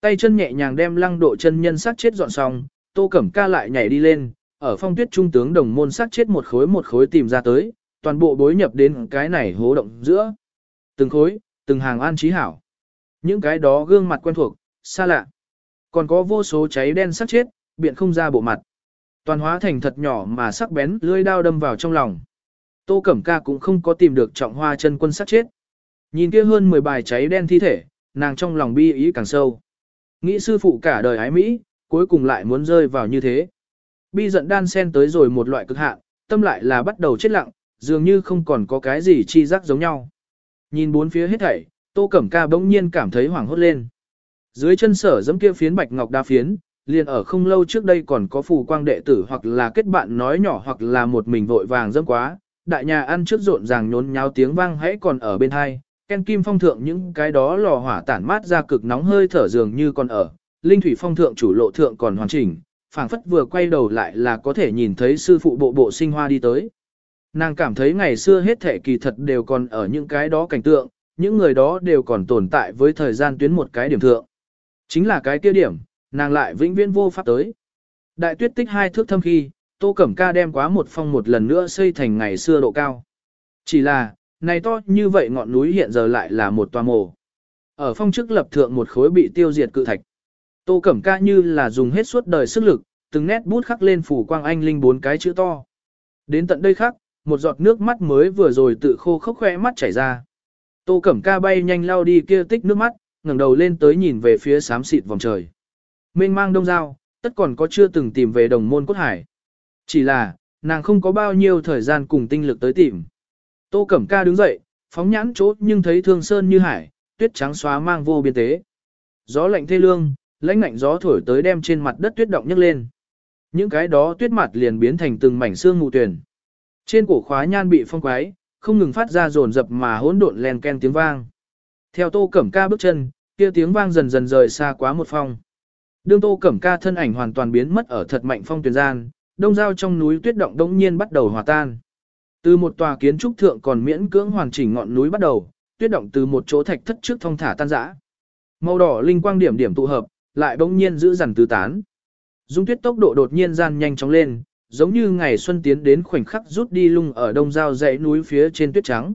Tay chân nhẹ nhàng đem lăng độ chân nhân sát chết dọn xong, Tô Cẩm Ca lại nhảy đi lên, ở phong tuyết trung tướng đồng môn sát chết một khối một khối tìm ra tới, toàn bộ bối nhập đến cái này hố động giữa. Từng khối, từng hàng an trí hảo. Những cái đó gương mặt quen thuộc, xa lạ. Còn có vô số cháy đen sắc chết, biện không ra bộ mặt. Toàn hóa thành thật nhỏ mà sắc bén lưỡi đao đâm vào trong lòng. Tô Cẩm Ca cũng không có tìm được trọng hoa chân quân sát chết. Nhìn kia hơn 10 bài cháy đen thi thể, nàng trong lòng bi ý càng sâu. Nghĩ sư phụ cả đời ái Mỹ, cuối cùng lại muốn rơi vào như thế. Bi giận đan sen tới rồi một loại cực hạn, tâm lại là bắt đầu chết lặng, dường như không còn có cái gì chi giác giống nhau. Nhìn bốn phía hết thảy, Tô Cẩm Ca bỗng nhiên cảm thấy hoảng hốt lên. Dưới chân sở giẫm kia phiến bạch ngọc đa phiến, liền ở không lâu trước đây còn có phù quang đệ tử hoặc là kết bạn nói nhỏ hoặc là một mình vội vàng dẫm quá, đại nhà ăn trước rộn ràng nhốn nháo tiếng vang hãy còn ở bên hai, ken kim phong thượng những cái đó lò hỏa tản mát ra cực nóng hơi thở dường như còn ở, linh thủy phong thượng chủ lộ thượng còn hoàn chỉnh, phảng phất vừa quay đầu lại là có thể nhìn thấy sư phụ bộ bộ sinh hoa đi tới. Nàng cảm thấy ngày xưa hết thể kỳ thật đều còn ở những cái đó cảnh tượng, những người đó đều còn tồn tại với thời gian tuyến một cái điểm thượng. Chính là cái kia điểm, nàng lại vĩnh viễn vô pháp tới. Đại tuyết tích hai thước thâm khi, Tô Cẩm Ca đem quá một phong một lần nữa xây thành ngày xưa độ cao. Chỉ là, này to như vậy ngọn núi hiện giờ lại là một tòa mồ. Ở phong trước lập thượng một khối bị tiêu diệt cự thạch. Tô Cẩm Ca như là dùng hết suốt đời sức lực, từng nét bút khắc lên phủ quang anh linh bốn cái chữ to. Đến tận đây khắc, một giọt nước mắt mới vừa rồi tự khô khốc khỏe mắt chảy ra. Tô Cẩm Ca bay nhanh lao đi kia tích nước mắt, ngẩng đầu lên tới nhìn về phía xám xịt vòng trời. Mênh mang đông dao, tất còn có chưa từng tìm về đồng môn cốt hải. Chỉ là, nàng không có bao nhiêu thời gian cùng tinh lực tới tìm. Tô Cẩm Ca đứng dậy, phóng nhãn chốt nhưng thấy thương sơn như hải, tuyết trắng xóa mang vô biên tế. Gió lạnh thê lương, lãnh lạnh gió thổi tới đem trên mặt đất tuyết động nhấc lên. Những cái đó tuyết mặt liền biến thành từng mảnh xương mù tuyển. Trên cổ khóa nhan bị phong quái, không ngừng phát ra rồn rập mà hỗn độn len ken tiếng vang. Theo Tô Cẩm Ca bước chân, kia tiếng vang dần dần rời xa quá một phong. Đương Tô Cẩm Ca thân ảnh hoàn toàn biến mất ở thật mạnh phong tuyển gian, đông giao trong núi tuyết động đống nhiên bắt đầu hòa tan. Từ một tòa kiến trúc thượng còn miễn cưỡng hoàn chỉnh ngọn núi bắt đầu, tuyết động từ một chỗ thạch thất trước thông thả tan rã. Màu đỏ linh quang điểm điểm tụ hợp, lại bỗng nhiên giữ dần tứ tán. Dung tuyết tốc độ đột nhiên gian nhanh chóng lên, giống như ngày xuân tiến đến khoảnh khắc rút đi lung ở đông giao dãy núi phía trên tuyết trắng.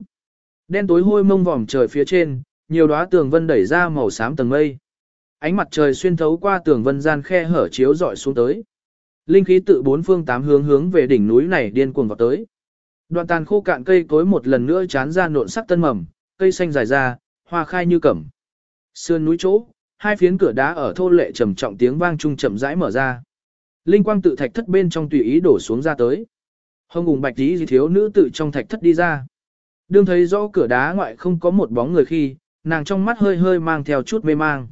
Đen tối hôi mông vòm trời phía trên, nhiều đóa tường vân đẩy ra màu xám tầng mây. Ánh mặt trời xuyên thấu qua tường vân gian khe hở chiếu rọi xuống tới. Linh khí tự bốn phương tám hướng hướng về đỉnh núi này điên cuồng vào tới. Đoạn tàn khô cạn cây cối một lần nữa chán ra nộn sắc tân mầm, cây xanh dài ra, hoa khai như cẩm. Sườn núi chỗ, hai phiến cửa đá ở thô lệ trầm trọng tiếng vang trung chậm rãi mở ra. Linh quang tự thạch thất bên trong tùy ý đổ xuống ra tới. Hồng ủng bạch tí thiếu nữ tự trong thạch thất đi ra. Đương thấy rõ cửa đá ngoại không có một bóng người khi, nàng trong mắt hơi hơi mang theo chút mê mang.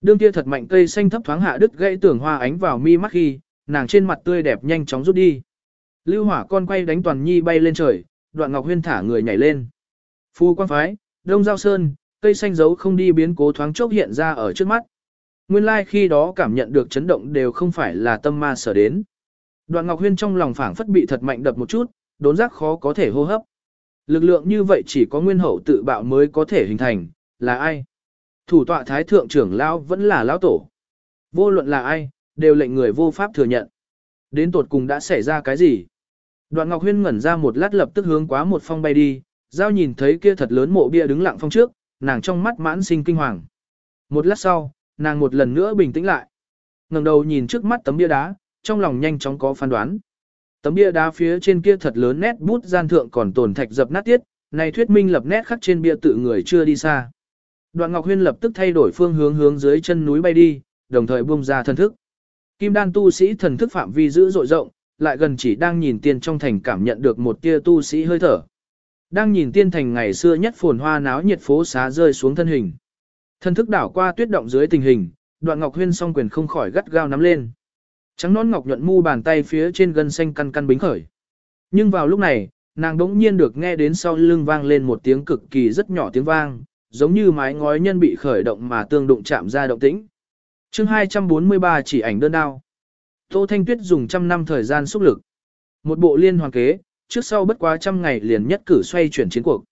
Đương kia thật mạnh cây xanh thấp thoáng hạ đứt gãy tưởng hoa ánh vào mi mắt khi, nàng trên mặt tươi đẹp nhanh chóng rút đi. Lưu hỏa con quay đánh toàn nhi bay lên trời, đoạn ngọc huyên thả người nhảy lên. Phu quan phái, đông giao sơn, cây xanh giấu không đi biến cố thoáng chốc hiện ra ở trước mắt. Nguyên lai like khi đó cảm nhận được chấn động đều không phải là tâm ma sở đến. Đoạn ngọc huyên trong lòng phảng phất bị thật mạnh đập một chút, đốn giác khó có thể hô hấp. Lực lượng như vậy chỉ có nguyên hậu tự bạo mới có thể hình thành, là ai? Thủ tọa thái thượng trưởng lão vẫn là lão tổ. Vô luận là ai, đều lệnh người vô pháp thừa nhận. Đến tột cùng đã xảy ra cái gì? Đoạn Ngọc Huyên ngẩn ra một lát lập tức hướng quá một phong bay đi, giao nhìn thấy kia thật lớn mộ bia đứng lặng phong trước, nàng trong mắt mãn sinh kinh hoàng. Một lát sau, nàng một lần nữa bình tĩnh lại. ngẩng đầu nhìn trước mắt tấm bia đá, trong lòng nhanh chóng có phán đoán. Tấm bia đá phía trên kia thật lớn nét bút gian thượng còn tồn thạch dập nát tiết, này thuyết minh lập nét khắc trên bia tự người chưa đi xa. Đoạn Ngọc Huyên lập tức thay đổi phương hướng hướng dưới chân núi bay đi, đồng thời buông ra thần thức. Kim đan tu sĩ thần thức phạm vi giữ dội rộng, lại gần chỉ đang nhìn tiên trong thành cảm nhận được một tia tu sĩ hơi thở. Đang nhìn tiên thành ngày xưa nhất phồn hoa náo nhiệt phố xá rơi xuống thân hình. Thần thức đảo qua tuyết động dưới tình hình, đoạn Ngọc Huyên song quyền không khỏi gắt gao nắm lên. Trắng nón ngọc nhuận mu bàn tay phía trên gân xanh căn căn bính khởi. Nhưng vào lúc này, nàng đống nhiên được nghe đến sau lưng vang lên một tiếng cực kỳ rất nhỏ tiếng vang, giống như mái ngói nhân bị khởi động mà tương đụng chạm ra động tĩnh. chương 243 chỉ ảnh đơn đao. Tô Thanh Tuyết dùng trăm năm thời gian xúc lực. Một bộ liên hoàn kế, trước sau bất quá trăm ngày liền nhất cử xoay chuyển chiến cuộc.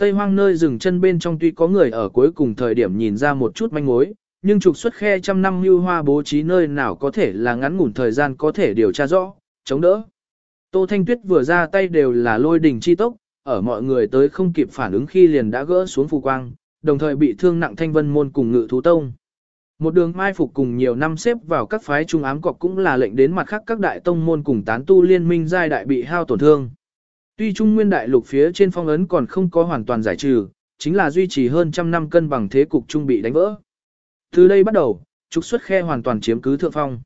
Tây hoang nơi dừng chân bên trong tuy có người ở cuối cùng thời điểm nhìn ra một chút manh mối, nhưng trục xuất khe trăm năm như hoa bố trí nơi nào có thể là ngắn ngủn thời gian có thể điều tra rõ, chống đỡ. Tô Thanh Tuyết vừa ra tay đều là lôi đỉnh chi tốc, ở mọi người tới không kịp phản ứng khi liền đã gỡ xuống phù quang, đồng thời bị thương nặng thanh vân môn cùng ngự thú tông. Một đường mai phục cùng nhiều năm xếp vào các phái trung ám cọc cũng là lệnh đến mặt khác các đại tông môn cùng tán tu liên minh giai đại bị hao tổn thương. Tuy trung nguyên đại lục phía trên phong ấn còn không có hoàn toàn giải trừ, chính là duy trì hơn trăm năm cân bằng thế cục trung bị đánh vỡ. Từ đây bắt đầu, trục xuất khe hoàn toàn chiếm cứ thượng phong.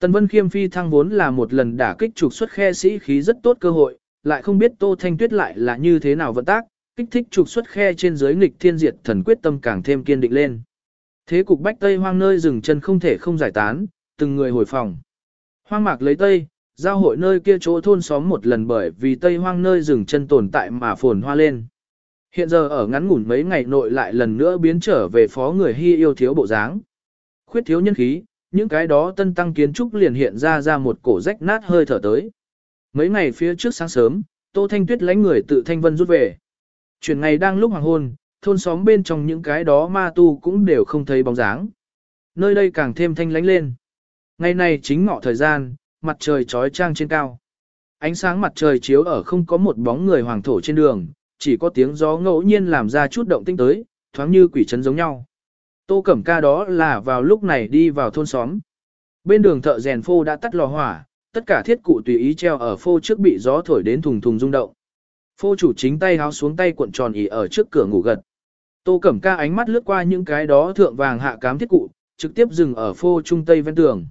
Tần Vân Khiêm phi thăng vốn là một lần đả kích trục xuất khe sĩ khí rất tốt cơ hội, lại không biết Tô Thanh Tuyết lại là như thế nào vận tác, kích thích trục xuất khe trên dưới nghịch thiên diệt thần quyết tâm càng thêm kiên định lên. Thế cục bách Tây hoang nơi dừng chân không thể không giải tán, từng người hồi phòng. Hoang mạc lấy Tây, giao hội nơi kia chỗ thôn xóm một lần bởi vì Tây hoang nơi dừng chân tồn tại mà phồn hoa lên. Hiện giờ ở ngắn ngủn mấy ngày nội lại lần nữa biến trở về phó người hy yêu thiếu bộ dáng. Khuyết thiếu nhân khí, những cái đó tân tăng kiến trúc liền hiện ra ra một cổ rách nát hơi thở tới. Mấy ngày phía trước sáng sớm, Tô Thanh Tuyết lánh người tự Thanh Vân rút về. Chuyển ngày đang lúc hoàng hôn, thôn xóm bên trong những cái đó ma tu cũng đều không thấy bóng dáng. Nơi đây càng thêm thanh lánh lên. Ngày này chính ngọ thời gian, mặt trời trói trang trên cao. Ánh sáng mặt trời chiếu ở không có một bóng người hoàng thổ trên đường, chỉ có tiếng gió ngẫu nhiên làm ra chút động tinh tới, thoáng như quỷ trấn giống nhau. Tô Cẩm Ca đó là vào lúc này đi vào thôn xóm. Bên đường thợ rèn phô đã tắt lò hỏa, tất cả thiết cụ tùy ý treo ở phô trước bị gió thổi đến thùng thùng rung động. Phô chủ chính tay háo xuống tay cuộn tròn ỉ ở trước cửa ngủ gật. Tô Cẩm Ca ánh mắt lướt qua những cái đó thượng vàng hạ cám thiết cụ, trực tiếp dừng ở phô trung tây ven tường.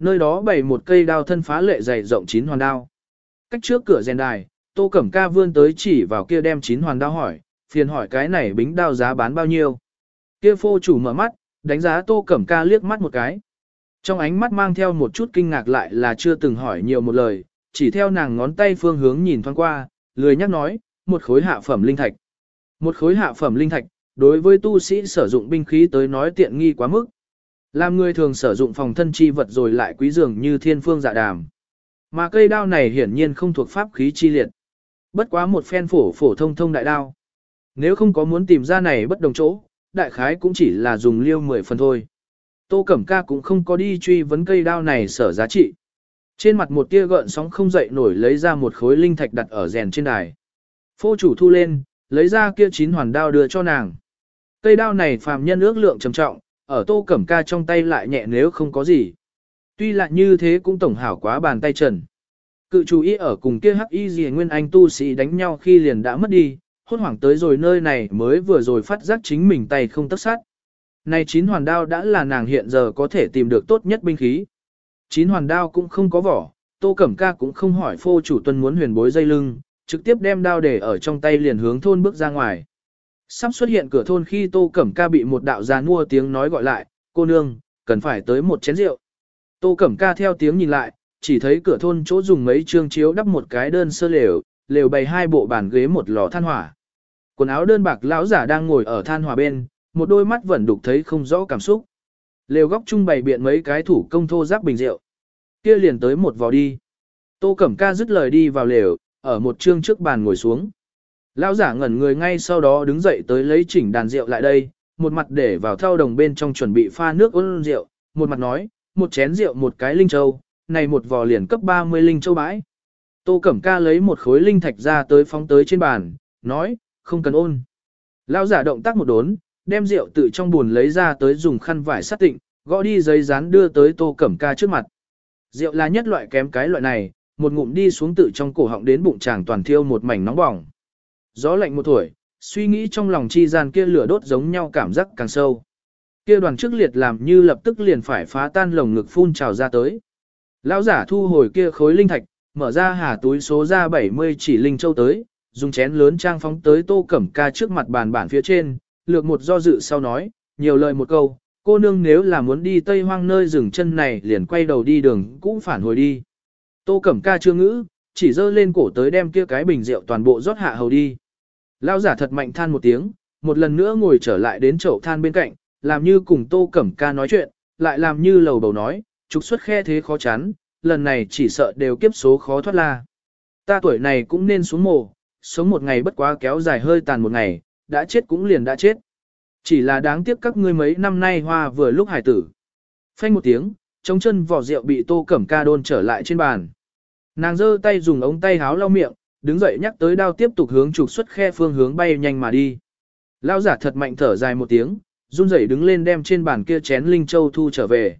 Nơi đó bày một cây đao thân phá lệ dày rộng chín hoàn đao. Cách trước cửa rèn đài, Tô Cẩm Ca vươn tới chỉ vào kia đem chín hoàn đao hỏi, phiền hỏi cái này bính đao giá bán bao nhiêu. Kia phô chủ mở mắt, đánh giá Tô Cẩm Ca liếc mắt một cái. Trong ánh mắt mang theo một chút kinh ngạc lại là chưa từng hỏi nhiều một lời, chỉ theo nàng ngón tay phương hướng nhìn thoáng qua, lười nhắc nói, một khối hạ phẩm linh thạch. Một khối hạ phẩm linh thạch, đối với tu sĩ sử dụng binh khí tới nói tiện nghi quá mức. Làm người thường sử dụng phòng thân chi vật rồi lại quý dường như thiên phương dạ đàm. Mà cây đao này hiển nhiên không thuộc pháp khí chi liệt. Bất quá một phen phổ phổ thông thông đại đao. Nếu không có muốn tìm ra này bất đồng chỗ, đại khái cũng chỉ là dùng liêu mười phần thôi. Tô Cẩm Ca cũng không có đi truy vấn cây đao này sở giá trị. Trên mặt một tia gợn sóng không dậy nổi lấy ra một khối linh thạch đặt ở rèn trên đài. Phô chủ thu lên, lấy ra kia chín hoàn đao đưa cho nàng. Cây đao này phàm nhân ước lượng trầm trọng, ở Tô Cẩm Ca trong tay lại nhẹ nếu không có gì. Tuy là như thế cũng tổng hảo quá bàn tay trần. Cự chú ý ở cùng kia hắc y gì nguyên anh tu sĩ đánh nhau khi liền đã mất đi, hốt hoảng tới rồi nơi này mới vừa rồi phát giác chính mình tay không tất sát. Này chín hoàn đao đã là nàng hiện giờ có thể tìm được tốt nhất binh khí. Chín hoàn đao cũng không có vỏ, Tô Cẩm Ca cũng không hỏi phô chủ tuân muốn huyền bối dây lưng, trực tiếp đem đao để ở trong tay liền hướng thôn bước ra ngoài. Sắp xuất hiện cửa thôn khi Tô Cẩm Ca bị một đạo già mua tiếng nói gọi lại, cô nương, cần phải tới một chén rượu. Tô Cẩm Ca theo tiếng nhìn lại, chỉ thấy cửa thôn chỗ dùng mấy trương chiếu đắp một cái đơn sơ lều, lều bày hai bộ bàn ghế một lò than hỏa. Quần áo đơn bạc lão giả đang ngồi ở than hỏa bên, một đôi mắt vẫn đục thấy không rõ cảm xúc. Lều góc trung bày biện mấy cái thủ công thô giáp bình rượu. Kia liền tới một vò đi. Tô Cẩm Ca dứt lời đi vào lều, ở một trương trước bàn ngồi xuống. Lão giả ngẩn người ngay sau đó đứng dậy tới lấy chỉnh đàn rượu lại đây, một mặt để vào thau đồng bên trong chuẩn bị pha nước ôn rượu, một mặt nói, một chén rượu một cái linh châu, này một vò liền cấp 30 linh châu bãi. Tô Cẩm Ca lấy một khối linh thạch ra tới phóng tới trên bàn, nói, không cần ôn. Lão giả động tác một đốn, đem rượu tự trong buồn lấy ra tới dùng khăn vải sát tịnh, gõ đi giấy dán đưa tới Tô Cẩm Ca trước mặt. Rượu là nhất loại kém cái loại này, một ngụm đi xuống tự trong cổ họng đến bụng chàng toàn thiêu một mảnh nóng bỏng. Gió lạnh một tuổi, suy nghĩ trong lòng chi gian kia lửa đốt giống nhau cảm giác càng sâu. Kia đoàn trước liệt làm như lập tức liền phải phá tan lồng ngực phun trào ra tới. Lão giả thu hồi kia khối linh thạch, mở ra hà túi số ra 70 chỉ linh châu tới, dùng chén lớn trang phóng tới tô cẩm ca trước mặt bàn bản phía trên, lược một do dự sau nói, nhiều lời một câu, cô nương nếu là muốn đi tây hoang nơi dừng chân này liền quay đầu đi đường cũng phản hồi đi. Tô cẩm ca chưa ngữ, chỉ dơ lên cổ tới đem kia cái bình rượu toàn bộ rót hạ hầu đi. Lao giả thật mạnh than một tiếng, một lần nữa ngồi trở lại đến chậu than bên cạnh, làm như cùng tô cẩm ca nói chuyện, lại làm như lầu bầu nói, trục xuất khe thế khó chán. lần này chỉ sợ đều kiếp số khó thoát la. Ta tuổi này cũng nên xuống mồ, sống một ngày bất quá kéo dài hơi tàn một ngày, đã chết cũng liền đã chết. Chỉ là đáng tiếc các ngươi mấy năm nay hoa vừa lúc hải tử. Phanh một tiếng, chống chân vỏ rượu bị tô cẩm ca đôn trở lại trên bàn. Nàng giơ tay dùng ống tay háo lau miệng, đứng dậy nhắc tới đao tiếp tục hướng trục xuất khe phương hướng bay nhanh mà đi. Lao giả thật mạnh thở dài một tiếng, run rẩy đứng lên đem trên bàn kia chén linh châu thu trở về.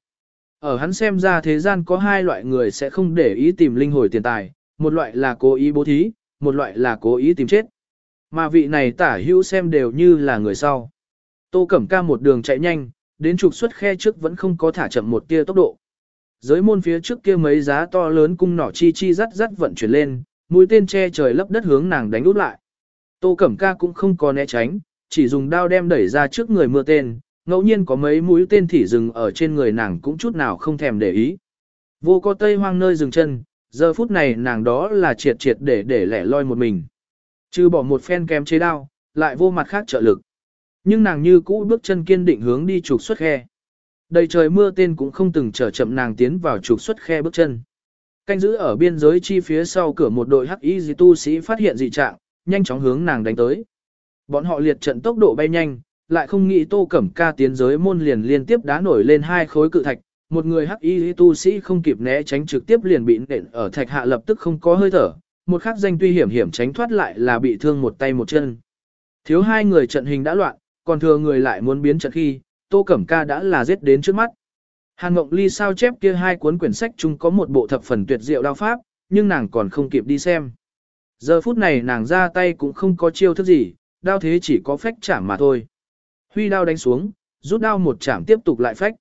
Ở hắn xem ra thế gian có hai loại người sẽ không để ý tìm linh hồi tiền tài, một loại là cố ý bố thí, một loại là cố ý tìm chết. Mà vị này tả hữu xem đều như là người sau. Tô Cẩm Ca một đường chạy nhanh, đến trục xuất khe trước vẫn không có thả chậm một tia tốc độ. Giới môn phía trước kia mấy giá to lớn cung nỏ chi chi rắt rắt vận chuyển lên, mũi tên che trời lấp đất hướng nàng đánh út lại. Tô Cẩm Ca cũng không có né tránh, chỉ dùng đao đem đẩy ra trước người mưa tên, ngẫu nhiên có mấy mũi tên thỉ rừng ở trên người nàng cũng chút nào không thèm để ý. Vô có tây hoang nơi dừng chân, giờ phút này nàng đó là triệt triệt để để lẻ loi một mình. Chứ bỏ một phen kém chế đao, lại vô mặt khác trợ lực. Nhưng nàng như cũ bước chân kiên định hướng đi trục xuất khe. Đầy trời mưa tên cũng không từng trở chậm nàng tiến vào trục xuất khe bước chân. Canh giữ ở biên giới chi phía sau cửa một đội hắc y tu sĩ phát hiện dị trạng, nhanh chóng hướng nàng đánh tới. Bọn họ liệt trận tốc độ bay nhanh, lại không nghĩ tô cẩm ca tiến giới môn liền liên tiếp đá nổi lên hai khối cự thạch, một người hắc y tu sĩ không kịp né tránh trực tiếp liền bị nện ở thạch hạ lập tức không có hơi thở, một khắc danh tuy hiểm hiểm tránh thoát lại là bị thương một tay một chân. Thiếu hai người trận hình đã loạn, còn thừa người lại muốn biến trận khi, tô cẩm ca đã là giết đến trước mắt. Hàn Ngộng Ly sao chép kia hai cuốn quyển sách chung có một bộ thập phần tuyệt diệu đao pháp, nhưng nàng còn không kịp đi xem. Giờ phút này nàng ra tay cũng không có chiêu thức gì, đao thế chỉ có phách chạm mà thôi. Huy đao đánh xuống, rút đao một chạm tiếp tục lại phách.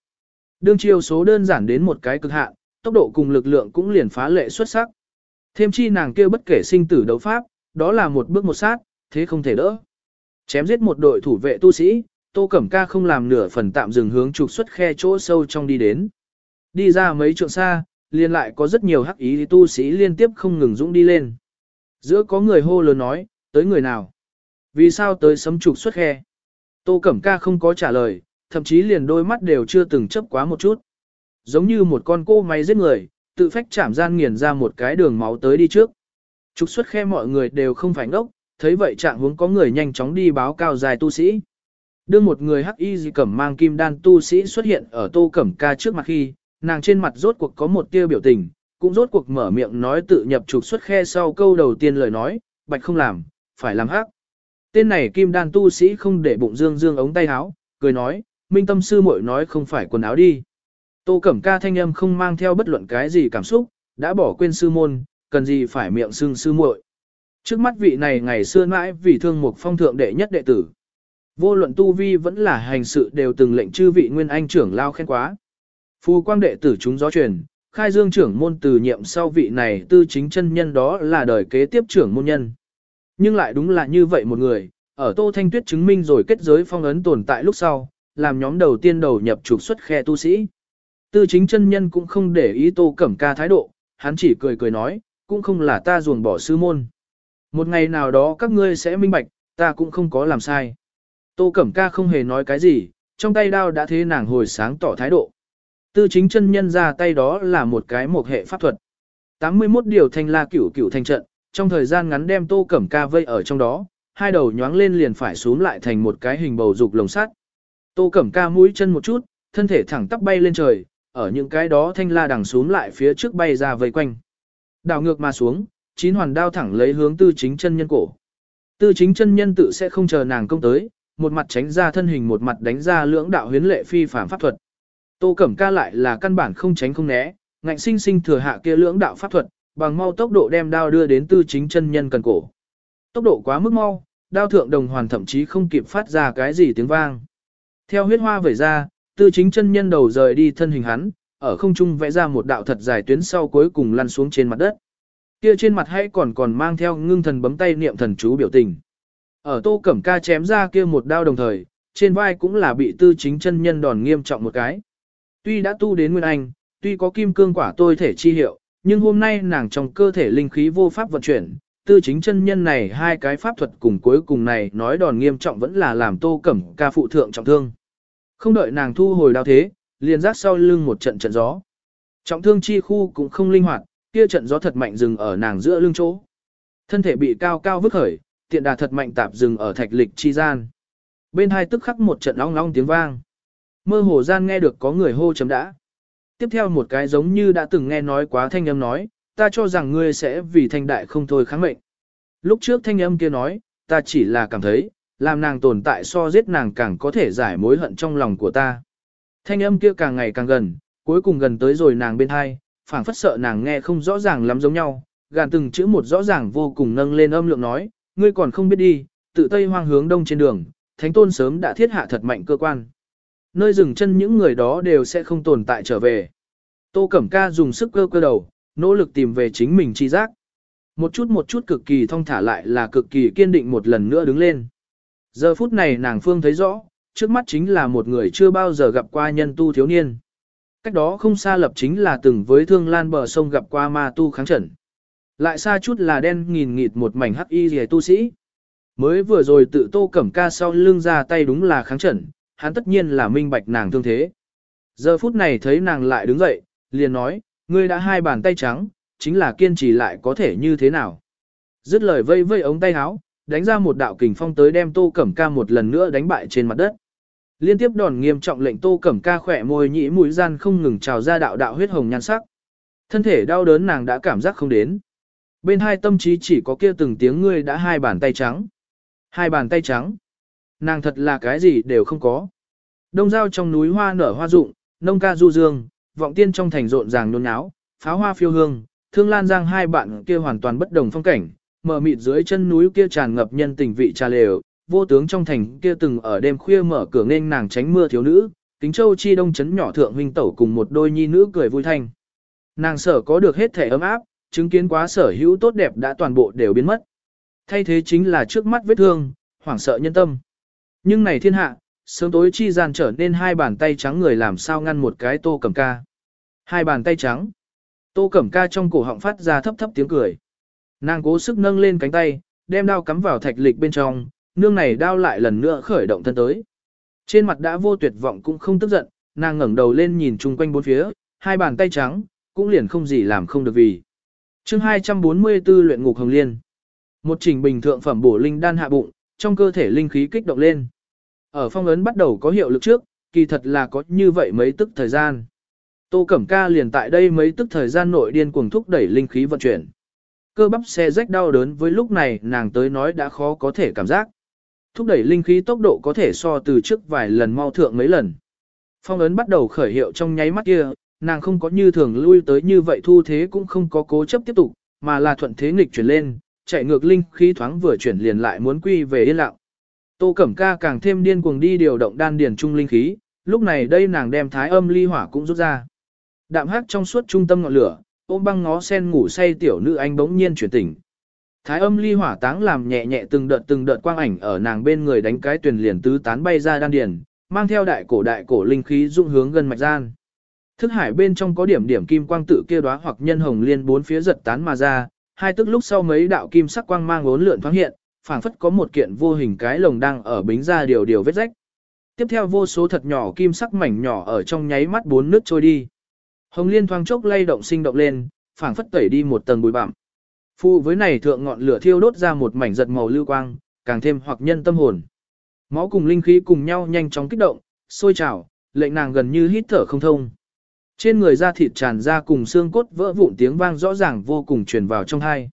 Đương chiêu số đơn giản đến một cái cực hạn, tốc độ cùng lực lượng cũng liền phá lệ xuất sắc. Thêm chi nàng kêu bất kể sinh tử đấu pháp, đó là một bước một sát, thế không thể đỡ. Chém giết một đội thủ vệ tu sĩ, Tô Cẩm Ca không làm nửa phần tạm dừng hướng trục xuất khe chỗ sâu trong đi đến. Đi ra mấy trượng xa, liền lại có rất nhiều hắc ý tu sĩ liên tiếp không ngừng dũng đi lên. Giữa có người hô lớn nói, tới người nào? Vì sao tới sấm trục xuất khe? Tô Cẩm Ca không có trả lời, thậm chí liền đôi mắt đều chưa từng chấp quá một chút. Giống như một con cô máy giết người, tự phách chạm gian nghiền ra một cái đường máu tới đi trước. Trục xuất khe mọi người đều không phải ngốc, thấy vậy trạng hướng có người nhanh chóng đi báo cao dài tu sĩ. Đưa một người hắc y gì cẩm mang kim đan tu sĩ xuất hiện ở tô cẩm ca trước mặt khi, nàng trên mặt rốt cuộc có một tia biểu tình, cũng rốt cuộc mở miệng nói tự nhập trục xuất khe sau câu đầu tiên lời nói, bạch không làm, phải làm hắc. Tên này kim đan tu sĩ không để bụng dương dương ống tay áo, cười nói, minh tâm sư muội nói không phải quần áo đi. Tô cẩm ca thanh âm không mang theo bất luận cái gì cảm xúc, đã bỏ quên sư môn, cần gì phải miệng xưng sư muội. Trước mắt vị này ngày xưa mãi vì thương mục phong thượng đệ nhất đệ tử. Vô luận tu vi vẫn là hành sự đều từng lệnh chư vị nguyên anh trưởng lao khen quá. Phù quang đệ tử chúng gió truyền, khai dương trưởng môn từ nhiệm sau vị này tư chính chân nhân đó là đời kế tiếp trưởng môn nhân. Nhưng lại đúng là như vậy một người, ở Tô Thanh Tuyết chứng minh rồi kết giới phong ấn tồn tại lúc sau, làm nhóm đầu tiên đầu nhập trục xuất khe tu sĩ. Tư chính chân nhân cũng không để ý Tô Cẩm Ca thái độ, hắn chỉ cười cười nói, cũng không là ta ruồng bỏ sư môn. Một ngày nào đó các ngươi sẽ minh bạch, ta cũng không có làm sai. Tô Cẩm Ca không hề nói cái gì, trong tay đao đã thế nàng hồi sáng tỏ thái độ. Tư chính chân nhân ra tay đó là một cái một hệ pháp thuật. 81 điều thanh la cửu cửu thanh trận, trong thời gian ngắn đem Tô Cẩm Ca vây ở trong đó, hai đầu nhoáng lên liền phải xuống lại thành một cái hình bầu dục lồng sắt. Tô Cẩm Ca mũi chân một chút, thân thể thẳng tắp bay lên trời, ở những cái đó thanh la đằng xuống lại phía trước bay ra vây quanh. Đảo ngược mà xuống, chín hoàn đao thẳng lấy hướng tư chính chân nhân cổ. Tư chính chân nhân tự sẽ không chờ nàng công tới, một mặt tránh ra thân hình một mặt đánh ra lưỡng đạo huyến lệ phi phàm pháp thuật. Tô Cẩm Ca lại là căn bản không tránh không né, ngạnh sinh sinh thừa hạ kia lưỡng đạo pháp thuật, bằng mau tốc độ đem đao đưa đến tư chính chân nhân cần cổ. Tốc độ quá mức mau, đao thượng đồng hoàn thậm chí không kịp phát ra cái gì tiếng vang. Theo huyết hoa vẩy ra, tư chính chân nhân đầu rời đi thân hình hắn, ở không trung vẽ ra một đạo thật dài tuyến sau cuối cùng lăn xuống trên mặt đất. Kia trên mặt hay còn còn mang theo ngưng thần bấm tay niệm thần chú biểu tình. Ở tô cẩm ca chém ra kia một đao đồng thời, trên vai cũng là bị tư chính chân nhân đòn nghiêm trọng một cái. Tuy đã tu đến Nguyên Anh, tuy có kim cương quả tôi thể chi hiệu, nhưng hôm nay nàng trong cơ thể linh khí vô pháp vận chuyển, tư chính chân nhân này hai cái pháp thuật cùng cuối cùng này nói đòn nghiêm trọng vẫn là làm tô cẩm ca phụ thượng trọng thương. Không đợi nàng thu hồi đao thế, liền rác sau lưng một trận trận gió. Trọng thương chi khu cũng không linh hoạt, kia trận gió thật mạnh dừng ở nàng giữa lưng chỗ. Thân thể bị cao cao vứt khởi, tiện đà thật mạnh tạp dừng ở thạch lịch chi gian. Bên hai tức khắc một trận long long tiếng vang. Mơ hồ gian nghe được có người hô chấm đã. Tiếp theo một cái giống như đã từng nghe nói quá thanh âm nói, ta cho rằng ngươi sẽ vì thanh đại không thôi kháng mệnh. Lúc trước thanh âm kia nói, ta chỉ là cảm thấy, làm nàng tồn tại so giết nàng càng có thể giải mối hận trong lòng của ta. Thanh âm kia càng ngày càng gần, cuối cùng gần tới rồi nàng bên hai, phảng phất sợ nàng nghe không rõ ràng lắm giống nhau, gàn từng chữ một rõ ràng vô cùng nâng lên âm lượng nói, ngươi còn không biết đi, tự tây hoang hướng đông trên đường, thánh tôn sớm đã thiết hạ thật mạnh cơ quan. Nơi dừng chân những người đó đều sẽ không tồn tại trở về. Tô Cẩm Ca dùng sức cơ cơ đầu, nỗ lực tìm về chính mình chi giác. Một chút một chút cực kỳ thong thả lại là cực kỳ kiên định một lần nữa đứng lên. Giờ phút này nàng phương thấy rõ, trước mắt chính là một người chưa bao giờ gặp qua nhân tu thiếu niên. Cách đó không xa lập chính là từng với thương lan bờ sông gặp qua ma tu kháng trận. Lại xa chút là đen nghìn nghịt một mảnh hắc y rìa tu sĩ. Mới vừa rồi tự tô cẩm ca sau lưng ra tay đúng là kháng trận, hắn tất nhiên là minh bạch nàng thương thế. Giờ phút này thấy nàng lại đứng dậy, liền nói, ngươi đã hai bàn tay trắng, chính là kiên trì lại có thể như thế nào. Dứt lời vây vây ống tay áo, đánh ra một đạo kình phong tới đem Tô Cẩm Ca một lần nữa đánh bại trên mặt đất. Liên tiếp đòn nghiêm trọng lệnh Tô Cẩm Ca khỏe môi nhĩ mũi gian không ngừng trào ra đạo đạo huyết hồng nhan sắc. Thân thể đau đớn nàng đã cảm giác không đến. Bên hai tâm trí chỉ có kia từng tiếng ngươi đã hai bàn tay trắng. Hai bàn tay trắng. Nàng thật là cái gì đều không có. Đông giao trong núi hoa nở hoa rụng, nông ca du dương, vọng tiên trong thành rộn ràng nôn náo, pháo hoa phiêu hương, thương lan giang hai bạn kia hoàn toàn bất đồng phong cảnh, mở mịt dưới chân núi kia tràn ngập nhân tình vị trà lều, vô tướng trong thành kia từng ở đêm khuya mở cửa nên nàng tránh mưa thiếu nữ, kính châu chi đông chấn nhỏ thượng huynh tẩu cùng một đôi nhi nữ cười vui thanh. Nàng sở có được hết thể ấm áp, chứng kiến quá sở hữu tốt đẹp đã toàn bộ đều biến mất. Thay thế chính là trước mắt vết thương, hoảng sợ nhân tâm. Nhưng này thiên hạ, sớm tối chi gian trở nên hai bàn tay trắng người làm sao ngăn một cái tô cầm ca. Hai bàn tay trắng. Tô cẩm ca trong cổ họng phát ra thấp thấp tiếng cười. Nàng cố sức nâng lên cánh tay, đem đao cắm vào thạch lịch bên trong, nương này đao lại lần nữa khởi động thân tới. Trên mặt đã vô tuyệt vọng cũng không tức giận, nàng ngẩng đầu lên nhìn chung quanh bốn phía, hai bàn tay trắng, cũng liền không gì làm không được vì chương 244 luyện ngục hồng liên. Một trình bình thượng phẩm bổ linh đan hạ bụng, trong cơ thể linh khí kích động lên. Ở phong ấn bắt đầu có hiệu lực trước, kỳ thật là có như vậy mấy tức thời gian. Tô Cẩm Ca liền tại đây mấy tức thời gian nội điên cuồng thúc đẩy linh khí vận chuyển. Cơ bắp xe rách đau đớn với lúc này nàng tới nói đã khó có thể cảm giác. Thúc đẩy linh khí tốc độ có thể so từ trước vài lần mau thượng mấy lần. Phong ấn bắt đầu khởi hiệu trong nháy mắt kia, nàng không có như thường lui tới như vậy thu thế cũng không có cố chấp tiếp tục, mà là thuận thế nghịch chuyển lên, chạy ngược linh khí thoáng vừa chuyển liền lại muốn quy về yên lặng. Tô Cẩm Ca càng thêm điên cuồng đi điều động đan điền trung linh khí, lúc này đây nàng đem thái âm ly hỏa cũng rút ra. Đạm hắc trong suốt trung tâm ngọn lửa, ôm băng ngó sen ngủ say tiểu nữ anh bỗng nhiên chuyển tỉnh. Thái âm ly hỏa táng làm nhẹ nhẹ từng đợt từng đợt quang ảnh ở nàng bên người đánh cái tuyển liền tứ tán bay ra đan điền, mang theo đại cổ đại cổ linh khí dụng hướng gần mạch gian. Thức hải bên trong có điểm điểm kim quang tự kia đóa hoặc nhân hồng liên bốn phía giật tán mà ra, hai tức lúc sau mấy đạo kim sắc quang mang ốn lượn thoáng hiện, phảng phất có một kiện vô hình cái lồng đang ở bính ra điều điều vết rách. Tiếp theo vô số thật nhỏ kim sắc mảnh nhỏ ở trong nháy mắt bốn nước trôi đi. Hồng liên thoáng chốc lay động sinh động lên, phảng phất tẩy đi một tầng bụi bặm. Phụ với này thượng ngọn lửa thiêu đốt ra một mảnh giật màu lưu quang, càng thêm hoặc nhân tâm hồn. Máu cùng linh khí cùng nhau nhanh chóng kích động, sôi trào, lệnh nàng gần như hít thở không thông. Trên người da thịt tràn ra cùng xương cốt vỡ vụn tiếng vang rõ ràng vô cùng truyền vào trong hai.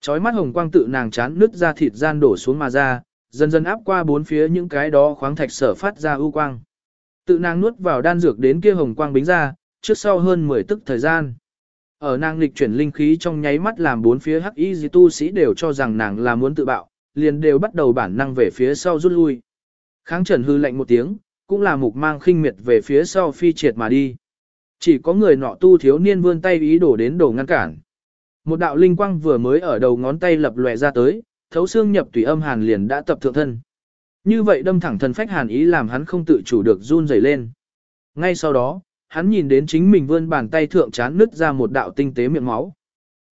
Chói mắt hồng quang tự nàng chán nứt ra thịt gian đổ xuống mà ra, dần dần áp qua bốn phía những cái đó khoáng thạch sở phát ra ưu quang. Tự nàng nuốt vào đan dược đến kia hồng quang bính ra, trước sau hơn 10 tức thời gian. Ở nàng lịch chuyển linh khí trong nháy mắt làm bốn phía hắc y di tu sĩ đều cho rằng nàng là muốn tự bạo, liền đều bắt đầu bản năng về phía sau rút lui. Kháng trần hư lạnh một tiếng, cũng là mục mang khinh miệt về phía sau phi triệt mà đi. Chỉ có người nọ tu thiếu niên vươn tay ý đổ đến đổ ngăn cản. Một đạo linh quang vừa mới ở đầu ngón tay lập lòe ra tới, thấu xương nhập tùy âm hàn liền đã tập thượng thân. Như vậy đâm thẳng thần phách hàn ý làm hắn không tự chủ được run rẩy lên. Ngay sau đó, hắn nhìn đến chính mình vươn bàn tay thượng chán nứt ra một đạo tinh tế miệng máu.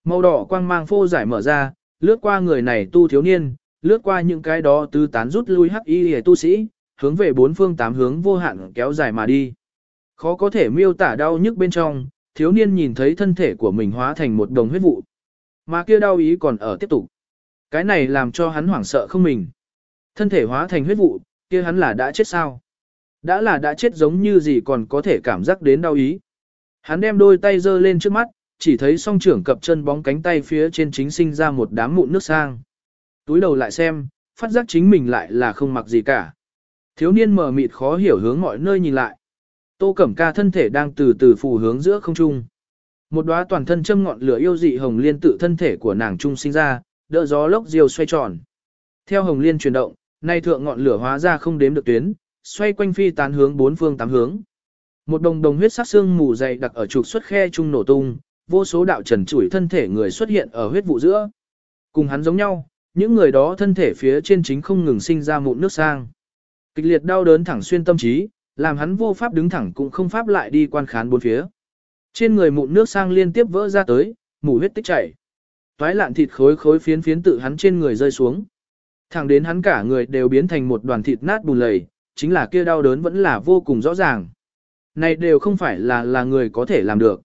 Màu đỏ quang mang phô giải mở ra, lướt qua người này tu thiếu niên, lướt qua những cái đó tứ tán rút lui hắc y hề tu sĩ, hướng về bốn phương tám hướng vô hạn kéo dài mà đi. Khó có thể miêu tả đau nhức bên trong, thiếu niên nhìn thấy thân thể của mình hóa thành một đồng huyết vụ. Mà kia đau ý còn ở tiếp tục. Cái này làm cho hắn hoảng sợ không mình. Thân thể hóa thành huyết vụ, kia hắn là đã chết sao? Đã là đã chết giống như gì còn có thể cảm giác đến đau ý. Hắn đem đôi tay giơ lên trước mắt, chỉ thấy song trưởng cập chân bóng cánh tay phía trên chính sinh ra một đám mụn nước sang. Túi đầu lại xem, phát giác chính mình lại là không mặc gì cả. Thiếu niên mờ mịt khó hiểu hướng mọi nơi nhìn lại. Tô Cẩm Ca thân thể đang từ từ phù hướng giữa không trung. Một đóa toàn thân châm ngọn lửa yêu dị hồng liên tự thân thể của nàng trung sinh ra, đỡ gió lốc diều xoay tròn. Theo hồng liên chuyển động, nay thượng ngọn lửa hóa ra không đếm được tuyến, xoay quanh phi tán hướng bốn phương tám hướng. Một đồng đồng huyết sắc xương mù dày đặc ở trục xuất khe trung nổ tung, vô số đạo trần chủi thân thể người xuất hiện ở huyết vụ giữa. Cùng hắn giống nhau, những người đó thân thể phía trên chính không ngừng sinh ra mụn nước sang. Kịch liệt đau đớn thẳng xuyên tâm trí, làm hắn vô pháp đứng thẳng cũng không pháp lại đi quan khán bốn phía. Trên người mụn nước sang liên tiếp vỡ ra tới, mù huyết tích chảy. Toái lạn thịt khối khối phiến phiến tự hắn trên người rơi xuống. Thẳng đến hắn cả người đều biến thành một đoàn thịt nát bùn lầy, chính là kia đau đớn vẫn là vô cùng rõ ràng. Này đều không phải là là người có thể làm được.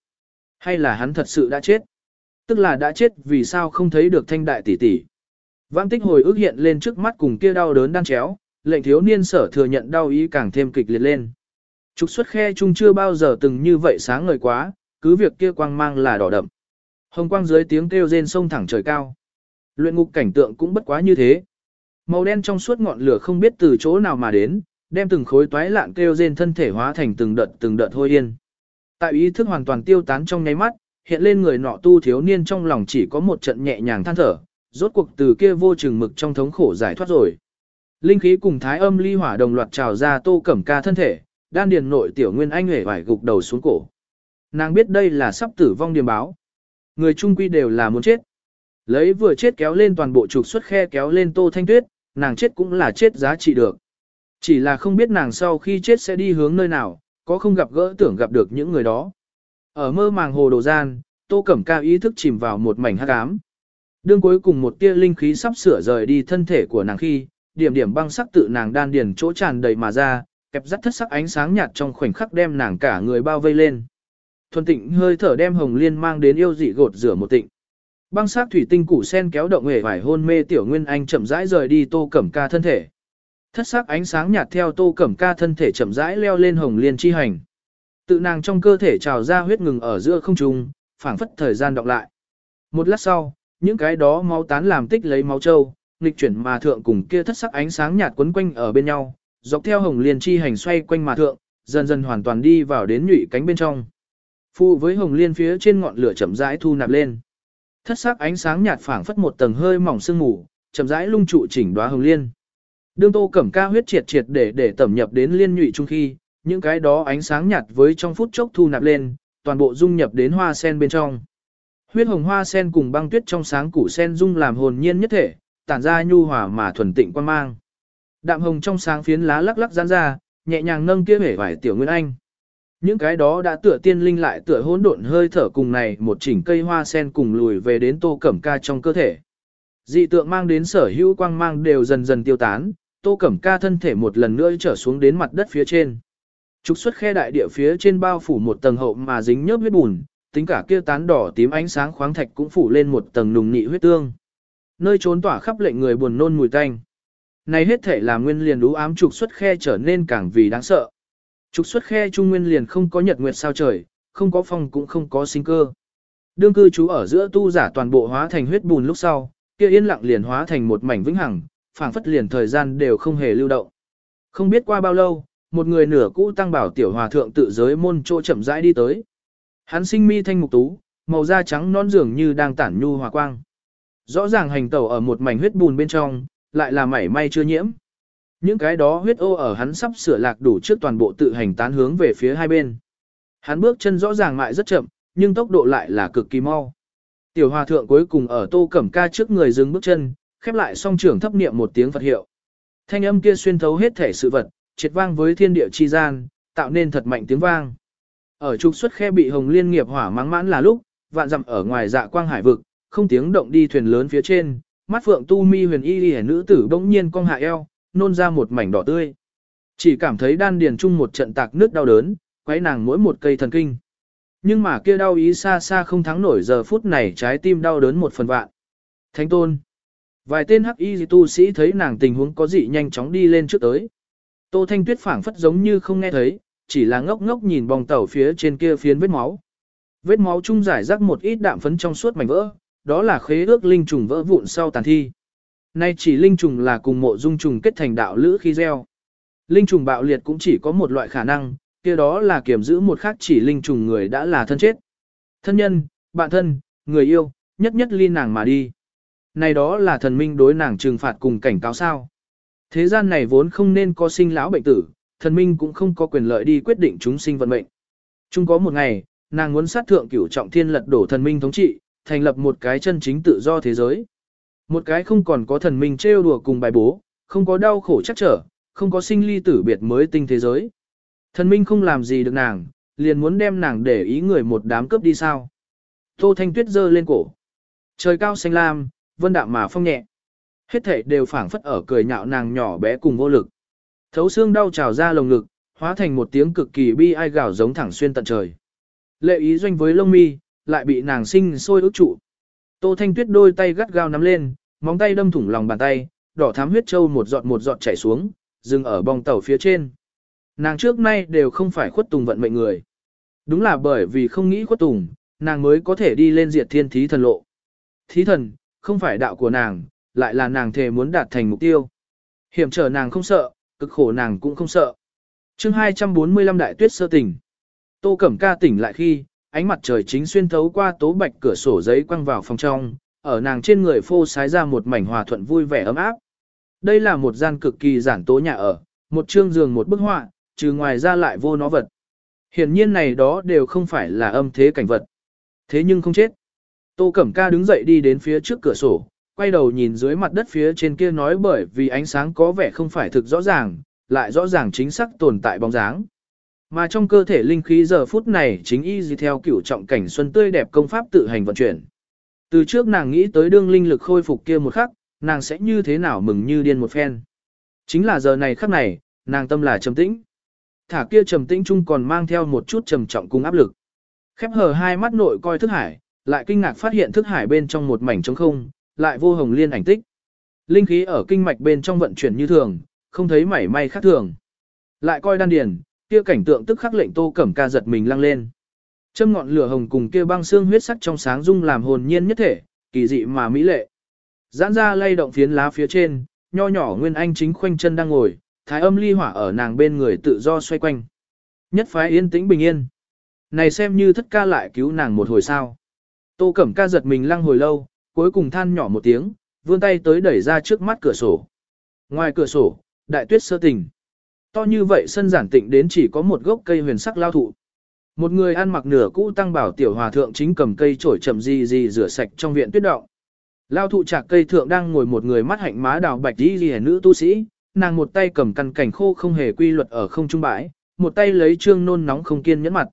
Hay là hắn thật sự đã chết. Tức là đã chết vì sao không thấy được thanh đại tỷ tỷ. Vãng tích hồi ức hiện lên trước mắt cùng kia đau đớn đang chéo, lệnh thiếu niên sở thừa nhận đau ý càng thêm kịch liệt lên. Trục xuất khe chung chưa bao giờ từng như vậy sáng ngời quá, cứ việc kia quang mang là đỏ đậm. Hồng quang dưới tiếng kêu rên sông thẳng trời cao. Luyện ngục cảnh tượng cũng bất quá như thế. Màu đen trong suốt ngọn lửa không biết từ chỗ nào mà đến, đem từng khối toái lạn kêu rên thân thể hóa thành từng đợt từng đợt hôi yên. Tại ý thức hoàn toàn tiêu tán trong nháy mắt, hiện lên người nọ tu thiếu niên trong lòng chỉ có một trận nhẹ nhàng than thở, rốt cuộc từ kia vô chừng mực trong thống khổ giải thoát rồi. Linh khí cùng thái âm ly hỏa đồng loạt trào ra tô cẩm ca thân thể, đan điền nội tiểu nguyên anh hề vải gục đầu xuống cổ. Nàng biết đây là sắp tử vong điềm báo. Người trung quy đều là muốn chết. Lấy vừa chết kéo lên toàn bộ trục xuất khe kéo lên tô thanh tuyết, nàng chết cũng là chết giá trị được. Chỉ là không biết nàng sau khi chết sẽ đi hướng nơi nào, có không gặp gỡ tưởng gặp được những người đó. Ở mơ màng hồ đồ gian, tô cẩm ca ý thức chìm vào một mảnh hắc ám. Đương cuối cùng một tia linh khí sắp sửa rời đi thân thể của nàng khi, điểm điểm băng sắc tự nàng đan điền chỗ tràn đầy mà ra, kẹp dắt thất sắc ánh sáng nhạt trong khoảnh khắc đem nàng cả người bao vây lên. Thuần tịnh hơi thở đem hồng liên mang đến yêu dị gột rửa một tịnh. Băng sắc thủy tinh củ sen kéo động hề vải hôn mê tiểu nguyên anh chậm rãi rời đi tô cẩm ca thân thể. Thất sắc ánh sáng nhạt theo tô cẩm ca thân thể chậm rãi leo lên hồng liên chi hành. Tự nàng trong cơ thể trào ra huyết ngừng ở giữa không trung, phảng phất thời gian đọc lại. Một lát sau, những cái đó máu tán làm tích lấy máu trâu, nghịch chuyển mà thượng cùng kia thất sắc ánh sáng nhạt quấn quanh ở bên nhau, dọc theo hồng liên chi hành xoay quanh mà thượng, dần dần hoàn toàn đi vào đến nhụy cánh bên trong. Phụ với hồng liên phía trên ngọn lửa chậm rãi thu nạp lên. Thất sắc ánh sáng nhạt phảng phất một tầng hơi mỏng sương mù, chậm rãi lung trụ chỉnh đóa hồng liên. Đương Tô Cẩm Ca huyết triệt triệt để để tẩm nhập đến liên nhụy trung khi, những cái đó ánh sáng nhạt với trong phút chốc thu nạp lên, toàn bộ dung nhập đến hoa sen bên trong. Huyết hồng hoa sen cùng băng tuyết trong sáng củ sen dung làm hồn nhiên nhất thể, tản ra nhu hòa mà thuần tịnh quan mang. Đạm hồng trong sáng phiến lá lắc lắc giãn ra, nhẹ nhàng nâng kia vẻ vải tiểu nguyên anh. Những cái đó đã tựa tiên linh lại tựa hỗn độn hơi thở cùng này một chỉnh cây hoa sen cùng lùi về đến tô cẩm ca trong cơ thể. Dị tượng mang đến sở hữu quang mang đều dần dần tiêu tán, tô cẩm ca thân thể một lần nữa trở xuống đến mặt đất phía trên. Trục xuất khe đại địa phía trên bao phủ một tầng hậu mà dính nhớp huyết bùn, tính cả kia tán đỏ tím ánh sáng khoáng thạch cũng phủ lên một tầng nùng nị huyết tương. Nơi trốn tỏa khắp lệnh người buồn nôn mùi tanh. Này hết thể là nguyên liền đú ám trục xuất khe trở nên càng vì đáng sợ. Trục xuất khe trung nguyên liền không có nhật nguyệt sao trời, không có phong cũng không có sinh cơ. Đương cư trú ở giữa tu giả toàn bộ hóa thành huyết bùn lúc sau, kia yên lặng liền hóa thành một mảnh vĩnh hằng, phảng phất liền thời gian đều không hề lưu động. Không biết qua bao lâu, một người nửa cũ tăng bảo tiểu hòa thượng tự giới môn chỗ chậm rãi đi tới. Hắn sinh mi thanh mục tú, màu da trắng non dường như đang tản nhu hòa quang. Rõ ràng hành tẩu ở một mảnh huyết bùn bên trong, lại là mảy may chưa nhiễm. Những cái đó huyết ô ở hắn sắp sửa lạc đủ trước toàn bộ tự hành tán hướng về phía hai bên. Hắn bước chân rõ ràng mại rất chậm, nhưng tốc độ lại là cực kỳ mau. Tiểu hòa thượng cuối cùng ở tô cẩm ca trước người dừng bước chân, khép lại song trưởng thấp niệm một tiếng Phật hiệu. Thanh âm kia xuyên thấu hết thể sự vật, triệt vang với thiên địa chi gian, tạo nên thật mạnh tiếng vang. Ở trục xuất khe bị hồng liên nghiệp hỏa mắng mãn là lúc, vạn dặm ở ngoài dạ quang hải vực, không tiếng động đi thuyền lớn phía trên, mắt phượng tu mi huyền y y nữ tử bỗng nhiên cong hạ eo, nôn ra một mảnh đỏ tươi. Chỉ cảm thấy đan điền chung một trận tạc nước đau đớn, quấy nàng mỗi một cây thần kinh. Nhưng mà kia đau ý xa xa không thắng nổi giờ phút này trái tim đau đớn một phần vạn. Thánh tôn. Vài tên hắc y tu sĩ thấy nàng tình huống có dị nhanh chóng đi lên trước tới. Tô Thanh Tuyết phảng phất giống như không nghe thấy, chỉ là ngốc ngốc nhìn bong tàu phía trên kia phiến vết máu. Vết máu chung giải rác một ít đạm phấn trong suốt mảnh vỡ, đó là khế ước linh trùng vỡ vụn sau tàn thi. Nay chỉ linh trùng là cùng mộ dung trùng kết thành đạo lữ khi gieo. Linh trùng bạo liệt cũng chỉ có một loại khả năng, kia đó là kiểm giữ một khác chỉ linh trùng người đã là thân chết. Thân nhân, bạn thân, người yêu, nhất nhất ly nàng mà đi. Này đó là thần minh đối nàng trừng phạt cùng cảnh cáo sao. Thế gian này vốn không nên có sinh lão bệnh tử, thần minh cũng không có quyền lợi đi quyết định chúng sinh vận mệnh. Chung có một ngày, nàng muốn sát thượng cửu trọng thiên lật đổ thần minh thống trị, thành lập một cái chân chính tự do thế giới. Một cái không còn có thần minh trêu đùa cùng bài bố, không có đau khổ chắc trở, không có sinh ly tử biệt mới tinh thế giới. Thần minh không làm gì được nàng, liền muốn đem nàng để ý người một đám cướp đi sao. Tô Thanh Tuyết giơ lên cổ. Trời cao xanh lam, vân đạm mà phong nhẹ. Hết thể đều phảng phất ở cười nhạo nàng nhỏ bé cùng vô lực. Thấu xương đau trào ra lồng ngực, hóa thành một tiếng cực kỳ bi ai gào giống thẳng xuyên tận trời. Lệ ý doanh với lông mi, lại bị nàng sinh sôi ức trụ. Tô Thanh Tuyết đôi tay gắt gao nắm lên, móng tay đâm thủng lòng bàn tay, đỏ thám huyết châu một giọt một giọt chảy xuống, dừng ở bong tàu phía trên. Nàng trước nay đều không phải khuất tùng vận mệnh người. Đúng là bởi vì không nghĩ khuất tùng, nàng mới có thể đi lên diệt thiên thí thần lộ. Thí thần, không phải đạo của nàng, lại là nàng thề muốn đạt thành mục tiêu. Hiểm trở nàng không sợ, cực khổ nàng cũng không sợ. chương 245 đại tuyết sơ tỉnh. Tô Cẩm Ca tỉnh lại khi, ánh mặt trời chính xuyên thấu qua tố bạch cửa sổ giấy quăng vào phòng trong, ở nàng trên người phô sái ra một mảnh hòa thuận vui vẻ ấm áp. Đây là một gian cực kỳ giản tố nhà ở, một chương giường một bức họa, trừ ngoài ra lại vô nó vật. Hiển nhiên này đó đều không phải là âm thế cảnh vật. Thế nhưng không chết. Tô Cẩm Ca đứng dậy đi đến phía trước cửa sổ, quay đầu nhìn dưới mặt đất phía trên kia nói bởi vì ánh sáng có vẻ không phải thực rõ ràng, lại rõ ràng chính xác tồn tại bóng dáng. Mà trong cơ thể linh khí giờ phút này chính y dì theo cửu trọng cảnh xuân tươi đẹp công pháp tự hành vận chuyển. Từ trước nàng nghĩ tới đương linh lực khôi phục kia một khắc, nàng sẽ như thế nào mừng như điên một phen. Chính là giờ này khắc này, nàng tâm là trầm tĩnh. Thả kia trầm tĩnh chung còn mang theo một chút trầm trọng cung áp lực. Khép hờ hai mắt nội coi thức hải, lại kinh ngạc phát hiện thức hải bên trong một mảnh trống không, lại vô hồng liên ảnh tích. Linh khí ở kinh mạch bên trong vận chuyển như thường, không thấy mảy may khác thường. Lại coi đan điền, kia cảnh tượng tức khắc lệnh Tô Cẩm Ca giật mình lăng lên. Châm ngọn lửa hồng cùng kia băng xương huyết sắc trong sáng dung làm hồn nhiên nhất thể, kỳ dị mà mỹ lệ. Giãn ra lay động phiến lá phía trên, nho nhỏ Nguyên Anh chính khoanh chân đang ngồi, thái âm ly hỏa ở nàng bên người tự do xoay quanh. Nhất phái yên tĩnh bình yên. Này xem như thất ca lại cứu nàng một hồi sao. Tô Cẩm Ca giật mình lăng hồi lâu, cuối cùng than nhỏ một tiếng, vươn tay tới đẩy ra trước mắt cửa sổ. Ngoài cửa sổ, đại tuyết sơ tình. To như vậy sân giản tịnh đến chỉ có một gốc cây huyền sắc lao thụ. Một người ăn mặc nửa cũ tăng bảo tiểu hòa thượng chính cầm cây chổi chậm gì gì rửa sạch trong viện tuyết động. Lao thụ chạc cây thượng đang ngồi một người mắt hạnh má đào bạch đi ghi nữ tu sĩ, nàng một tay cầm căn cảnh khô không hề quy luật ở không trung bãi, một tay lấy trương nôn nóng không kiên nhẫn mặt.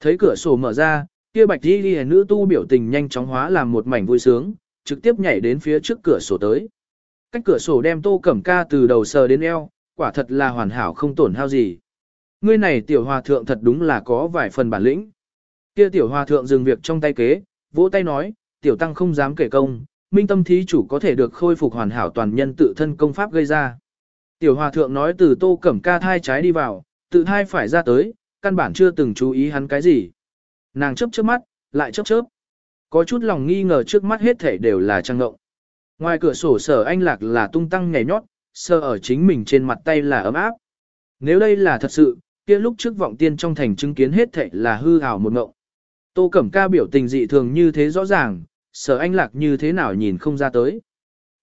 Thấy cửa sổ mở ra, kia bạch đi ghi nữ tu biểu tình nhanh chóng hóa làm một mảnh vui sướng, trực tiếp nhảy đến phía trước cửa sổ tới. Cách cửa sổ đem tô cẩm ca từ đầu sờ đến eo, quả thật là hoàn hảo không tổn hao gì. Ngươi này tiểu hòa thượng thật đúng là có vài phần bản lĩnh. Kia tiểu hòa thượng dừng việc trong tay kế, vỗ tay nói, tiểu tăng không dám kể công, minh tâm thí chủ có thể được khôi phục hoàn hảo toàn nhân tự thân công pháp gây ra. Tiểu hòa thượng nói từ tô cẩm ca thai trái đi vào, tự thai phải ra tới, căn bản chưa từng chú ý hắn cái gì. Nàng chớp chớp mắt, lại chớp chớp. Có chút lòng nghi ngờ trước mắt hết thể đều là trăng ngộng. Ngoài cửa sổ sở anh lạc là tung tăng nhảy nhót, sờ ở chính mình trên mặt tay là ấm áp. Nếu đây là thật sự, kia lúc trước vọng tiên trong thành chứng kiến hết thệ là hư ảo một ngộng. Tô Cẩm Ca biểu tình dị thường như thế rõ ràng, sở anh lạc như thế nào nhìn không ra tới.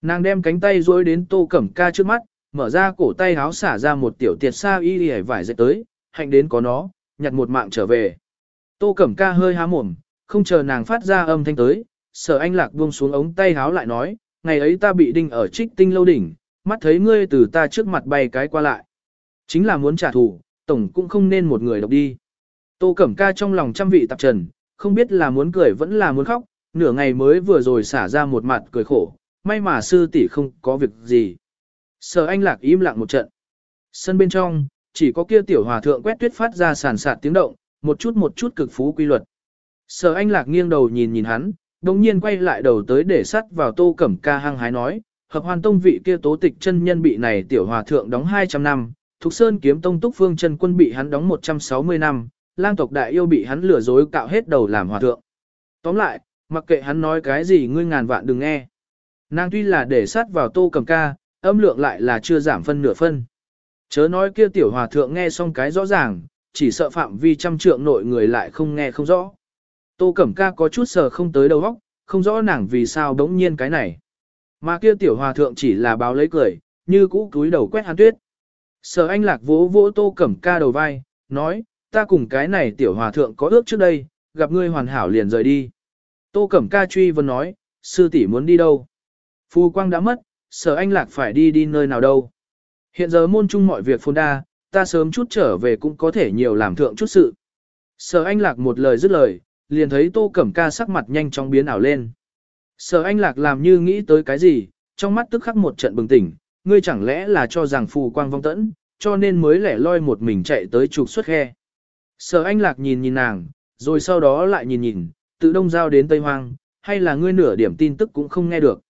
Nàng đem cánh tay duỗi đến Tô Cẩm Ca trước mắt, mở ra cổ tay háo xả ra một tiểu tiệt sa y y vải dệt tới, hạnh đến có nó, nhặt một mạng trở về. Tô Cẩm Ca hơi há mồm, không chờ nàng phát ra âm thanh tới, sở anh lạc buông xuống ống tay háo lại nói, ngày ấy ta bị đinh ở trích tinh lâu đỉnh, mắt thấy ngươi từ ta trước mặt bay cái qua lại. Chính là muốn trả thù, tổng cũng không nên một người độc đi. Tô Cẩm Ca trong lòng trăm vị tạp trần, không biết là muốn cười vẫn là muốn khóc, nửa ngày mới vừa rồi xả ra một mặt cười khổ, may mà sư tỷ không có việc gì. Sở anh lạc im lặng một trận. Sân bên trong, chỉ có kia tiểu hòa thượng quét tuyết phát ra sàn sạt tiếng động, một chút một chút cực phú quy luật. Sở anh lạc nghiêng đầu nhìn nhìn hắn, đồng nhiên quay lại đầu tới để sắt vào tô cẩm ca hăng hái nói, hợp hoàn tông vị kia tố tịch chân nhân bị này tiểu hòa thượng đóng 200 năm, Thục Sơn kiếm tông túc phương chân quân bị hắn đóng 160 năm, lang tộc đại yêu bị hắn lừa dối cạo hết đầu làm hòa thượng. Tóm lại, mặc kệ hắn nói cái gì ngươi ngàn vạn đừng nghe. Nàng tuy là để sát vào tô cầm ca, âm lượng lại là chưa giảm phân nửa phân. Chớ nói kia tiểu hòa thượng nghe xong cái rõ ràng, chỉ sợ phạm vi trăm trượng nội người lại không nghe không rõ. Tô Cẩm Ca có chút sờ không tới đầu óc, không rõ nàng vì sao đống nhiên cái này. Mà kia tiểu hòa thượng chỉ là báo lấy cười, như cũ túi đầu quét hắn tuyết. Sở anh lạc vỗ vỗ Tô Cẩm Ca đầu vai, nói, ta cùng cái này tiểu hòa thượng có ước trước đây, gặp ngươi hoàn hảo liền rời đi. Tô Cẩm Ca truy vấn nói, sư tỷ muốn đi đâu? Phu quang đã mất, sở anh lạc phải đi đi nơi nào đâu? Hiện giờ môn chung mọi việc phồn đa, ta sớm chút trở về cũng có thể nhiều làm thượng chút sự. Sở anh lạc một lời dứt lời, liền thấy tô cẩm ca sắc mặt nhanh chóng biến ảo lên. Sở anh lạc làm như nghĩ tới cái gì, trong mắt tức khắc một trận bừng tỉnh, ngươi chẳng lẽ là cho rằng phù quang vong tẫn, cho nên mới lẻ loi một mình chạy tới trục xuất khe. Sở anh lạc nhìn nhìn nàng, rồi sau đó lại nhìn nhìn, tự đông giao đến Tây Hoang, hay là ngươi nửa điểm tin tức cũng không nghe được.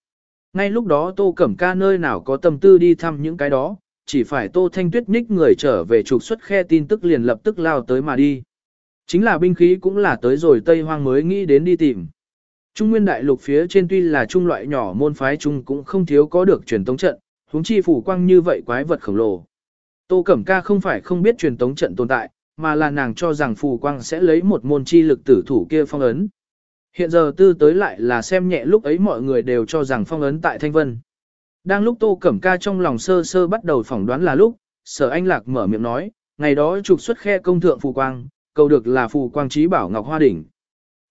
Ngay lúc đó Tô Cẩm Ca nơi nào có tâm tư đi thăm những cái đó, chỉ phải Tô Thanh Tuyết nhích người trở về trục xuất khe tin tức liền lập tức lao tới mà đi. Chính là binh khí cũng là tới rồi Tây Hoang mới nghĩ đến đi tìm. Trung nguyên đại lục phía trên tuy là trung loại nhỏ môn phái trung cũng không thiếu có được truyền tống trận, huống chi phủ quang như vậy quái vật khổng lồ. Tô Cẩm Ca không phải không biết truyền tống trận tồn tại, mà là nàng cho rằng phù quang sẽ lấy một môn chi lực tử thủ kia phong ấn. Hiện giờ tư tới lại là xem nhẹ lúc ấy mọi người đều cho rằng phong ấn tại Thanh Vân. Đang lúc Tô Cẩm Ca trong lòng sơ sơ bắt đầu phỏng đoán là lúc, sở anh lạc mở miệng nói, ngày đó trục xuất khe công thượng phù quang, cầu được là phù quang trí bảo Ngọc Hoa Đỉnh.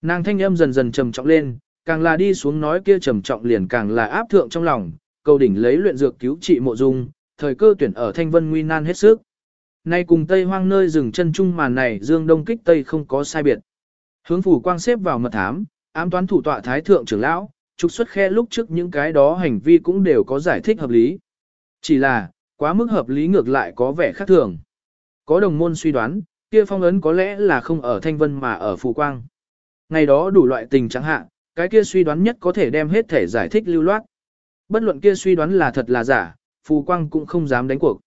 Nàng thanh âm dần dần trầm trọng lên, càng là đi xuống nói kia trầm trọng liền càng là áp thượng trong lòng, cầu đỉnh lấy luyện dược cứu trị mộ dung, thời cơ tuyển ở Thanh Vân nguy nan hết sức. Nay cùng Tây Hoang nơi rừng chân trung màn này dương đông kích Tây không có sai biệt. Hướng phủ quang xếp vào mật thám, ám toán thủ tọa thái thượng trưởng lão, trục xuất khe lúc trước những cái đó hành vi cũng đều có giải thích hợp lý. Chỉ là, quá mức hợp lý ngược lại có vẻ khác thường. Có đồng môn suy đoán, kia phong ấn có lẽ là không ở Thanh Vân mà ở Phù Quang. Ngày đó đủ loại tình chẳng hạn, cái kia suy đoán nhất có thể đem hết thể giải thích lưu loát. Bất luận kia suy đoán là thật là giả, Phù Quang cũng không dám đánh cuộc.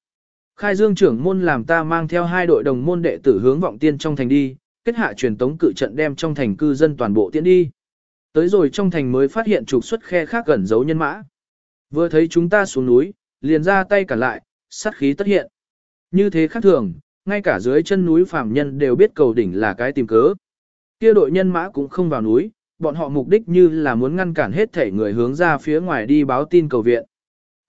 Khai Dương trưởng môn làm ta mang theo hai đội đồng môn đệ tử hướng vọng tiên trong thành đi, kết hạ truyền tống cự trận đem trong thành cư dân toàn bộ tiến đi. Tới rồi trong thành mới phát hiện trục xuất khe khác gần dấu nhân mã. Vừa thấy chúng ta xuống núi, liền ra tay cả lại, sát khí tất hiện. Như thế khác thường, ngay cả dưới chân núi phàm nhân đều biết cầu đỉnh là cái tìm cớ. Kia đội nhân mã cũng không vào núi, bọn họ mục đích như là muốn ngăn cản hết thể người hướng ra phía ngoài đi báo tin cầu viện.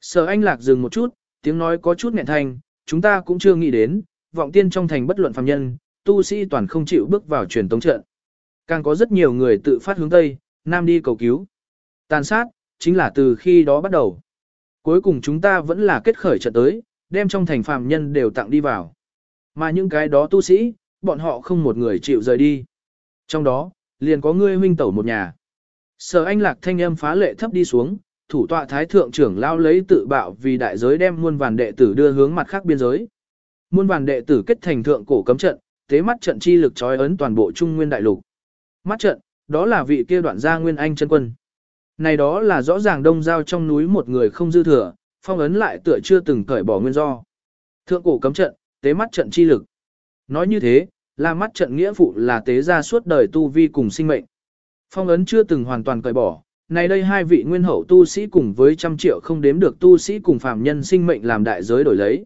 Sở anh lạc dừng một chút, tiếng nói có chút nghẹn thanh, chúng ta cũng chưa nghĩ đến, vọng tiên trong thành bất luận phàm nhân, tu sĩ toàn không chịu bước vào truyền tống trận. Càng có rất nhiều người tự phát hướng Tây, Nam đi cầu cứu. Tàn sát, chính là từ khi đó bắt đầu. Cuối cùng chúng ta vẫn là kết khởi trận tới, đem trong thành phàm nhân đều tặng đi vào. Mà những cái đó tu sĩ, bọn họ không một người chịu rời đi. Trong đó, liền có ngươi huynh tẩu một nhà. Sở anh lạc thanh âm phá lệ thấp đi xuống, thủ tọa thái thượng trưởng lao lấy tự bạo vì đại giới đem muôn vàn đệ tử đưa hướng mặt khác biên giới. Muôn vàn đệ tử kết thành thượng cổ cấm trận, tế mắt trận chi lực trói ấn toàn bộ trung nguyên đại lục. Mắt trận, đó là vị kia đoạn gia nguyên anh chân quân. Này đó là rõ ràng đông giao trong núi một người không dư thừa, phong ấn lại tựa chưa từng cởi bỏ nguyên do. Thượng cổ cấm trận, tế mắt trận chi lực. Nói như thế, là mắt trận nghĩa phụ là tế gia suốt đời tu vi cùng sinh mệnh. Phong ấn chưa từng hoàn toàn cởi bỏ, này đây hai vị nguyên hậu tu sĩ cùng với trăm triệu không đếm được tu sĩ cùng phạm nhân sinh mệnh làm đại giới đổi lấy.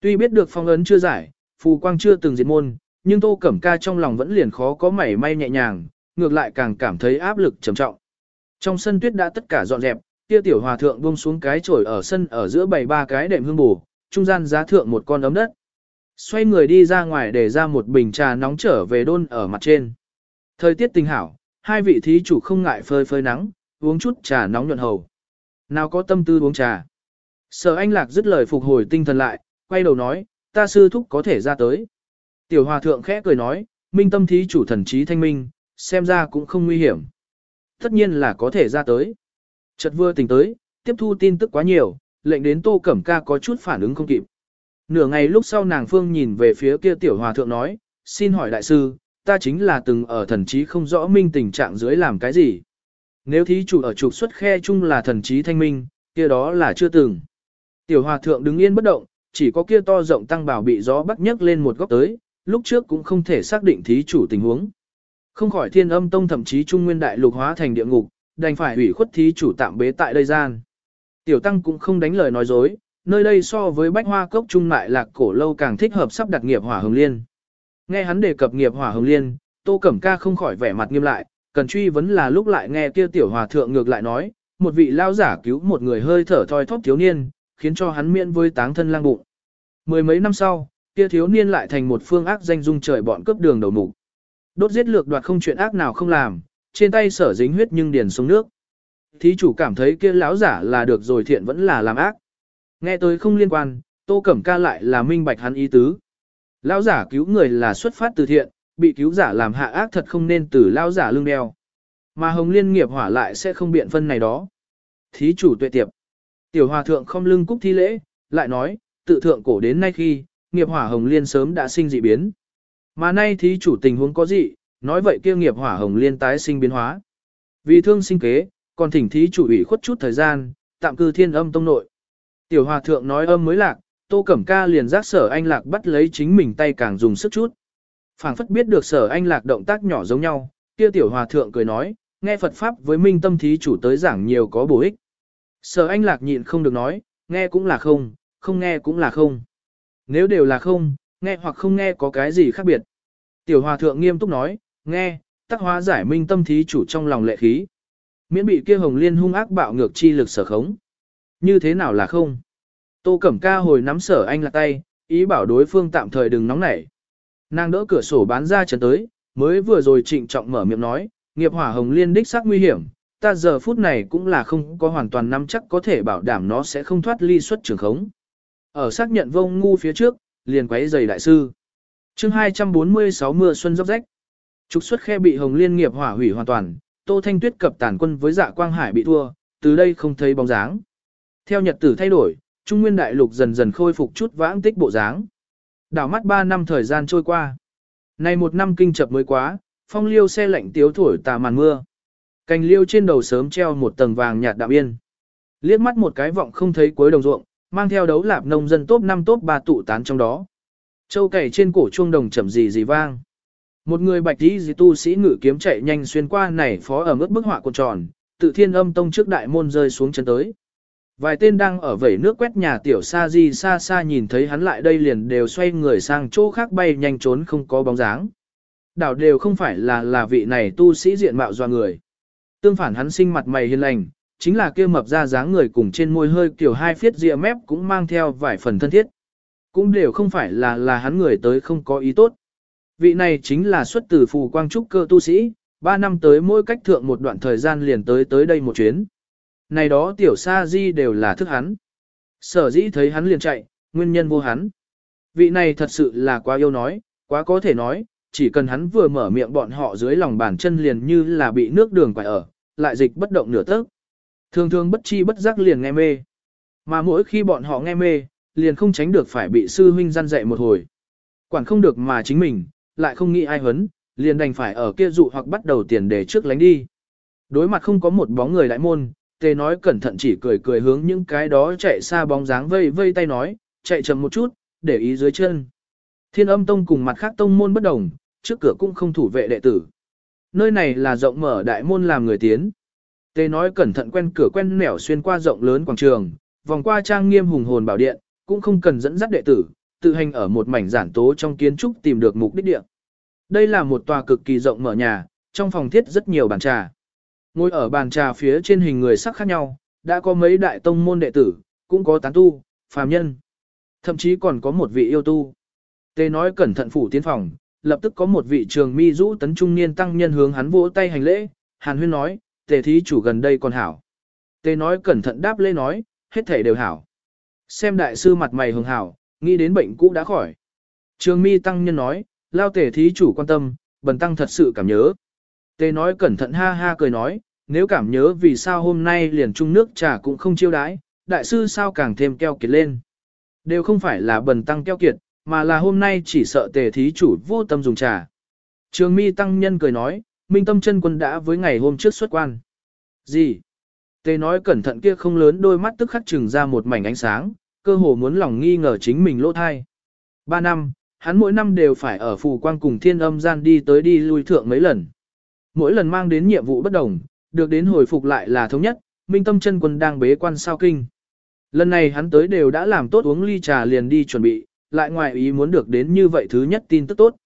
Tuy biết được phong ấn chưa giải, phù quang chưa từng diệt môn, nhưng Tô Cẩm Ca trong lòng vẫn liền khó có mảy may nhẹ nhàng, ngược lại càng cảm thấy áp lực trầm trọng. Trong sân tuyết đã tất cả dọn dẹp, kia tiểu hòa thượng buông xuống cái chổi ở sân ở giữa bày ba cái đệm hương bù, trung gian giá thượng một con ấm đất. Xoay người đi ra ngoài để ra một bình trà nóng trở về đôn ở mặt trên. Thời tiết tình hảo, hai vị thí chủ không ngại phơi phơi nắng, uống chút trà nóng nhuận hầu. Nào có tâm tư uống trà. Sở anh lạc dứt lời phục hồi tinh thần lại, quay đầu nói, ta sư thúc có thể ra tới. Tiểu hòa thượng khẽ cười nói, minh tâm thí chủ thần trí thanh minh, xem ra cũng không nguy hiểm. Tất nhiên là có thể ra tới. Chợt vừa tỉnh tới, tiếp thu tin tức quá nhiều, lệnh đến tô cẩm ca có chút phản ứng không kịp. Nửa ngày lúc sau nàng phương nhìn về phía kia tiểu hòa thượng nói, xin hỏi đại sư, ta chính là từng ở thần trí không rõ minh tình trạng dưới làm cái gì. Nếu thí chủ ở trục xuất khe chung là thần trí thanh minh, kia đó là chưa từng. Tiểu hòa thượng đứng yên bất động, chỉ có kia to rộng tăng bảo bị gió bắc nhấc lên một góc tới, lúc trước cũng không thể xác định thí chủ tình huống. Không khỏi thiên âm tông thậm chí trung nguyên đại lục hóa thành địa ngục, đành phải hủy khuất thí chủ tạm bế tại đây gian. Tiểu tăng cũng không đánh lời nói dối, nơi đây so với bách hoa cốc trung lại lạc cổ lâu càng thích hợp sắp đặt nghiệp hỏa hồng liên. Nghe hắn đề cập nghiệp hỏa hồng liên, tô cẩm ca không khỏi vẻ mặt nghiêm lại, cần truy vấn là lúc lại nghe kia tiểu hòa thượng ngược lại nói, một vị lao giả cứu một người hơi thở thoi thóp thiếu niên, khiến cho hắn miễn với táng thân lang bụng. Mười mấy năm sau, kia thiếu niên lại thành một phương ác danh dung trời bọn cướp đường đầu mục. Đốt giết lược đoạt không chuyện ác nào không làm, trên tay sở dính huyết nhưng điền xuống nước. Thí chủ cảm thấy kia lão giả là được rồi thiện vẫn là làm ác. Nghe tới không liên quan, Tô Cẩm Ca lại là minh bạch hắn ý tứ. Lão giả cứu người là xuất phát từ thiện, bị cứu giả làm hạ ác thật không nên từ lão giả lương đeo. Mà Hồng Liên nghiệp hỏa lại sẽ không biện phân này đó. Thí chủ tuệ tiệp. Tiểu hòa thượng không lưng cúc thi lễ, lại nói, tự thượng cổ đến nay khi, nghiệp hỏa Hồng Liên sớm đã sinh dị biến. Mà nay thí chủ tình huống có dị, nói vậy kia nghiệp hỏa Hồng Liên tái sinh biến hóa. Vì thương sinh kế, còn thỉnh thí chủ ủy khuất chút thời gian, tạm cư thiên âm tông nội. Tiểu hòa thượng nói âm mới lạc, tô cẩm ca liền giác sở anh lạc bắt lấy chính mình tay càng dùng sức chút. phảng phất biết được sở anh lạc động tác nhỏ giống nhau, kia tiểu hòa thượng cười nói, nghe Phật Pháp với minh tâm thí chủ tới giảng nhiều có bổ ích. Sở anh lạc nhịn không được nói, nghe cũng là không, không nghe cũng là không. Nếu đều là không, nghe hoặc không nghe có cái gì khác biệt. Tiểu hòa thượng nghiêm túc nói, nghe, tác hóa giải minh tâm thí chủ trong lòng lệ khí. Miễn bị kia hồng liên hung ác bạo ngược chi lực sở khống. Như thế nào là không? Tô Cẩm Ca hồi nắm sở anh là tay, ý bảo đối phương tạm thời đừng nóng nảy. Nàng đỡ cửa sổ bán ra chân tới, mới vừa rồi trịnh trọng mở miệng nói, nghiệp hỏa hồng liên đích xác nguy hiểm, ta giờ phút này cũng là không có hoàn toàn nắm chắc có thể bảo đảm nó sẽ không thoát ly xuất trường khống. Ở xác nhận vông ngu phía trước, liền quấy giày đại sư. chương 246 mưa xuân dốc rách. Trục xuất khe bị hồng liên nghiệp hỏa hủy hoàn toàn, Tô Thanh Tuyết cập tàn quân với dạ quang hải bị thua, từ đây không thấy bóng dáng. Theo nhật tử thay đổi, Trung Nguyên Đại Lục dần dần khôi phục chút vãng tích bộ dáng. Đảo mắt 3 năm thời gian trôi qua. nay một năm kinh chập mới quá, phong liêu xe lạnh tiếu thổi tà màn mưa. Cành liêu trên đầu sớm treo một tầng vàng nhạt đạm yên. Liếc mắt một cái vọng không thấy cuối đồng ruộng, mang theo đấu lạp nông dân top 5 top 3 tụ tán trong đó. Châu cày trên cổ chuông đồng chậm gì gì vang. Một người bạch tí dì tu sĩ ngự kiếm chạy nhanh xuyên qua này phó ở mức bức họa cuộn tròn, tự thiên âm tông trước đại môn rơi xuống chân tới. Vài tên đang ở vẩy nước quét nhà tiểu sa di xa xa nhìn thấy hắn lại đây liền đều xoay người sang chỗ khác bay nhanh trốn không có bóng dáng. Đảo đều không phải là là vị này tu sĩ diện mạo doa người. Tương phản hắn sinh mặt mày hiền lành, chính là kia mập ra dáng người cùng trên môi hơi kiểu hai phiết ria mép cũng mang theo vài phần thân thiết. Cũng đều không phải là là hắn người tới không có ý tốt. Vị này chính là xuất từ phù quang trúc cơ tu sĩ, ba năm tới mỗi cách thượng một đoạn thời gian liền tới tới đây một chuyến. Này đó tiểu sa di đều là thức hắn. Sở dĩ thấy hắn liền chạy, nguyên nhân vô hắn. Vị này thật sự là quá yêu nói, quá có thể nói, chỉ cần hắn vừa mở miệng bọn họ dưới lòng bàn chân liền như là bị nước đường quải ở, lại dịch bất động nửa tấc. Thường thường bất chi bất giác liền nghe mê. Mà mỗi khi bọn họ nghe mê, liền không tránh được phải bị sư huynh gian dạy một hồi. Quản không được mà chính mình, lại không nghĩ ai huấn, liền đành phải ở kia dụ hoặc bắt đầu tiền để trước lánh đi. Đối mặt không có một bóng người đại môn, tề nói cẩn thận chỉ cười cười hướng những cái đó chạy xa bóng dáng vây vây tay nói, chạy chậm một chút, để ý dưới chân. Thiên âm tông cùng mặt khác tông môn bất đồng, trước cửa cũng không thủ vệ đệ tử. Nơi này là rộng mở đại môn làm người tiến. Tề nói cẩn thận quen cửa quen nẻo xuyên qua rộng lớn quảng trường, vòng qua trang nghiêm hùng hồn bảo điện, cũng không cần dẫn dắt đệ tử, tự hành ở một mảnh giản tố trong kiến trúc tìm được mục đích địa. Đây là một tòa cực kỳ rộng mở nhà, trong phòng thiết rất nhiều bàn trà. Ngồi ở bàn trà phía trên hình người sắc khác nhau, đã có mấy đại tông môn đệ tử, cũng có tán tu, phàm nhân. Thậm chí còn có một vị yêu tu. Tề nói cẩn thận phủ tiến phòng, lập tức có một vị trường mi rũ tấn trung niên tăng nhân hướng hắn vỗ tay hành lễ, Hàn Huyên nói, tề thí chủ gần đây còn hảo. Tề nói cẩn thận đáp lễ nói, hết thể đều hảo. Xem đại sư mặt mày hường hảo, nghĩ đến bệnh cũ đã khỏi. Trường mi tăng nhân nói, lao tề thí chủ quan tâm, bần tăng thật sự cảm nhớ. Tề nói cẩn thận ha ha cười nói, nếu cảm nhớ vì sao hôm nay liền chung nước trà cũng không chiêu đãi, đại sư sao càng thêm keo kiệt lên. Đều không phải là bần tăng keo kiệt, mà là hôm nay chỉ sợ tề thí chủ vô tâm dùng trà. Trường mi tăng nhân cười nói, minh tâm chân quân đã với ngày hôm trước xuất quan. Gì? Tề nói cẩn thận kia không lớn đôi mắt tức khắc trừng ra một mảnh ánh sáng, cơ hồ muốn lòng nghi ngờ chính mình lỗ thai. Ba năm, hắn mỗi năm đều phải ở phù quang cùng thiên âm gian đi tới đi lui thượng mấy lần. Mỗi lần mang đến nhiệm vụ bất đồng, được đến hồi phục lại là thống nhất, minh tâm chân quân đang bế quan sao kinh. Lần này hắn tới đều đã làm tốt uống ly trà liền đi chuẩn bị, lại ngoài ý muốn được đến như vậy thứ nhất tin tức tốt.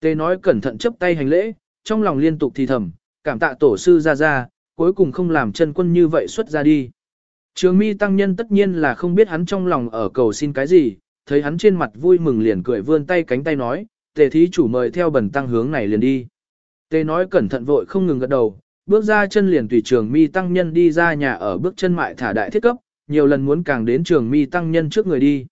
Tề nói cẩn thận chấp tay hành lễ, trong lòng liên tục thì thầm, cảm tạ tổ sư ra ra, cuối cùng không làm chân quân như vậy xuất ra đi. Trường mi tăng nhân tất nhiên là không biết hắn trong lòng ở cầu xin cái gì, thấy hắn trên mặt vui mừng liền cười vươn tay cánh tay nói, tề thí chủ mời theo bần tăng hướng này liền đi. Tề nói cẩn thận vội không ngừng gật đầu, bước ra chân liền tùy trường mi tăng nhân đi ra nhà ở bước chân mại thả đại thiết cấp, nhiều lần muốn càng đến trường mi tăng nhân trước người đi.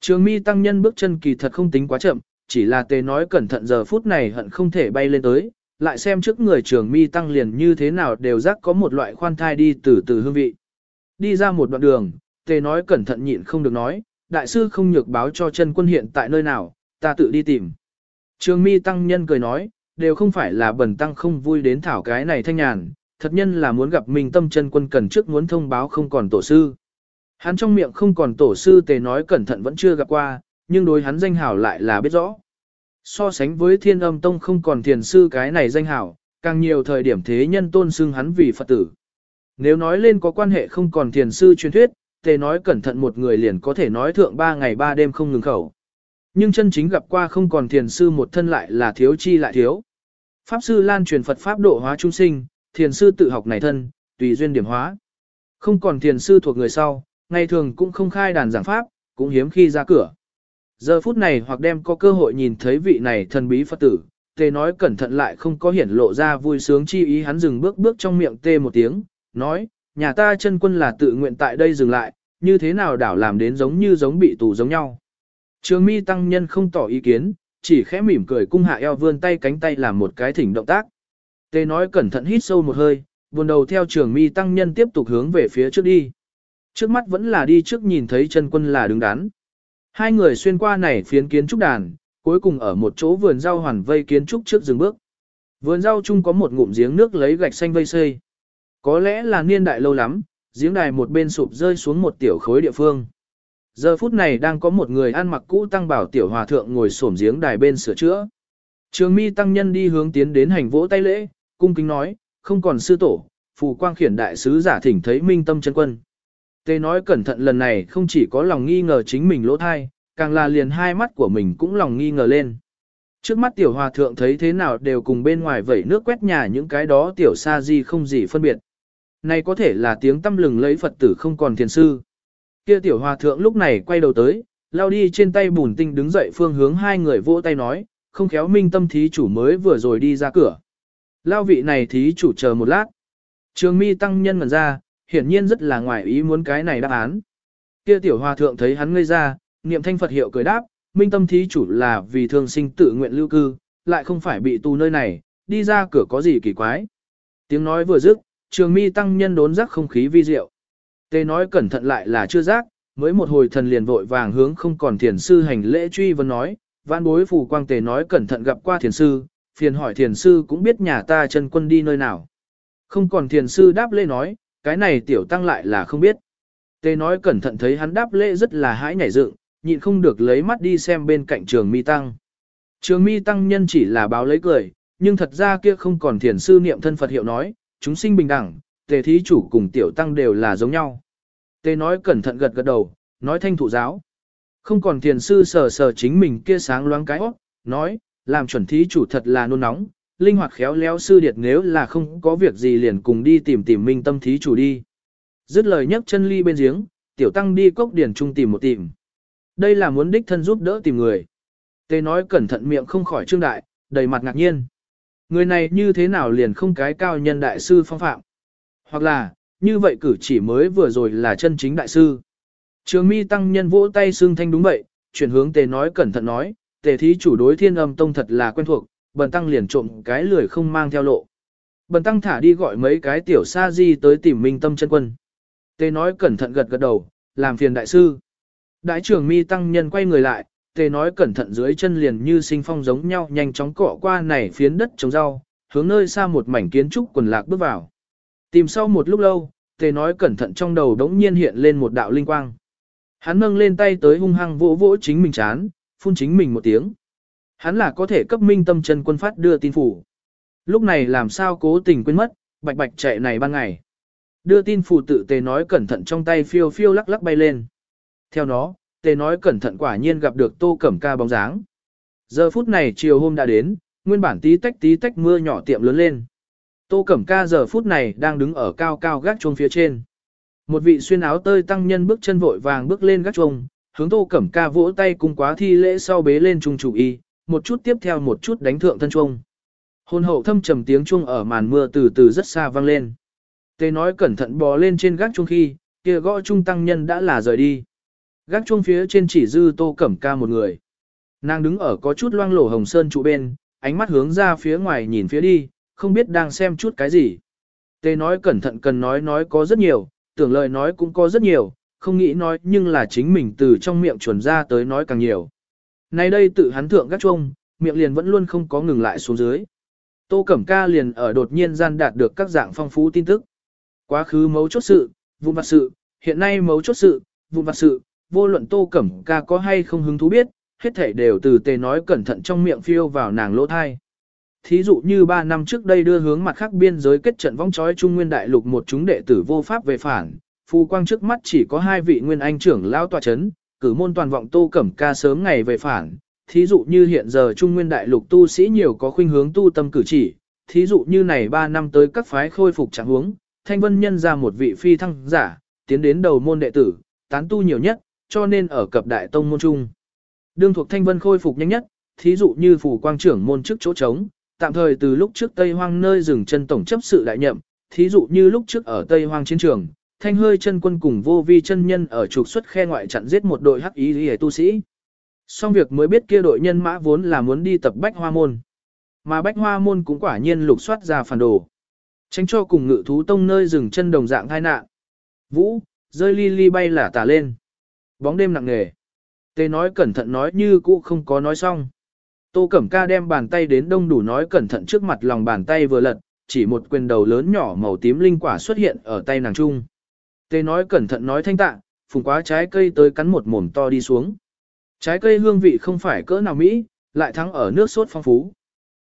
Trường mi tăng nhân bước chân kỳ thật không tính quá chậm, chỉ là tề nói cẩn thận giờ phút này hận không thể bay lên tới, lại xem trước người trường mi tăng liền như thế nào đều rắc có một loại khoan thai đi từ từ hương vị. Đi ra một đoạn đường, tề nói cẩn thận nhịn không được nói, đại sư không nhược báo cho chân quân hiện tại nơi nào, ta tự đi tìm. Trường mi tăng nhân cười nói, đều không phải là bần tăng không vui đến thảo cái này thanh nhàn, thật nhân là muốn gặp mình tâm chân quân cần trước muốn thông báo không còn tổ sư. Hắn trong miệng không còn tổ sư tề nói cẩn thận vẫn chưa gặp qua, nhưng đối hắn danh hảo lại là biết rõ. So sánh với thiên âm tông không còn thiền sư cái này danh hảo, càng nhiều thời điểm thế nhân tôn xưng hắn vì Phật tử. Nếu nói lên có quan hệ không còn thiền sư truyền thuyết, tề nói cẩn thận một người liền có thể nói thượng ba ngày ba đêm không ngừng khẩu. Nhưng chân chính gặp qua không còn thiền sư một thân lại là thiếu chi lại thiếu. Pháp sư lan truyền Phật Pháp độ hóa chúng sinh, thiền sư tự học này thân, tùy duyên điểm hóa. Không còn thiền sư thuộc người sau, ngày thường cũng không khai đàn giảng Pháp, cũng hiếm khi ra cửa. Giờ phút này hoặc đem có cơ hội nhìn thấy vị này thần bí Phật tử, tề nói cẩn thận lại không có hiển lộ ra vui sướng chi ý hắn dừng bước bước trong miệng tê một tiếng, nói, nhà ta chân quân là tự nguyện tại đây dừng lại, như thế nào đảo làm đến giống như giống bị tù giống nhau. Trường mi tăng nhân không tỏ ý kiến, chỉ khẽ mỉm cười cung hạ eo vươn tay cánh tay làm một cái thỉnh động tác. Tề nói cẩn thận hít sâu một hơi, buồn đầu theo trường mi tăng nhân tiếp tục hướng về phía trước đi. Trước mắt vẫn là đi trước nhìn thấy chân quân là đứng đắn. Hai người xuyên qua này phiến kiến trúc đàn, cuối cùng ở một chỗ vườn rau hoàn vây kiến trúc trước dừng bước. Vườn rau chung có một ngụm giếng nước lấy gạch xanh vây xây. Có lẽ là niên đại lâu lắm, giếng đài một bên sụp rơi xuống một tiểu khối địa phương. Giờ phút này đang có một người ăn mặc cũ tăng bảo tiểu hòa thượng ngồi xổm giếng đài bên sửa chữa. Trường mi tăng nhân đi hướng tiến đến hành vỗ tay lễ, cung kính nói, không còn sư tổ, phù quang khiển đại sứ giả thỉnh thấy minh tâm chân quân. Tê nói cẩn thận lần này không chỉ có lòng nghi ngờ chính mình lỗ thai, càng là liền hai mắt của mình cũng lòng nghi ngờ lên. Trước mắt tiểu hòa thượng thấy thế nào đều cùng bên ngoài vẩy nước quét nhà những cái đó tiểu sa di không gì phân biệt. Này có thể là tiếng tâm lừng lấy Phật tử không còn thiền sư. Kia tiểu hòa thượng lúc này quay đầu tới, lao đi trên tay bùn tinh đứng dậy phương hướng hai người vỗ tay nói, không khéo minh tâm thí chủ mới vừa rồi đi ra cửa. Lao vị này thí chủ chờ một lát. Trường mi tăng nhân ngần ra, hiển nhiên rất là ngoài ý muốn cái này đáp án. Kia tiểu hòa thượng thấy hắn ngây ra, niệm thanh Phật hiệu cười đáp, minh tâm thí chủ là vì thương sinh tự nguyện lưu cư, lại không phải bị tù nơi này, đi ra cửa có gì kỳ quái. Tiếng nói vừa dứt, trường mi tăng nhân đốn giác không khí vi diệu. Tê nói cẩn thận lại là chưa giác, mới một hồi thần liền vội vàng hướng không còn thiền sư hành lễ truy vấn nói, vãn bối phù quang tề nói cẩn thận gặp qua thiền sư, phiền hỏi thiền sư cũng biết nhà ta chân quân đi nơi nào. Không còn thiền sư đáp lễ nói, cái này tiểu tăng lại là không biết. Tề nói cẩn thận thấy hắn đáp lễ rất là hãi nhảy dựng, nhịn không được lấy mắt đi xem bên cạnh trường mi tăng. Trường mi tăng nhân chỉ là báo lấy cười, nhưng thật ra kia không còn thiền sư niệm thân Phật hiệu nói, chúng sinh bình đẳng, tề thí chủ cùng tiểu tăng đều là giống nhau. Tề nói cẩn thận gật gật đầu, nói thanh thụ giáo. Không còn thiền sư sờ sờ chính mình kia sáng loáng cái óc, nói, làm chuẩn thí chủ thật là nôn nóng, linh hoạt khéo léo sư điệt nếu là không có việc gì liền cùng đi tìm tìm minh tâm thí chủ đi. Dứt lời nhấc chân ly bên giếng, tiểu tăng đi cốc điển trung tìm một tìm. Đây là muốn đích thân giúp đỡ tìm người. Tề nói cẩn thận miệng không khỏi trương đại, đầy mặt ngạc nhiên. Người này như thế nào liền không cái cao nhân đại sư phong phạm. Hoặc là, như vậy cử chỉ mới vừa rồi là chân chính đại sư. Trường mi tăng nhân vỗ tay xương thanh đúng vậy, chuyển hướng tề nói cẩn thận nói, tề thí chủ đối thiên âm tông thật là quen thuộc, bần tăng liền trộm cái lười không mang theo lộ. Bần tăng thả đi gọi mấy cái tiểu sa di tới tìm minh tâm chân quân. Tề nói cẩn thận gật gật đầu, làm phiền đại sư. Đại trưởng mi tăng nhân quay người lại, tề nói cẩn thận dưới chân liền như sinh phong giống nhau nhanh chóng cọ qua này phiến đất trồng rau, hướng nơi xa một mảnh kiến trúc quần lạc bước vào. Tìm sau một lúc lâu, tề nói cẩn thận trong đầu đống nhiên hiện lên một đạo linh quang. Hắn nâng lên tay tới hung hăng vỗ vỗ chính mình chán, phun chính mình một tiếng. Hắn là có thể cấp minh tâm chân quân phát đưa tin phủ. Lúc này làm sao cố tình quên mất, bạch bạch chạy này ban ngày. Đưa tin phủ tự tề nói cẩn thận trong tay phiêu phiêu lắc lắc bay lên. Theo nó, tề nói cẩn thận quả nhiên gặp được tô cẩm ca bóng dáng. Giờ phút này chiều hôm đã đến, nguyên bản tí tách tí tách mưa nhỏ tiệm lớn lên. Tô cẩm ca giờ phút này đang đứng ở cao cao gác chuông phía trên. Một vị xuyên áo tơi tăng nhân bước chân vội vàng bước lên gác chuông, hướng tô cẩm ca vỗ tay cùng quá thi lễ sau bế lên trung chủ y, một chút tiếp theo một chút đánh thượng thân chuông. Hôn hậu thâm trầm tiếng chuông ở màn mưa từ từ rất xa vang lên. Tê nói cẩn thận bò lên trên gác chuông khi, kia gõ trung tăng nhân đã là rời đi. Gác chuông phía trên chỉ dư tô cẩm ca một người. Nàng đứng ở có chút loang lổ hồng sơn trụ bên, ánh mắt hướng ra phía ngoài nhìn phía đi, không biết đang xem chút cái gì. Tê nói cẩn thận cần nói nói có rất nhiều, tưởng lời nói cũng có rất nhiều, không nghĩ nói nhưng là chính mình từ trong miệng chuẩn ra tới nói càng nhiều. Nay đây tự hắn thượng gác chuông, miệng liền vẫn luôn không có ngừng lại xuống dưới. Tô Cẩm Ca liền ở đột nhiên gian đạt được các dạng phong phú tin tức. Quá khứ mấu chốt sự, vụ vặt sự, hiện nay mấu chốt sự, vụ vặt sự, vô luận Tô Cẩm Ca có hay không hứng thú biết, hết thảy đều từ tề nói cẩn thận trong miệng phiêu vào nàng lỗ thai. Thí dụ như 3 năm trước đây đưa hướng mặt khác biên giới kết trận vong chói Trung Nguyên Đại Lục một chúng đệ tử vô pháp về phản, phù quang trước mắt chỉ có hai vị nguyên anh trưởng lao tòa chấn, cử môn toàn vọng Tô Cẩm Ca sớm ngày về phản, thí dụ như hiện giờ Trung Nguyên Đại Lục tu sĩ nhiều có khuynh hướng tu tâm cử chỉ, thí dụ như này 3 năm tới các phái khôi phục trạng huống, Thanh Vân nhân ra một vị phi thăng giả, tiến đến đầu môn đệ tử, tán tu nhiều nhất, cho nên ở cập đại tông môn trung. Đương thuộc Thanh Vân khôi phục nhanh nhất, thí dụ như phủ quang trưởng môn trước chỗ trống, tạm thời từ lúc trước Tây Hoang nơi dừng chân tổng chấp sự đại nhậm, thí dụ như lúc trước ở Tây Hoang chiến trường, thanh hơi chân quân cùng vô vi chân nhân ở trục xuất khe ngoại chặn giết một đội hắc ý hề tu sĩ. Xong việc mới biết kia đội nhân mã vốn là muốn đi tập bách hoa môn. Mà bách hoa môn cũng quả nhiên lục soát ra phản đồ. Tránh cho cùng ngự thú tông nơi dừng chân đồng dạng thai nạn. Vũ, rơi ly ly bay là tả lên. Bóng đêm nặng nề. Tê nói cẩn thận nói như cũ không có nói xong. Tô Cẩm Ca đem bàn tay đến đông đủ nói cẩn thận trước mặt lòng bàn tay vừa lật, chỉ một quyền đầu lớn nhỏ màu tím linh quả xuất hiện ở tay nàng trung. Tê nói cẩn thận nói thanh tạ, phùng quá trái cây tới cắn một mồm to đi xuống. Trái cây hương vị không phải cỡ nào mỹ, lại thắng ở nước sốt phong phú.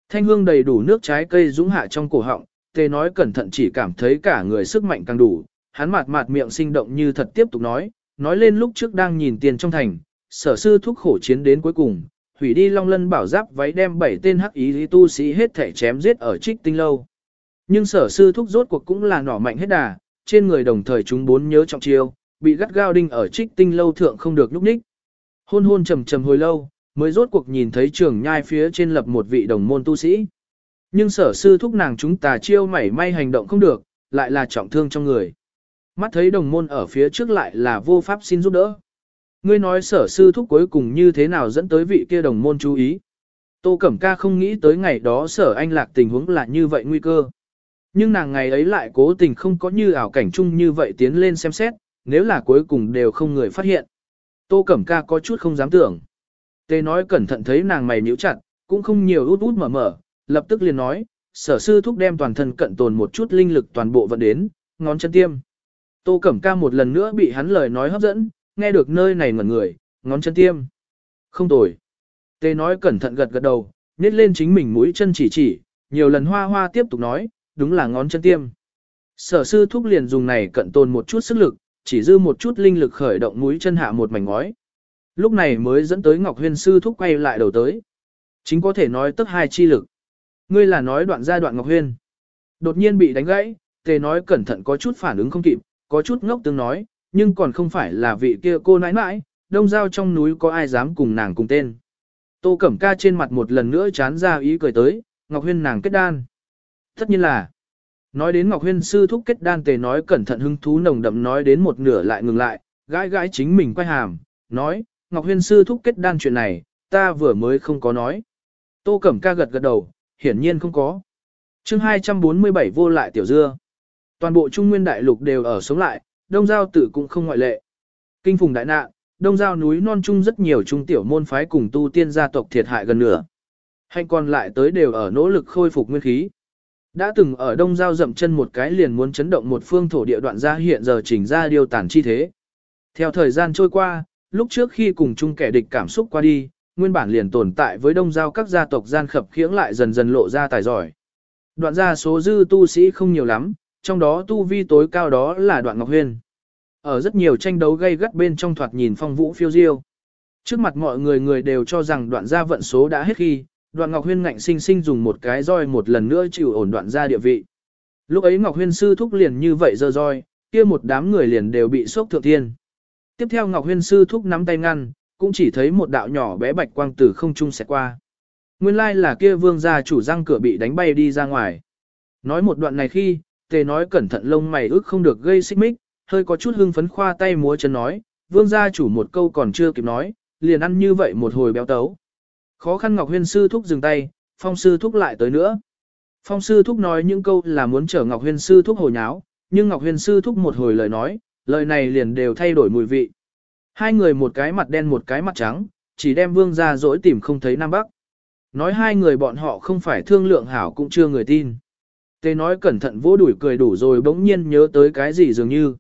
Thanh hương đầy đủ nước trái cây dũng hạ trong cổ họng, tê nói cẩn thận chỉ cảm thấy cả người sức mạnh càng đủ, hắn mạt mạt miệng sinh động như thật tiếp tục nói, nói lên lúc trước đang nhìn tiền trong thành, sở sư thúc khổ chiến đến cuối cùng, hủy đi long lân bảo giáp váy đem bảy tên hắc ý lý tu sĩ hết thể chém giết ở trích tinh lâu. Nhưng sở sư thúc rốt cuộc cũng là nỏ mạnh hết đà, trên người đồng thời chúng bốn nhớ trọng chiêu, bị gắt gao đinh ở trích tinh lâu thượng không được nhúc nhích. Hôn hôn trầm trầm hồi lâu, mới rốt cuộc nhìn thấy trường nhai phía trên lập một vị đồng môn tu sĩ. Nhưng sở sư thúc nàng chúng tà chiêu mảy may hành động không được, lại là trọng thương trong người. Mắt thấy đồng môn ở phía trước lại là vô pháp xin giúp đỡ. Ngươi nói sở sư thúc cuối cùng như thế nào dẫn tới vị kia đồng môn chú ý. Tô Cẩm Ca không nghĩ tới ngày đó sở anh lạc tình huống là như vậy nguy cơ. Nhưng nàng ngày ấy lại cố tình không có như ảo cảnh chung như vậy tiến lên xem xét, nếu là cuối cùng đều không người phát hiện. Tô Cẩm Ca có chút không dám tưởng. Tê nói cẩn thận thấy nàng mày nhíu chặt, cũng không nhiều út út mở mở, lập tức liền nói, sở sư thúc đem toàn thân cận tồn một chút linh lực toàn bộ vận đến, ngón chân tiêm. Tô Cẩm Ca một lần nữa bị hắn lời nói hấp dẫn, nghe được nơi này ngẩn người, ngón chân tiêm. Không tồi. Tê nói cẩn thận gật gật đầu, nhét lên chính mình mũi chân chỉ chỉ, nhiều lần hoa hoa tiếp tục nói, đúng là ngón chân tiêm. Sở sư thúc liền dùng này cận tồn một chút sức lực, chỉ dư một chút linh lực khởi động mũi chân hạ một mảnh ngói. Lúc này mới dẫn tới Ngọc Huyên sư thúc quay lại đầu tới. Chính có thể nói tức hai chi lực. Ngươi là nói đoạn gia đoạn Ngọc Huyên. Đột nhiên bị đánh gãy, tề nói cẩn thận có chút phản ứng không kịp, có chút ngốc tương nói, nhưng còn không phải là vị kia cô nãi nãi, đông giao trong núi có ai dám cùng nàng cùng tên. Tô Cẩm Ca trên mặt một lần nữa chán ra ý cười tới, Ngọc Huyên nàng kết đan. Tất nhiên là, nói đến Ngọc Huyên sư thúc kết đan tề nói cẩn thận hứng thú nồng đậm nói đến một nửa lại ngừng lại, gãi gãi chính mình quay hàm, nói, Ngọc Huyên sư thúc kết đan chuyện này, ta vừa mới không có nói. Tô Cẩm Ca gật gật đầu, hiển nhiên không có. chương 247 vô lại tiểu dưa. Toàn bộ Trung Nguyên Đại Lục đều ở sống lại, Đông Giao tự cũng không ngoại lệ. Kinh phùng đại nạn, Đông Giao núi non trung rất nhiều trung tiểu môn phái cùng tu tiên gia tộc thiệt hại gần nửa. Hành còn lại tới đều ở nỗ lực khôi phục nguyên khí. Đã từng ở Đông Giao dậm chân một cái liền muốn chấn động một phương thổ địa đoạn ra hiện giờ chỉnh ra điều tản chi thế. Theo thời gian trôi qua, lúc trước khi cùng chung kẻ địch cảm xúc qua đi, nguyên bản liền tồn tại với đông giao các gia tộc gian khập khiễng lại dần dần lộ ra tài giỏi. Đoạn gia số dư tu sĩ không nhiều lắm, trong đó tu vi tối cao đó là đoạn Ngọc huyền Ở rất nhiều tranh đấu gây gắt bên trong thoạt nhìn phong vũ phiêu diêu. Trước mặt mọi người người đều cho rằng đoạn gia vận số đã hết khi, đoạn Ngọc Huyên ngạnh sinh sinh dùng một cái roi một lần nữa chịu ổn đoạn gia địa vị. Lúc ấy Ngọc Huyên sư thúc liền như vậy dơ roi, kia một đám người liền đều bị sốc thượng thiên. Tiếp theo Ngọc Huyên sư thúc nắm tay ngăn, cũng chỉ thấy một đạo nhỏ bé bạch quang tử không trung sẽ qua. Nguyên lai like là kia vương gia chủ răng cửa bị đánh bay đi ra ngoài. Nói một đoạn này khi, tề nói cẩn thận lông mày ước không được gây xích mích, hơi có chút hưng phấn khoa tay múa chân nói, vương gia chủ một câu còn chưa kịp nói, liền ăn như vậy một hồi béo tấu. Khó khăn Ngọc Huyên sư thúc dừng tay, phong sư thúc lại tới nữa. Phong sư thúc nói những câu là muốn chở Ngọc Huyên sư thúc hồi nháo, nhưng Ngọc Huyên sư thúc một hồi lời nói, lời này liền đều thay đổi mùi vị. Hai người một cái mặt đen một cái mặt trắng, chỉ đem vương ra dỗi tìm không thấy Nam Bắc. Nói hai người bọn họ không phải thương lượng hảo cũng chưa người tin. Tê nói cẩn thận vỗ đuổi cười đủ rồi bỗng nhiên nhớ tới cái gì dường như.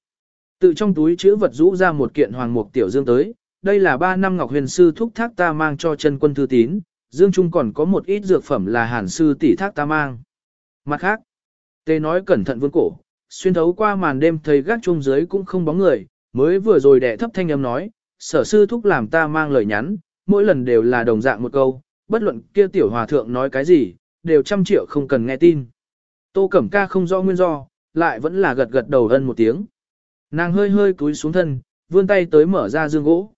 Tự trong túi chữ vật rũ ra một kiện hoàng mục tiểu dương tới, đây là ba năm ngọc huyền sư thúc thác ta mang cho chân quân thư tín, dương trung còn có một ít dược phẩm là hàn sư tỷ thác ta mang. Mặt khác, tê nói cẩn thận vương cổ, xuyên thấu qua màn đêm thấy gác chung dưới cũng không bóng người, mới vừa rồi đẻ thấp thanh âm nói, sở sư thúc làm ta mang lời nhắn, mỗi lần đều là đồng dạng một câu, bất luận kia tiểu hòa thượng nói cái gì, đều trăm triệu không cần nghe tin. Tô Cẩm Ca không rõ nguyên do, lại vẫn là gật gật đầu ân một tiếng. Nàng hơi hơi cúi xuống thân, vươn tay tới mở ra dương gỗ.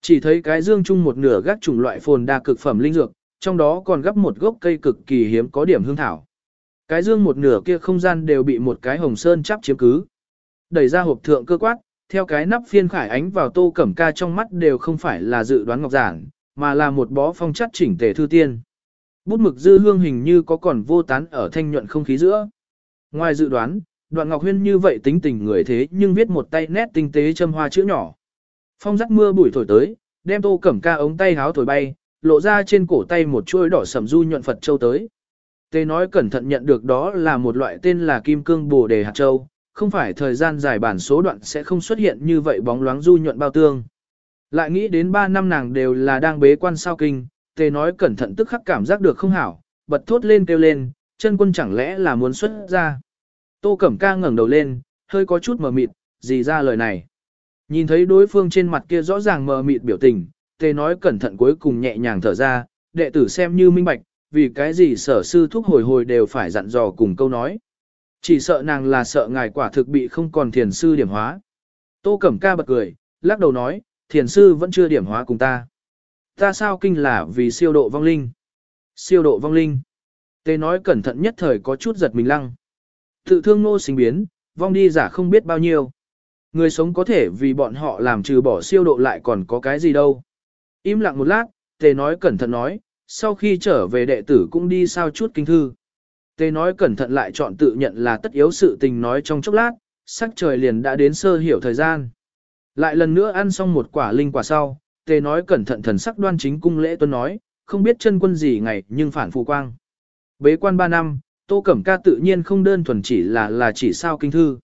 Chỉ thấy cái dương chung một nửa gác chủng loại phồn đa cực phẩm linh dược, trong đó còn gấp một gốc cây cực kỳ hiếm có điểm hương thảo. Cái dương một nửa kia không gian đều bị một cái hồng sơn chắp chiếm cứ. Đẩy ra hộp thượng cơ quát, theo cái nắp phiên khải ánh vào tô cẩm ca trong mắt đều không phải là dự đoán ngọc giản, mà là một bó phong chất chỉnh tề thư tiên. Bút mực dư hương hình như có còn vô tán ở thanh nhuận không khí giữa. Ngoài dự đoán, đoạn ngọc huyên như vậy tính tình người thế nhưng viết một tay nét tinh tế châm hoa chữ nhỏ. Phong rắc mưa bụi thổi tới, đem tô cẩm ca ống tay háo thổi bay, lộ ra trên cổ tay một chuôi đỏ sầm du nhuận Phật châu tới. Tê nói cẩn thận nhận được đó là một loại tên là kim cương bồ đề hạt châu, không phải thời gian dài bản số đoạn sẽ không xuất hiện như vậy bóng loáng du nhuận bao tương. Lại nghĩ đến 3 năm nàng đều là đang bế quan sao kinh, tề nói cẩn thận tức khắc cảm giác được không hảo, bật thốt lên kêu lên, chân quân chẳng lẽ là muốn xuất ra. Tô Cẩm Ca ngẩng đầu lên, hơi có chút mờ mịt, gì ra lời này. Nhìn thấy đối phương trên mặt kia rõ ràng mờ mịt biểu tình, tề nói cẩn thận cuối cùng nhẹ nhàng thở ra, đệ tử xem như minh bạch, vì cái gì sở sư thúc hồi hồi đều phải dặn dò cùng câu nói. Chỉ sợ nàng là sợ ngài quả thực bị không còn thiền sư điểm hóa. Tô Cẩm Ca bật cười, lắc đầu nói, thiền sư vẫn chưa điểm hóa cùng ta. Ta sao kinh là vì siêu độ vong linh. Siêu độ vong linh. Tê nói cẩn thận nhất thời có chút giật mình lăng. Tự thương nô sinh biến, vong đi giả không biết bao nhiêu. Người sống có thể vì bọn họ làm trừ bỏ siêu độ lại còn có cái gì đâu. Im lặng một lát, tề nói cẩn thận nói, sau khi trở về đệ tử cũng đi sao chút kinh thư. Tề nói cẩn thận lại chọn tự nhận là tất yếu sự tình nói trong chốc lát, sắc trời liền đã đến sơ hiểu thời gian. Lại lần nữa ăn xong một quả linh quả sau, tề nói cẩn thận thần sắc đoan chính cung lễ tuân nói, không biết chân quân gì ngày nhưng phản phù quang. Bế quan 3 năm, Tô Cẩm Ca tự nhiên không đơn thuần chỉ là là chỉ sao kinh thư.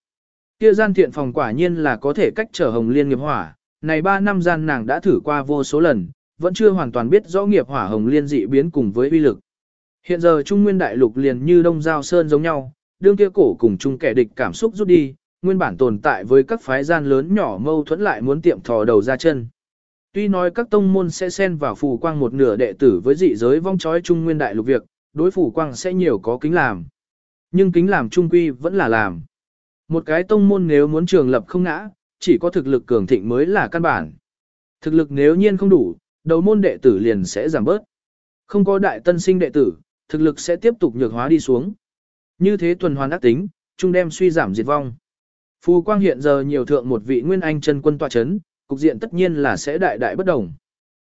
Kia gian thiện phòng quả nhiên là có thể cách trở hồng liên nghiệp hỏa, này 3 năm gian nàng đã thử qua vô số lần, vẫn chưa hoàn toàn biết rõ nghiệp hỏa hồng liên dị biến cùng với uy lực. Hiện giờ Trung Nguyên Đại Lục liền như Đông Giao Sơn giống nhau, đương kia cổ cùng chung kẻ địch cảm xúc rút đi, nguyên bản tồn tại với các phái gian lớn nhỏ mâu thuẫn lại muốn tiệm thò đầu ra chân. Tuy nói các tông môn sẽ xen vào phủ quang một nửa đệ tử với dị giới vong chói Trung Nguyên Đại Lục việc, đối phủ quang sẽ nhiều có kính làm. Nhưng kính làm trung quy vẫn là làm. Một cái tông môn nếu muốn trường lập không ngã, chỉ có thực lực cường thịnh mới là căn bản. Thực lực nếu nhiên không đủ, đầu môn đệ tử liền sẽ giảm bớt. Không có đại tân sinh đệ tử, thực lực sẽ tiếp tục nhược hóa đi xuống. Như thế tuần hoàn ác tính, trung đem suy giảm diệt vong. Phù quang hiện giờ nhiều thượng một vị nguyên anh chân quân tọa chấn, cục diện tất nhiên là sẽ đại đại bất đồng.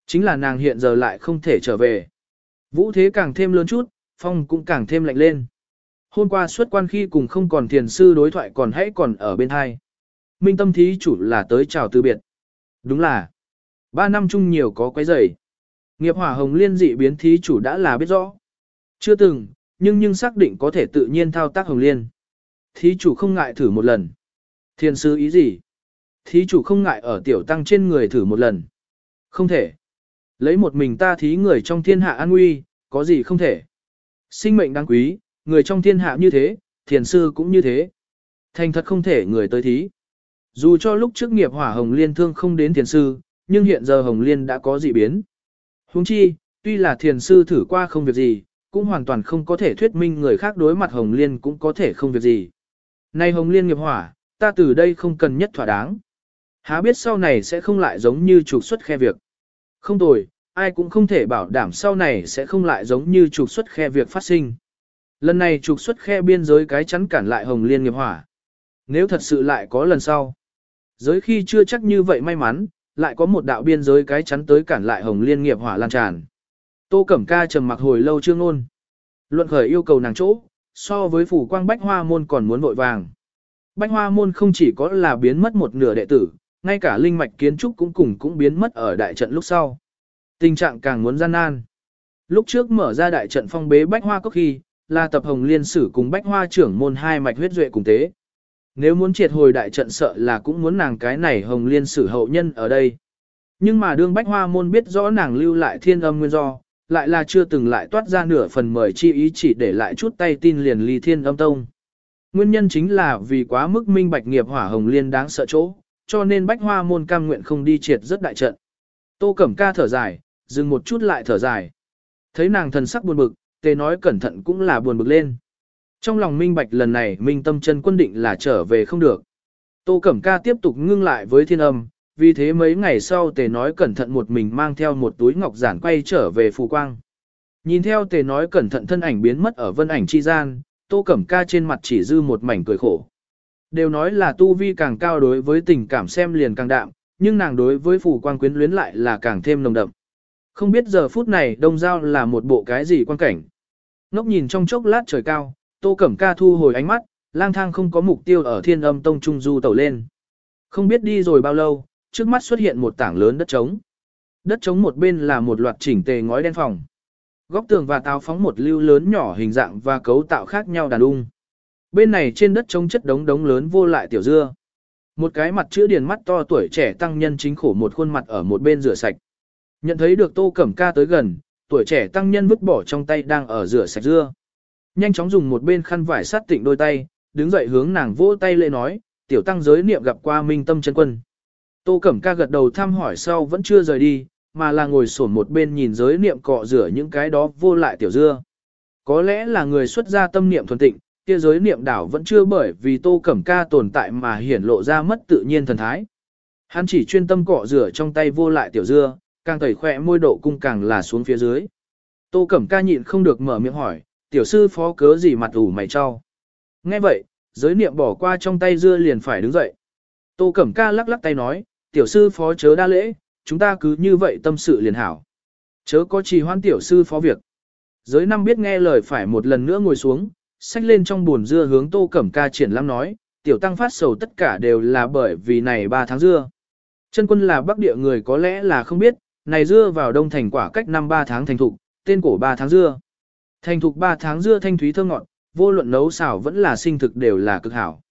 Chính là nàng hiện giờ lại không thể trở về. Vũ thế càng thêm lớn chút, phong cũng càng thêm lạnh lên. Hôm qua xuất quan khi cùng không còn thiền sư đối thoại còn hãy còn ở bên hai. Minh tâm thí chủ là tới chào từ biệt. Đúng là, ba năm chung nhiều có quấy rầy. Nghiệp hỏa hồng liên dị biến thí chủ đã là biết rõ. Chưa từng, nhưng nhưng xác định có thể tự nhiên thao tác hồng liên. Thí chủ không ngại thử một lần. Thiền sư ý gì? Thí chủ không ngại ở tiểu tăng trên người thử một lần. Không thể. Lấy một mình ta thí người trong thiên hạ an nguy, có gì không thể. Sinh mệnh đáng quý, người trong thiên hạ như thế, thiền sư cũng như thế. Thành thật không thể người tới thí. Dù cho lúc trước nghiệp hỏa hồng liên thương không đến thiền sư, nhưng hiện giờ hồng liên đã có dị biến. Huống chi, tuy là thiền sư thử qua không việc gì, cũng hoàn toàn không có thể thuyết minh người khác đối mặt hồng liên cũng có thể không việc gì. Này hồng liên nghiệp hỏa, ta từ đây không cần nhất thỏa đáng. Há biết sau này sẽ không lại giống như trục xuất khe việc. Không tồi, ai cũng không thể bảo đảm sau này sẽ không lại giống như trục xuất khe việc phát sinh. Lần này trục xuất khe biên giới cái chắn cản lại hồng liên nghiệp hỏa. Nếu thật sự lại có lần sau. Giới khi chưa chắc như vậy may mắn, lại có một đạo biên giới cái chắn tới cản lại hồng liên nghiệp hỏa lan tràn. Tô Cẩm Ca trầm mặc hồi lâu chưa ngôn. Luận khởi yêu cầu nàng chỗ, so với phủ quang bách hoa môn còn muốn vội vàng. Bách hoa môn không chỉ có là biến mất một nửa đệ tử, ngay cả linh mạch kiến trúc cũng cùng cũng biến mất ở đại trận lúc sau. Tình trạng càng muốn gian nan. Lúc trước mở ra đại trận phong bế bách hoa có khi, là tập hồng liên sử cùng bách hoa trưởng môn hai mạch huyết duệ cùng tế. Nếu muốn triệt hồi đại trận sợ là cũng muốn nàng cái này hồng liên sử hậu nhân ở đây. Nhưng mà đương bách hoa môn biết rõ nàng lưu lại thiên âm nguyên do, lại là chưa từng lại toát ra nửa phần mời chi ý chỉ để lại chút tay tin liền ly thiên âm tông. Nguyên nhân chính là vì quá mức minh bạch nghiệp hỏa hồng liên đáng sợ chỗ, cho nên bách hoa môn cam nguyện không đi triệt rất đại trận. Tô Cẩm Ca thở dài, dừng một chút lại thở dài. Thấy nàng thần sắc buồn bực, tề nói cẩn thận cũng là buồn bực lên. Trong lòng minh bạch lần này minh tâm chân quân định là trở về không được. Tô Cẩm Ca tiếp tục ngưng lại với thiên âm, vì thế mấy ngày sau tề nói cẩn thận một mình mang theo một túi ngọc giản quay trở về phù quang. Nhìn theo tề nói cẩn thận thân ảnh biến mất ở vân ảnh chi gian, Tô Cẩm Ca trên mặt chỉ dư một mảnh cười khổ. Đều nói là tu vi càng cao đối với tình cảm xem liền càng đạm, nhưng nàng đối với phủ quang quyến luyến lại là càng thêm nồng đậm. Không biết giờ phút này đông giao là một bộ cái gì quan cảnh. Ngốc nhìn trong chốc lát trời cao, Tô Cẩm Ca thu hồi ánh mắt, lang thang không có mục tiêu ở thiên âm tông trung du tẩu lên. Không biết đi rồi bao lâu, trước mắt xuất hiện một tảng lớn đất trống. Đất trống một bên là một loạt chỉnh tề ngói đen phòng. Góc tường và táo phóng một lưu lớn nhỏ hình dạng và cấu tạo khác nhau đàn ung. Bên này trên đất trống chất đống đống lớn vô lại tiểu dưa. Một cái mặt chữ điền mắt to tuổi trẻ tăng nhân chính khổ một khuôn mặt ở một bên rửa sạch. Nhận thấy được Tô Cẩm Ca tới gần, tuổi trẻ tăng nhân vứt bỏ trong tay đang ở rửa sạch dưa. Nhanh chóng dùng một bên khăn vải sát tịnh đôi tay, đứng dậy hướng nàng vỗ tay lễ nói, tiểu tăng giới niệm gặp qua minh tâm chân quân. Tô Cẩm Ca gật đầu thăm hỏi sau vẫn chưa rời đi, mà là ngồi sổn một bên nhìn giới niệm cọ rửa những cái đó vô lại tiểu dưa. Có lẽ là người xuất gia tâm niệm thuần tịnh, kia giới niệm đảo vẫn chưa bởi vì Tô Cẩm Ca tồn tại mà hiển lộ ra mất tự nhiên thần thái. Hắn chỉ chuyên tâm cọ rửa trong tay vô lại tiểu dưa, càng tẩy khỏe môi độ cung càng là xuống phía dưới. Tô Cẩm Ca nhịn không được mở miệng hỏi, tiểu sư phó cớ gì mặt ủ mày cho. Nghe vậy, giới niệm bỏ qua trong tay dưa liền phải đứng dậy. Tô Cẩm Ca lắc lắc tay nói, tiểu sư phó chớ đa lễ, chúng ta cứ như vậy tâm sự liền hảo. Chớ có trì hoan tiểu sư phó việc. Giới năm biết nghe lời phải một lần nữa ngồi xuống, xách lên trong buồn dưa hướng Tô Cẩm Ca triển lãm nói, tiểu tăng phát sầu tất cả đều là bởi vì này 3 tháng dưa. Chân quân là bắc địa người có lẽ là không biết, này dưa vào đông thành quả cách năm 3 tháng thành thục, tên cổ 3 tháng dưa. Thành thục 3 tháng dưa thanh thúy thơm ngọt, vô luận nấu xào vẫn là sinh thực đều là cực hảo.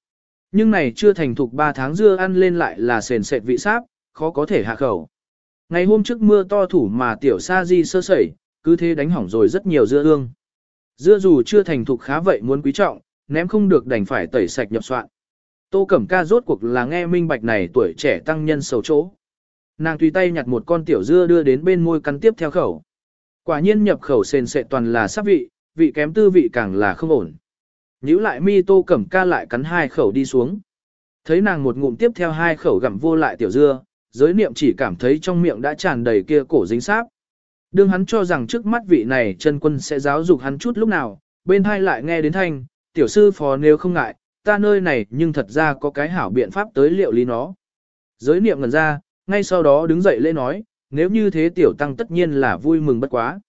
Nhưng này chưa thành thục 3 tháng dưa ăn lên lại là sền sệt vị sáp, khó có thể hạ khẩu. Ngày hôm trước mưa to thủ mà tiểu sa di sơ sẩy, cứ thế đánh hỏng rồi rất nhiều dưa ương. Dưa dù chưa thành thục khá vậy muốn quý trọng, ném không được đành phải tẩy sạch nhập soạn. Tô Cẩm Ca rốt cuộc là nghe minh bạch này tuổi trẻ tăng nhân sầu chỗ. Nàng tùy tay nhặt một con tiểu dưa đưa đến bên môi cắn tiếp theo khẩu. Quả nhiên nhập khẩu sền sệ toàn là sắc vị, vị kém tư vị càng là không ổn. Nhữ lại mi Tô Cẩm Ca lại cắn hai khẩu đi xuống. Thấy nàng một ngụm tiếp theo hai khẩu gặm vô lại tiểu dưa, giới niệm chỉ cảm thấy trong miệng đã tràn đầy kia cổ dính sáp. Đương hắn cho rằng trước mắt vị này chân quân sẽ giáo dục hắn chút lúc nào, bên hai lại nghe đến thanh, tiểu sư phó nếu không ngại, ta nơi này nhưng thật ra có cái hảo biện pháp tới liệu lý nó. Giới niệm ngần ra, ngay sau đó đứng dậy lễ nói, nếu như thế tiểu tăng tất nhiên là vui mừng bất quá.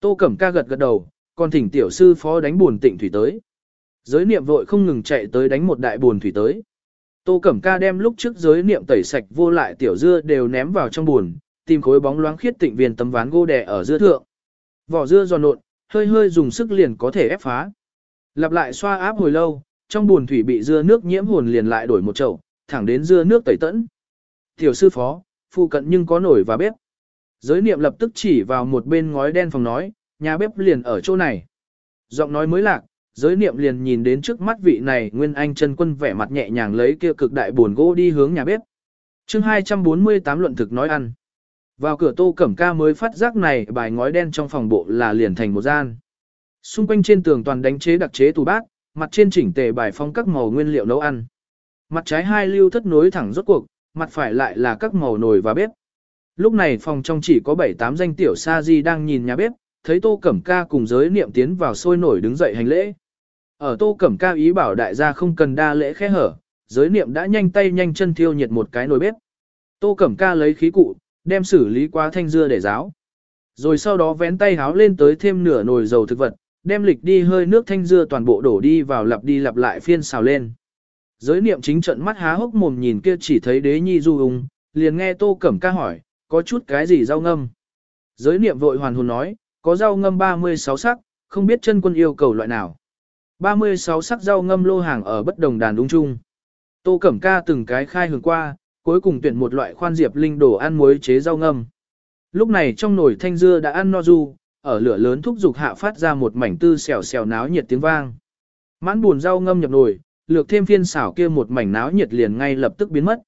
Tô Cẩm ca gật gật đầu, còn thỉnh tiểu sư phó đánh buồn tịnh thủy tới. Giới niệm vội không ngừng chạy tới đánh một đại buồn thủy tới. Tô Cẩm ca đem lúc trước giới niệm tẩy sạch vô lại tiểu dưa đều ném vào trong buồn, tìm khối bóng loáng khiết tịnh viên tấm ván gỗ đè ở dưa thượng. Vỏ dưa giòn nộn, hơi hơi dùng sức liền có thể ép phá. Lặp lại xoa áp hồi lâu, trong buồn thủy bị dưa nước nhiễm hồn liền lại đổi một chậu, thẳng đến dưa nước tẩy tẫn. Tiểu sư phó, phụ cận nhưng có nổi và bếp. Giới niệm lập tức chỉ vào một bên ngói đen phòng nói, nhà bếp liền ở chỗ này. Giọng nói mới lạc, giới niệm liền nhìn đến trước mắt vị này nguyên anh chân quân vẻ mặt nhẹ nhàng lấy kia cực đại buồn gỗ đi hướng nhà bếp. chương 248 luận thực nói ăn. Vào cửa tô cẩm ca mới phát giác này bài ngói đen trong phòng bộ là liền thành một gian. Xung quanh trên tường toàn đánh chế đặc chế tủ bát, mặt trên chỉnh tề bài phong các màu nguyên liệu nấu ăn. Mặt trái hai lưu thất nối thẳng rốt cuộc, mặt phải lại là các màu nồi và bếp. Lúc này phòng trong chỉ có 7-8 danh tiểu sa di đang nhìn nhà bếp, thấy tô cẩm ca cùng giới niệm tiến vào sôi nổi đứng dậy hành lễ. Ở tô cẩm ca ý bảo đại gia không cần đa lễ khẽ hở, giới niệm đã nhanh tay nhanh chân thiêu nhiệt một cái nồi bếp. Tô cẩm ca lấy khí cụ, đem xử lý qua thanh dưa để ráo. Rồi sau đó vén tay háo lên tới thêm nửa nồi dầu thực vật, đem lịch đi hơi nước thanh dưa toàn bộ đổ đi vào lặp đi lặp lại phiên xào lên. Giới niệm chính trận mắt há hốc mồm nhìn kia chỉ thấy đế nhi du ung, liền nghe tô cẩm ca hỏi, có chút cái gì rau ngâm. Giới niệm vội hoàn hồn nói, có rau ngâm 36 sắc, không biết chân quân yêu cầu loại nào. 36 sắc rau ngâm lô hàng ở bất đồng đàn đúng chung. Tô Cẩm Ca từng cái khai hướng qua, cuối cùng tuyển một loại khoan diệp linh đồ ăn muối chế rau ngâm. Lúc này trong nồi thanh dưa đã ăn no du, ở lửa lớn thúc dục hạ phát ra một mảnh tư xèo xèo náo nhiệt tiếng vang. Mãn buồn rau ngâm nhập nồi, lược thêm phiên xảo kia một mảnh náo nhiệt liền ngay lập tức biến mất.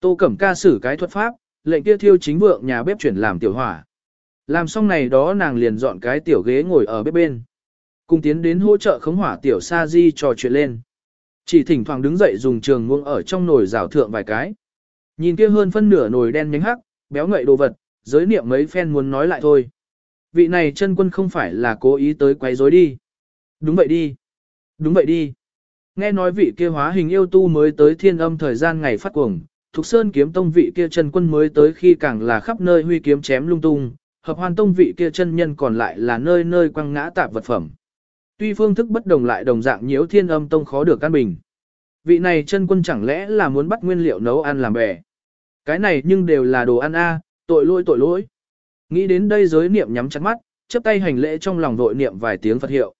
Tô Cẩm Ca sử cái thuật pháp, lệnh kia thiêu chính vượng nhà bếp chuyển làm tiểu hỏa. Làm xong này đó nàng liền dọn cái tiểu ghế ngồi ở bếp bên. Cùng tiến đến hỗ trợ khống hỏa tiểu sa di trò chuyện lên. Chỉ thỉnh thoảng đứng dậy dùng trường muông ở trong nồi rào thượng vài cái. Nhìn kia hơn phân nửa nồi đen nhánh hắc, béo ngậy đồ vật, giới niệm mấy phen muốn nói lại thôi. Vị này chân quân không phải là cố ý tới quấy rối đi. Đúng vậy đi. Đúng vậy đi. Nghe nói vị kia hóa hình yêu tu mới tới thiên âm thời gian ngày phát cuồng, Thục Sơn kiếm tông vị kia chân quân mới tới khi càng là khắp nơi huy kiếm chém lung tung, hợp hoàn tông vị kia chân nhân còn lại là nơi nơi quăng ngã tạp vật phẩm. Tuy phương thức bất đồng lại đồng dạng nhiễu thiên âm tông khó được căn bình. Vị này chân quân chẳng lẽ là muốn bắt nguyên liệu nấu ăn làm bè. Cái này nhưng đều là đồ ăn a, tội lỗi tội lỗi. Nghĩ đến đây giới niệm nhắm chặt mắt, chấp tay hành lễ trong lòng vội niệm vài tiếng Phật hiệu.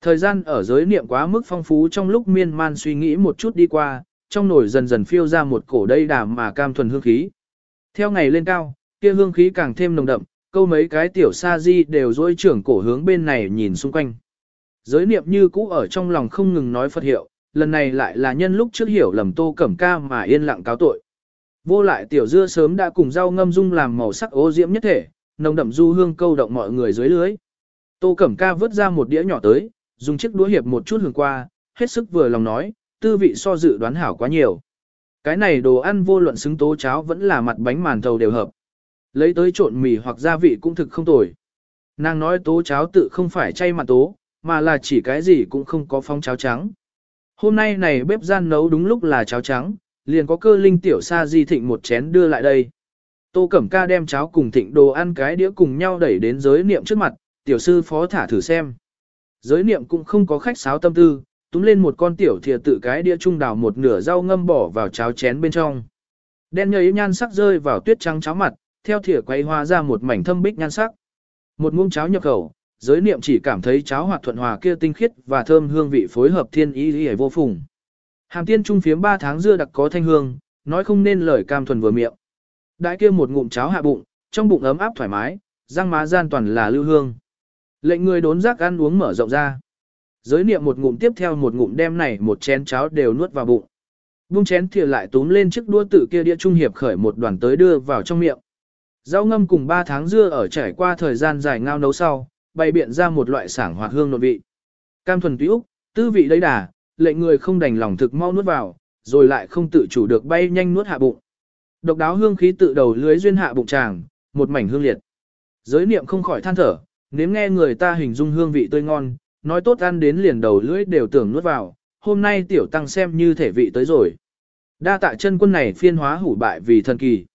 Thời gian ở giới niệm quá mức phong phú trong lúc miên man suy nghĩ một chút đi qua, trong nổi dần dần phiêu ra một cổ đây đàm mà cam thuần hương khí. Theo ngày lên cao, kia hương khí càng thêm nồng đậm, câu mấy cái tiểu sa di đều dối trưởng cổ hướng bên này nhìn xung quanh. Giới niệm như cũ ở trong lòng không ngừng nói Phật hiệu, lần này lại là nhân lúc trước hiểu lầm tô cẩm ca mà yên lặng cáo tội. Vô lại tiểu dưa sớm đã cùng rau ngâm dung làm màu sắc ô diễm nhất thể, nồng đậm du hương câu động mọi người dưới lưới. Tô cẩm ca vớt ra một đĩa nhỏ tới, dùng chiếc đũa hiệp một chút hương qua, hết sức vừa lòng nói, tư vị so dự đoán hảo quá nhiều. Cái này đồ ăn vô luận xứng tố cháo vẫn là mặt bánh màn thầu đều hợp. Lấy tới trộn mì hoặc gia vị cũng thực không tồi. Nàng nói tố cháo tự không phải chay mặt tố, mà là chỉ cái gì cũng không có phong cháo trắng. Hôm nay này bếp gian nấu đúng lúc là cháo trắng, liền có cơ linh tiểu sa di thịnh một chén đưa lại đây. Tô Cẩm Ca đem cháo cùng thịnh đồ ăn cái đĩa cùng nhau đẩy đến giới niệm trước mặt, tiểu sư phó thả thử xem. Giới niệm cũng không có khách sáo tâm tư, túm lên một con tiểu thìa tự cái đĩa trung đào một nửa rau ngâm bỏ vào cháo chén bên trong. Đen nhầy nhan sắc rơi vào tuyết trắng cháo mặt, theo thìa quay hoa ra một mảnh thâm bích nhan sắc. Một muỗng cháo nhập khẩu, giới niệm chỉ cảm thấy cháo hoạt thuận hòa kia tinh khiết và thơm hương vị phối hợp thiên ý ý vô phùng. Hàm tiên trung phiếm 3 tháng dưa đặc có thanh hương, nói không nên lời cam thuần vừa miệng. Đại kia một ngụm cháo hạ bụng, trong bụng ấm áp thoải mái, răng má gian toàn là lưu hương. Lệnh người đốn rác ăn uống mở rộng ra. Giới niệm một ngụm tiếp theo một ngụm đem này một chén cháo đều nuốt vào bụng. Bung chén thìa lại túm lên chiếc đũa tự kia đĩa trung hiệp khởi một đoàn tới đưa vào trong miệng. Rau ngâm cùng 3 tháng dưa ở trải qua thời gian dài ngao nấu sau, bày biện ra một loại sảng hoạt hương nội vị. Cam thuần túy úc, tư vị đấy đà, lệnh người không đành lòng thực mau nuốt vào, rồi lại không tự chủ được bay nhanh nuốt hạ bụng. Độc đáo hương khí tự đầu lưới duyên hạ bụng chàng, một mảnh hương liệt. Giới niệm không khỏi than thở, nếu nghe người ta hình dung hương vị tươi ngon, nói tốt ăn đến liền đầu lưỡi đều tưởng nuốt vào, hôm nay tiểu tăng xem như thể vị tới rồi. Đa tạ chân quân này phiên hóa hủ bại vì thần kỳ.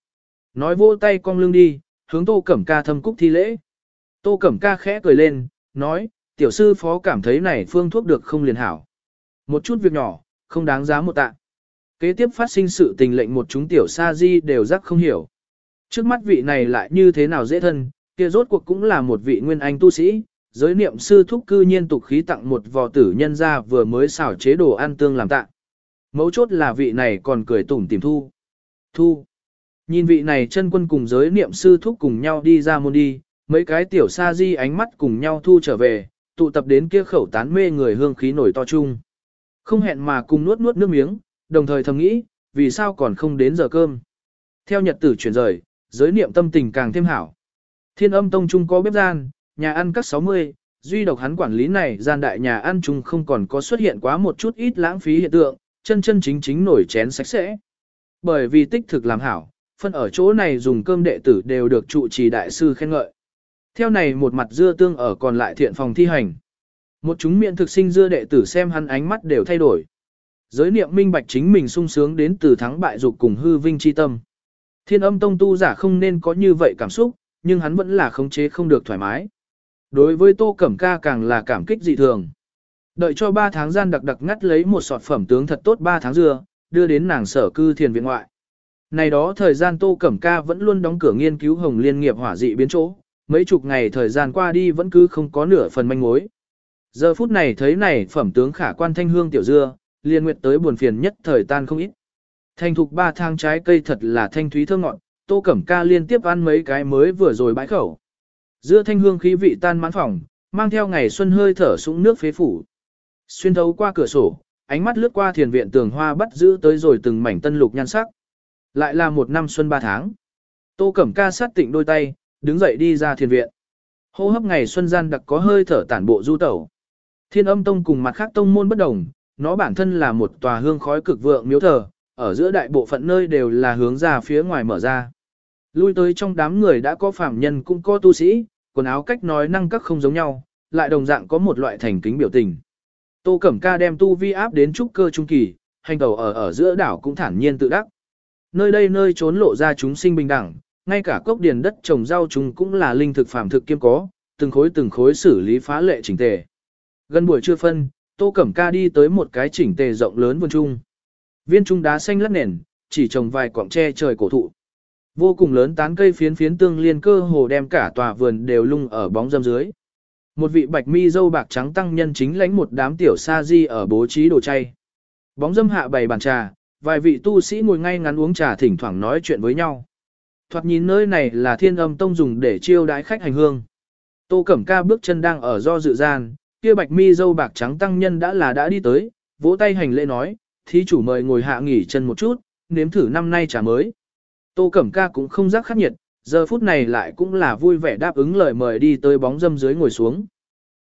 Nói vô tay cong lưng đi, hướng tô cẩm ca thâm cúc thi lễ. Tô cẩm ca khẽ cười lên, nói, tiểu sư phó cảm thấy này phương thuốc được không liền hảo. Một chút việc nhỏ, không đáng giá một tạ. Kế tiếp phát sinh sự tình lệnh một chúng tiểu sa di đều rắc không hiểu. Trước mắt vị này lại như thế nào dễ thân, kia rốt cuộc cũng là một vị nguyên anh tu sĩ, giới niệm sư thúc cư nhiên tục khí tặng một vò tử nhân ra vừa mới xảo chế đồ ăn tương làm tạ. Mấu chốt là vị này còn cười tủm tìm thu. Thu. Nhìn vị này chân quân cùng giới niệm sư thúc cùng nhau đi ra môn đi, mấy cái tiểu sa di ánh mắt cùng nhau thu trở về, tụ tập đến kia khẩu tán mê người hương khí nổi to chung. Không hẹn mà cùng nuốt nuốt nước miếng, đồng thời thầm nghĩ, vì sao còn không đến giờ cơm. Theo nhật tử chuyển rời, giới niệm tâm tình càng thêm hảo. Thiên âm tông trung có bếp gian, nhà ăn các 60, duy độc hắn quản lý này gian đại nhà ăn chung không còn có xuất hiện quá một chút ít lãng phí hiện tượng, chân chân chính chính nổi chén sạch sẽ. Bởi vì tích thực làm hảo, phân ở chỗ này dùng cơm đệ tử đều được trụ trì đại sư khen ngợi. Theo này một mặt dưa tương ở còn lại thiện phòng thi hành. Một chúng miệng thực sinh dưa đệ tử xem hắn ánh mắt đều thay đổi. Giới niệm minh bạch chính mình sung sướng đến từ thắng bại dục cùng hư vinh chi tâm. Thiên âm tông tu giả không nên có như vậy cảm xúc, nhưng hắn vẫn là khống chế không được thoải mái. Đối với tô cẩm ca càng là cảm kích dị thường. Đợi cho 3 tháng gian đặc đặc ngắt lấy một sọt phẩm tướng thật tốt 3 tháng dưa, đưa đến nàng sở cư thiền viện ngoại. Này đó thời gian Tô Cẩm Ca vẫn luôn đóng cửa nghiên cứu Hồng Liên nghiệp hỏa dị biến chỗ, mấy chục ngày thời gian qua đi vẫn cứ không có nửa phần manh mối. Giờ phút này thấy này phẩm tướng khả quan thanh hương tiểu dưa, liên nguyệt tới buồn phiền nhất thời tan không ít. Thành thục ba thang trái cây thật là thanh thúy thơm ngọt, Tô Cẩm Ca liên tiếp ăn mấy cái mới vừa rồi bãi khẩu. Dưa thanh hương khí vị tan mãn phòng, mang theo ngày xuân hơi thở sũng nước phế phủ. Xuyên thấu qua cửa sổ, ánh mắt lướt qua thiền viện tường hoa bắt giữ tới rồi từng mảnh tân lục nhan sắc. Lại là một năm xuân ba tháng. Tô Cẩm Ca sát tịnh đôi tay, đứng dậy đi ra thiền viện. Hô hấp ngày xuân gian đặc có hơi thở tản bộ du tẩu. Thiên âm tông cùng mặt khác tông môn bất đồng, nó bản thân là một tòa hương khói cực vượng miếu thờ, ở giữa đại bộ phận nơi đều là hướng ra phía ngoài mở ra. Lui tới trong đám người đã có phạm nhân cũng có tu sĩ, quần áo cách nói năng các không giống nhau, lại đồng dạng có một loại thành kính biểu tình. Tô Cẩm Ca đem tu vi áp đến trúc cơ trung kỳ, hành tàu ở ở giữa đảo cũng thản nhiên tự đắc. Nơi đây nơi trốn lộ ra chúng sinh bình đẳng, ngay cả cốc điền đất trồng rau chúng cũng là linh thực phạm thực kiêm có, từng khối từng khối xử lý phá lệ chỉnh tề. Gần buổi trưa phân, Tô Cẩm Ca đi tới một cái chỉnh tề rộng lớn vườn trung. Viên trung đá xanh lát nền, chỉ trồng vài quạng tre trời cổ thụ. Vô cùng lớn tán cây phiến phiến tương liên cơ hồ đem cả tòa vườn đều lung ở bóng râm dưới. Một vị bạch mi dâu bạc trắng tăng nhân chính lãnh một đám tiểu sa di ở bố trí đồ chay. Bóng dâm hạ bày bàn trà, vài vị tu sĩ ngồi ngay ngắn uống trà thỉnh thoảng nói chuyện với nhau. Thoạt nhìn nơi này là thiên âm tông dùng để chiêu đái khách hành hương. Tô Cẩm Ca bước chân đang ở do dự gian, kia bạch mi dâu bạc trắng tăng nhân đã là đã đi tới, vỗ tay hành lễ nói, thí chủ mời ngồi hạ nghỉ chân một chút, nếm thử năm nay trà mới. Tô Cẩm Ca cũng không rắc khắc nhiệt, giờ phút này lại cũng là vui vẻ đáp ứng lời mời đi tới bóng dâm dưới ngồi xuống.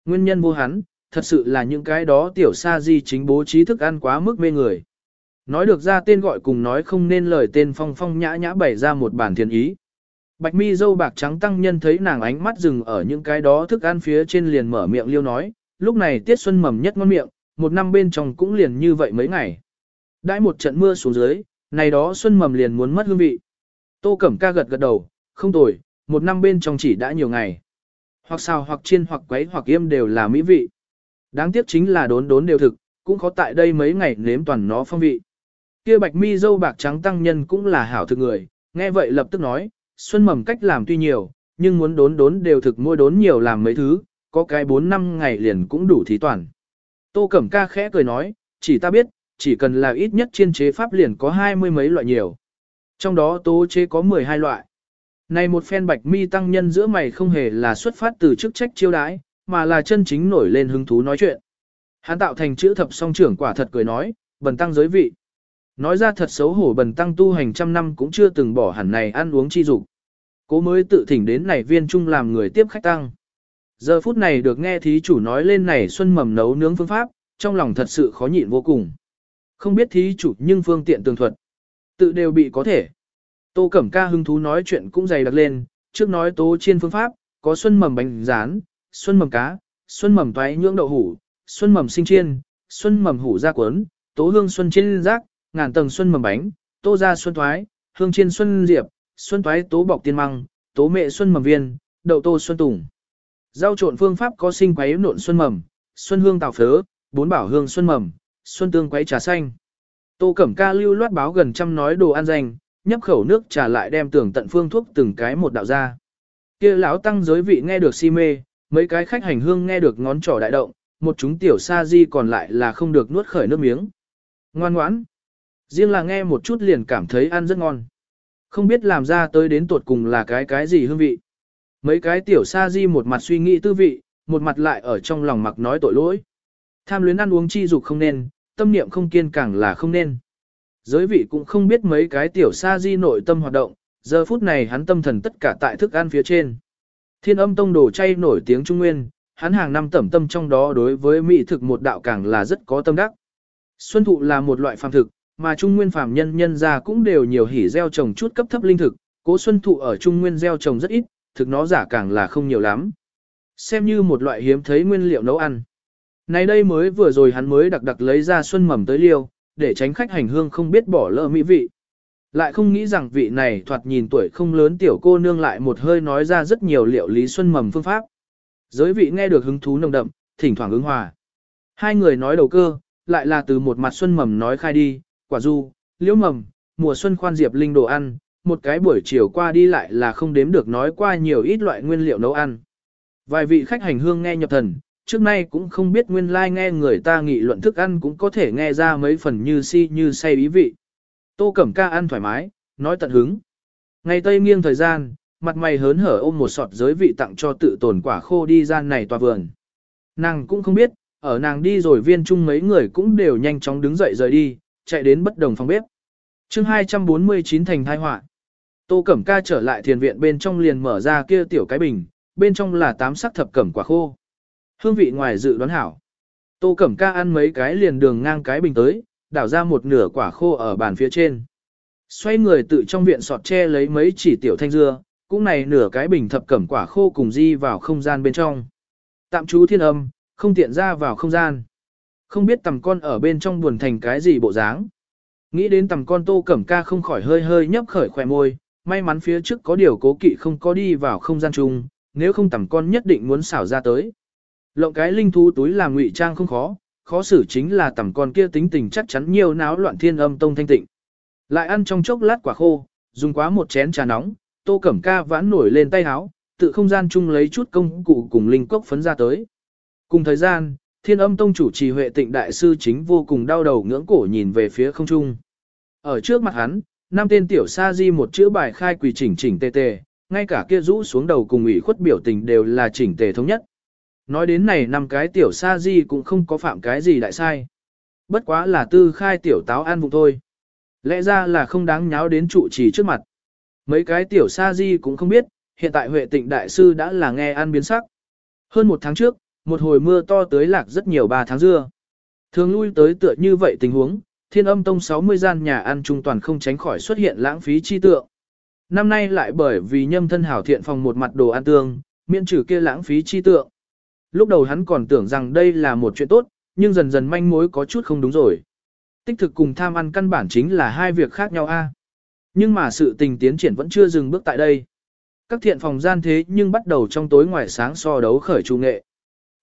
Nguyên nhân vô hắn, thật sự là những cái đó tiểu sa di chính bố trí thức ăn quá mức mê người. Nói được ra tên gọi cùng nói không nên lời tên phong phong nhã nhã bày ra một bản thiền ý. Bạch mi dâu bạc trắng tăng nhân thấy nàng ánh mắt dừng ở những cái đó thức ăn phía trên liền mở miệng liêu nói, lúc này tiết xuân mầm nhất ngon miệng, một năm bên trong cũng liền như vậy mấy ngày. Đãi một trận mưa xuống dưới, này đó xuân mầm liền muốn mất hương vị. Tô Cẩm ca gật gật đầu, không tồi, một năm bên trong chỉ đã nhiều ngày. Hoặc xào hoặc chiên hoặc quấy hoặc yêm đều là mỹ vị. Đáng tiếc chính là đốn đốn đều thực, cũng có tại đây mấy ngày nếm toàn nó phong vị. Kia bạch mi dâu bạc trắng tăng nhân cũng là hảo thực người, nghe vậy lập tức nói, xuân mầm cách làm tuy nhiều, nhưng muốn đốn đốn đều thực mua đốn nhiều làm mấy thứ, có cái 4 năm ngày liền cũng đủ thí toàn. Tô Cẩm Ca khẽ cười nói, chỉ ta biết, chỉ cần là ít nhất chiên chế pháp liền có hai mươi mấy loại nhiều. Trong đó tố chế có 12 loại. Này một phen bạch mi tăng nhân giữa mày không hề là xuất phát từ chức trách chiêu đãi, mà là chân chính nổi lên hứng thú nói chuyện. Hắn tạo thành chữ thập song trưởng quả thật cười nói, bần tăng giới vị. Nói ra thật xấu hổ bần tăng tu hành trăm năm cũng chưa từng bỏ hẳn này ăn uống chi dục. Cố mới tự thỉnh đến này viên trung làm người tiếp khách tăng. Giờ phút này được nghe thí chủ nói lên này xuân mầm nấu nướng phương pháp, trong lòng thật sự khó nhịn vô cùng. Không biết thí chủ nhưng phương tiện tường thuật. Tự đều bị có thể. Tô Cẩm Ca hứng thú nói chuyện cũng dày đặc lên, trước nói tố chiên phương pháp, có xuân mầm bánh rán, xuân mầm cá, xuân mầm toái nhưỡng đậu hủ, xuân mầm sinh chiên, xuân mầm hủ ra cuốn, tố hương xuân chiên rác, ngàn tầng xuân mầm bánh, tô ra xuân thoái, hương chiên xuân diệp, xuân thoái tố bọc tiên măng, tố mẹ xuân mầm viên, đậu tô xuân tùng. Rau trộn phương pháp có sinh quấy nộn xuân mầm, xuân hương tạo phớ, bốn bảo hương xuân mầm, xuân tương quấy trà xanh. Tô Cẩm Ca lưu loát báo gần trăm nói đồ ăn dành, nhấp khẩu nước trà lại đem tưởng tận phương thuốc từng cái một đạo ra. Kia lão tăng giới vị nghe được si mê, mấy cái khách hành hương nghe được ngón trỏ đại động, một chúng tiểu sa di còn lại là không được nuốt khởi nước miếng. Ngoan ngoãn. Riêng là nghe một chút liền cảm thấy ăn rất ngon. Không biết làm ra tới đến tuột cùng là cái cái gì hương vị. Mấy cái tiểu sa di một mặt suy nghĩ tư vị, một mặt lại ở trong lòng mặc nói tội lỗi. Tham luyến ăn uống chi dục không nên, tâm niệm không kiên càng là không nên. Giới vị cũng không biết mấy cái tiểu sa di nội tâm hoạt động, giờ phút này hắn tâm thần tất cả tại thức ăn phía trên. Thiên âm tông đồ chay nổi tiếng Trung Nguyên, hắn hàng năm tẩm tâm trong đó đối với mỹ thực một đạo càng là rất có tâm đắc. Xuân thụ là một loại phàm thực, mà Trung Nguyên phàm nhân nhân ra cũng đều nhiều hỉ gieo trồng chút cấp thấp linh thực, cố xuân thụ ở Trung Nguyên gieo trồng rất ít, thực nó giả càng là không nhiều lắm. Xem như một loại hiếm thấy nguyên liệu nấu ăn. Này đây mới vừa rồi hắn mới đặc đặc lấy ra xuân mầm tới liêu, để tránh khách hành hương không biết bỏ lỡ mỹ vị. Lại không nghĩ rằng vị này thoạt nhìn tuổi không lớn tiểu cô nương lại một hơi nói ra rất nhiều liệu lý xuân mầm phương pháp. Giới vị nghe được hứng thú nồng đậm, thỉnh thoảng ứng hòa. Hai người nói đầu cơ, lại là từ một mặt xuân mầm nói khai đi, quả du, liễu mầm, mùa xuân khoan diệp linh đồ ăn, một cái buổi chiều qua đi lại là không đếm được nói qua nhiều ít loại nguyên liệu nấu ăn. Vài vị khách hành hương nghe nhập thần, trước nay cũng không biết nguyên lai like nghe người ta nghị luận thức ăn cũng có thể nghe ra mấy phần như si như say ý vị. Tô Cẩm Ca ăn thoải mái, nói tận hứng. Ngày Tây nghiêng thời gian, mặt mày hớn hở ôm một sọt giới vị tặng cho tự tồn quả khô đi gian này tòa vườn. Nàng cũng không biết, ở nàng đi rồi viên chung mấy người cũng đều nhanh chóng đứng dậy rời đi, chạy đến bất đồng phòng bếp. chương 249 thành thai họa Tô Cẩm Ca trở lại thiền viện bên trong liền mở ra kia tiểu cái bình, bên trong là tám sắc thập cẩm quả khô. Hương vị ngoài dự đoán hảo. Tô Cẩm Ca ăn mấy cái liền đường ngang cái bình tới, đảo ra một nửa quả khô ở bàn phía trên. Xoay người tự trong viện sọt tre lấy mấy chỉ tiểu thanh dưa, cũng này nửa cái bình thập cẩm quả khô cùng di vào không gian bên trong. Tạm chú thiên âm, không tiện ra vào không gian. Không biết tầm con ở bên trong buồn thành cái gì bộ dáng. Nghĩ đến tầm con tô cẩm ca không khỏi hơi hơi nhấp khởi khỏe môi, may mắn phía trước có điều cố kỵ không có đi vào không gian chung, nếu không tầm con nhất định muốn xảo ra tới. Lộng cái linh thú túi làm ngụy trang không khó, khó xử chính là tầm con kia tính tình chắc chắn nhiều náo loạn thiên âm tông thanh tịnh. Lại ăn trong chốc lát quả khô, dùng quá một chén trà nóng, tô cẩm ca vãn nổi lên tay háo, tự không gian chung lấy chút công cụ cùng linh cốc phấn ra tới. Cùng thời gian, thiên âm tông chủ trì huệ tịnh đại sư chính vô cùng đau đầu ngưỡng cổ nhìn về phía không trung. Ở trước mặt hắn, năm tên tiểu sa di một chữ bài khai quỳ chỉnh chỉnh tề tề, ngay cả kia rũ xuống đầu cùng ủy khuất biểu tình đều là chỉnh tề thống nhất. Nói đến này năm cái tiểu sa di cũng không có phạm cái gì đại sai. Bất quá là tư khai tiểu táo an vụ thôi. Lẽ ra là không đáng nháo đến trụ trì trước mặt. Mấy cái tiểu sa di cũng không biết, hiện tại Huệ Tịnh Đại Sư đã là nghe ăn biến sắc. Hơn một tháng trước, một hồi mưa to tới lạc rất nhiều ba tháng dưa. Thường lui tới tựa như vậy tình huống, thiên âm tông 60 gian nhà ăn trung toàn không tránh khỏi xuất hiện lãng phí chi tượng. Năm nay lại bởi vì nhâm thân hảo thiện phòng một mặt đồ ăn tương, miễn trừ kia lãng phí chi tượng. Lúc đầu hắn còn tưởng rằng đây là một chuyện tốt, nhưng dần dần manh mối có chút không đúng rồi. Tích thực cùng tham ăn căn bản chính là hai việc khác nhau a. Nhưng mà sự tình tiến triển vẫn chưa dừng bước tại đây. Các thiện phòng gian thế nhưng bắt đầu trong tối ngoài sáng so đấu khởi trung nghệ.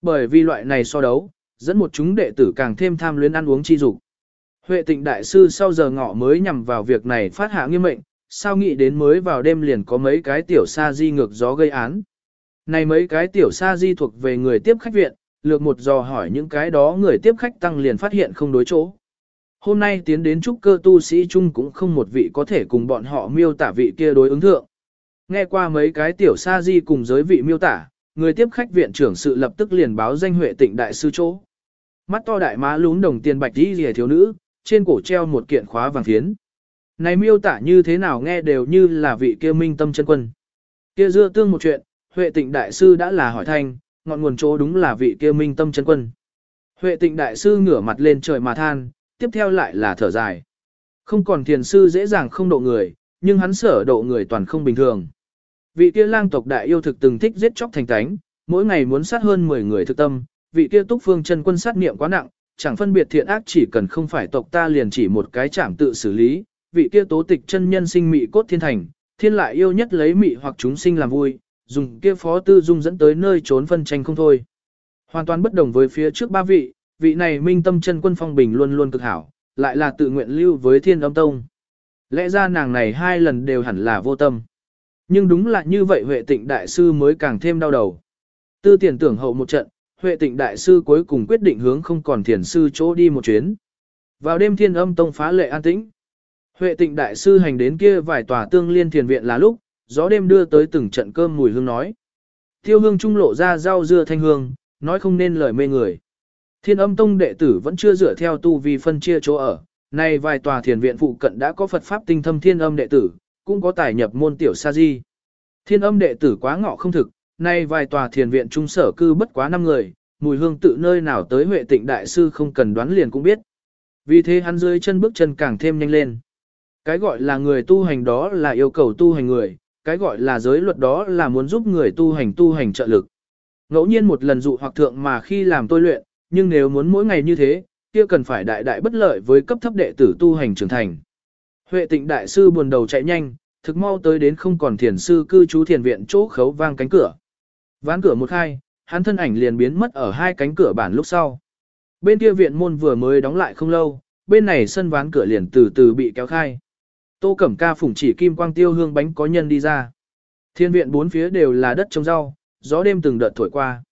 Bởi vì loại này so đấu, dẫn một chúng đệ tử càng thêm tham luyến ăn uống chi dục. Huệ tịnh đại sư sau giờ ngọ mới nhằm vào việc này phát hạ nghiêm mệnh, sao nghĩ đến mới vào đêm liền có mấy cái tiểu sa di ngược gió gây án. Này mấy cái tiểu sa di thuộc về người tiếp khách viện, lược một dò hỏi những cái đó người tiếp khách tăng liền phát hiện không đối chỗ. Hôm nay tiến đến trúc cơ tu sĩ chung cũng không một vị có thể cùng bọn họ miêu tả vị kia đối ứng thượng. Nghe qua mấy cái tiểu sa di cùng giới vị miêu tả, người tiếp khách viện trưởng sự lập tức liền báo danh huệ tịnh đại sư chỗ. Mắt to đại má lún đồng tiền bạch đi rìa thiếu nữ, trên cổ treo một kiện khóa vàng phiến. Này miêu tả như thế nào nghe đều như là vị kia minh tâm chân quân. Kia dưa tương một chuyện, Huệ Tịnh Đại Sư đã là hỏi thanh, ngọn nguồn chỗ đúng là vị kia minh tâm chân quân. Huệ Tịnh Đại Sư ngửa mặt lên trời mà than, tiếp theo lại là thở dài. Không còn thiền sư dễ dàng không độ người, nhưng hắn sở độ người toàn không bình thường. Vị kia lang tộc đại yêu thực từng thích giết chóc thành tánh, mỗi ngày muốn sát hơn 10 người thực tâm, vị kia túc phương chân quân sát niệm quá nặng, chẳng phân biệt thiện ác chỉ cần không phải tộc ta liền chỉ một cái chảm tự xử lý, vị kia tố tịch chân nhân sinh mị cốt thiên thành, thiên lại yêu nhất lấy mị hoặc chúng sinh làm vui, dùng kia phó tư dung dẫn tới nơi trốn phân tranh không thôi. Hoàn toàn bất đồng với phía trước ba vị, vị này minh tâm chân quân phong bình luôn luôn cực hảo, lại là tự nguyện lưu với thiên âm tông. Lẽ ra nàng này hai lần đều hẳn là vô tâm. Nhưng đúng là như vậy Huệ tịnh đại sư mới càng thêm đau đầu. Tư tiền tưởng hậu một trận, Huệ tịnh đại sư cuối cùng quyết định hướng không còn thiền sư chỗ đi một chuyến. Vào đêm thiên âm tông phá lệ an tĩnh. Huệ tịnh đại sư hành đến kia vài tòa tương liên thiền viện là lúc, gió đêm đưa tới từng trận cơm mùi hương nói. Tiêu hương trung lộ ra rau dưa thanh hương, nói không nên lời mê người. Thiên âm tông đệ tử vẫn chưa dựa theo tu vi phân chia chỗ ở, nay vài tòa thiền viện phụ cận đã có Phật Pháp tinh thâm thiên âm đệ tử, cũng có tài nhập môn tiểu sa di. Thiên âm đệ tử quá ngọ không thực, nay vài tòa thiền viện trung sở cư bất quá năm người, mùi hương tự nơi nào tới Huệ tịnh đại sư không cần đoán liền cũng biết. Vì thế hắn dưới chân bước chân càng thêm nhanh lên. Cái gọi là người tu hành đó là yêu cầu tu hành người, cái gọi là giới luật đó là muốn giúp người tu hành tu hành trợ lực. Ngẫu nhiên một lần dụ hoặc thượng mà khi làm tôi luyện, nhưng nếu muốn mỗi ngày như thế, kia cần phải đại đại bất lợi với cấp thấp đệ tử tu hành trưởng thành. Huệ tịnh đại sư buồn đầu chạy nhanh, thực mau tới đến không còn thiền sư cư trú thiền viện chỗ khấu vang cánh cửa. Ván cửa một khai, hắn thân ảnh liền biến mất ở hai cánh cửa bản lúc sau. Bên kia viện môn vừa mới đóng lại không lâu, bên này sân ván cửa liền từ từ bị kéo khai. Tô Cẩm Ca phủng chỉ kim quang tiêu hương bánh có nhân đi ra. Thiên viện bốn phía đều là đất trồng rau, gió đêm từng đợt thổi qua.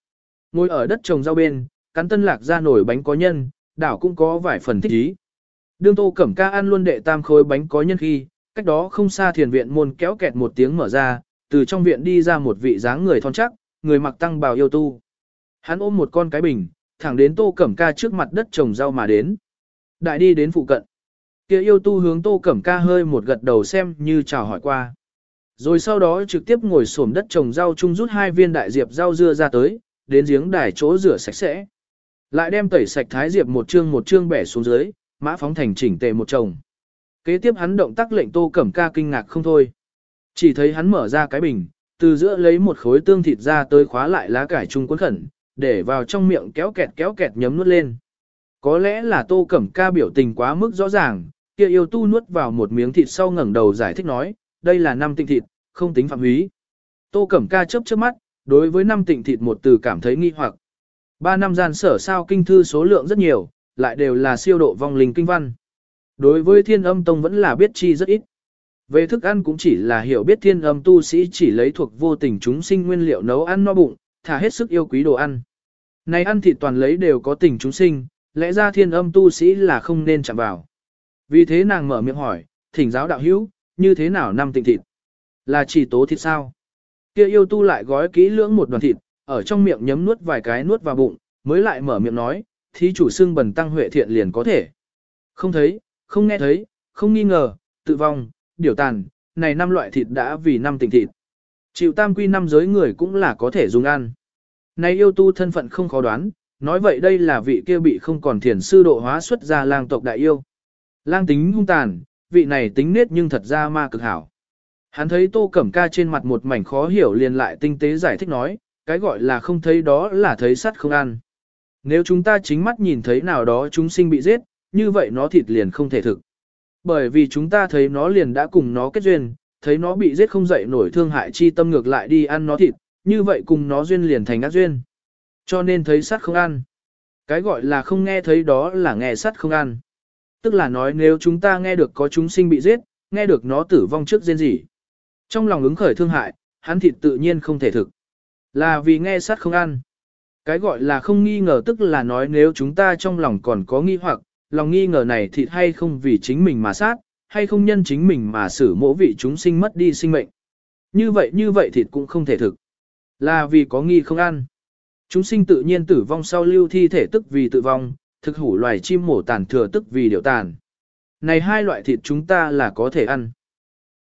Ngồi ở đất trồng rau bên, cắn tân lạc ra nổi bánh có nhân, đảo cũng có vài phần thích ý. Đương Tô Cẩm Ca ăn luôn đệ tam khối bánh có nhân khi, cách đó không xa thiền viện môn kéo kẹt một tiếng mở ra, từ trong viện đi ra một vị dáng người thon chắc, người mặc tăng bào yêu tu. Hắn ôm một con cái bình, thẳng đến Tô Cẩm Ca trước mặt đất trồng rau mà đến. Đại đi đến phụ cận kia yêu tu hướng tô cẩm ca hơi một gật đầu xem như chào hỏi qua. Rồi sau đó trực tiếp ngồi xổm đất trồng rau chung rút hai viên đại diệp rau dưa ra tới, đến giếng đài chỗ rửa sạch sẽ. Lại đem tẩy sạch thái diệp một chương một chương bẻ xuống dưới, mã phóng thành chỉnh tề một chồng. Kế tiếp hắn động tác lệnh tô cẩm ca kinh ngạc không thôi. Chỉ thấy hắn mở ra cái bình, từ giữa lấy một khối tương thịt ra tới khóa lại lá cải chung cuốn khẩn, để vào trong miệng kéo kẹt kéo kẹt nhấm nuốt lên. Có lẽ là tô cẩm ca biểu tình quá mức rõ ràng, kia yêu tu nuốt vào một miếng thịt sau ngẩng đầu giải thích nói, đây là năm tịnh thịt, không tính phạm húy. Tô Cẩm Ca chớp chớp mắt, đối với năm tịnh thịt một từ cảm thấy nghi hoặc. Ba năm gian sở sao kinh thư số lượng rất nhiều, lại đều là siêu độ vong linh kinh văn. Đối với thiên âm tông vẫn là biết chi rất ít. Về thức ăn cũng chỉ là hiểu biết thiên âm tu sĩ chỉ lấy thuộc vô tình chúng sinh nguyên liệu nấu ăn no bụng, thả hết sức yêu quý đồ ăn. Này ăn thịt toàn lấy đều có tình chúng sinh, lẽ ra thiên âm tu sĩ là không nên chạm vào. Vì thế nàng mở miệng hỏi, thỉnh giáo đạo hữu, như thế nào năm tịnh thịt? Là chỉ tố thịt sao? Kia yêu tu lại gói kỹ lưỡng một đoàn thịt, ở trong miệng nhấm nuốt vài cái nuốt vào bụng, mới lại mở miệng nói, thí chủ xương bần tăng huệ thiện liền có thể. Không thấy, không nghe thấy, không nghi ngờ, tự vong, điều tàn, này năm loại thịt đã vì năm tình thịt. Chịu tam quy năm giới người cũng là có thể dùng ăn. Này yêu tu thân phận không khó đoán, nói vậy đây là vị kia bị không còn thiền sư độ hóa xuất ra lang tộc đại yêu. Lang tính hung tàn, vị này tính nết nhưng thật ra ma cực hảo. Hắn thấy tô cẩm ca trên mặt một mảnh khó hiểu liền lại tinh tế giải thích nói, cái gọi là không thấy đó là thấy sắt không ăn. Nếu chúng ta chính mắt nhìn thấy nào đó chúng sinh bị giết, như vậy nó thịt liền không thể thực. Bởi vì chúng ta thấy nó liền đã cùng nó kết duyên, thấy nó bị giết không dậy nổi thương hại chi tâm ngược lại đi ăn nó thịt, như vậy cùng nó duyên liền thành ác duyên. Cho nên thấy sắt không ăn. Cái gọi là không nghe thấy đó là nghe sắt không ăn. Tức là nói nếu chúng ta nghe được có chúng sinh bị giết, nghe được nó tử vong trước rên gì. Trong lòng ứng khởi thương hại, hắn thịt tự nhiên không thể thực. Là vì nghe sát không ăn. Cái gọi là không nghi ngờ tức là nói nếu chúng ta trong lòng còn có nghi hoặc, lòng nghi ngờ này thịt hay không vì chính mình mà sát, hay không nhân chính mình mà xử mỗi vị chúng sinh mất đi sinh mệnh. Như vậy như vậy thịt cũng không thể thực. Là vì có nghi không ăn. Chúng sinh tự nhiên tử vong sau lưu thi thể tức vì tự vong, thực hủ loài chim mổ tàn thừa tức vì điều tàn. Này hai loại thịt chúng ta là có thể ăn.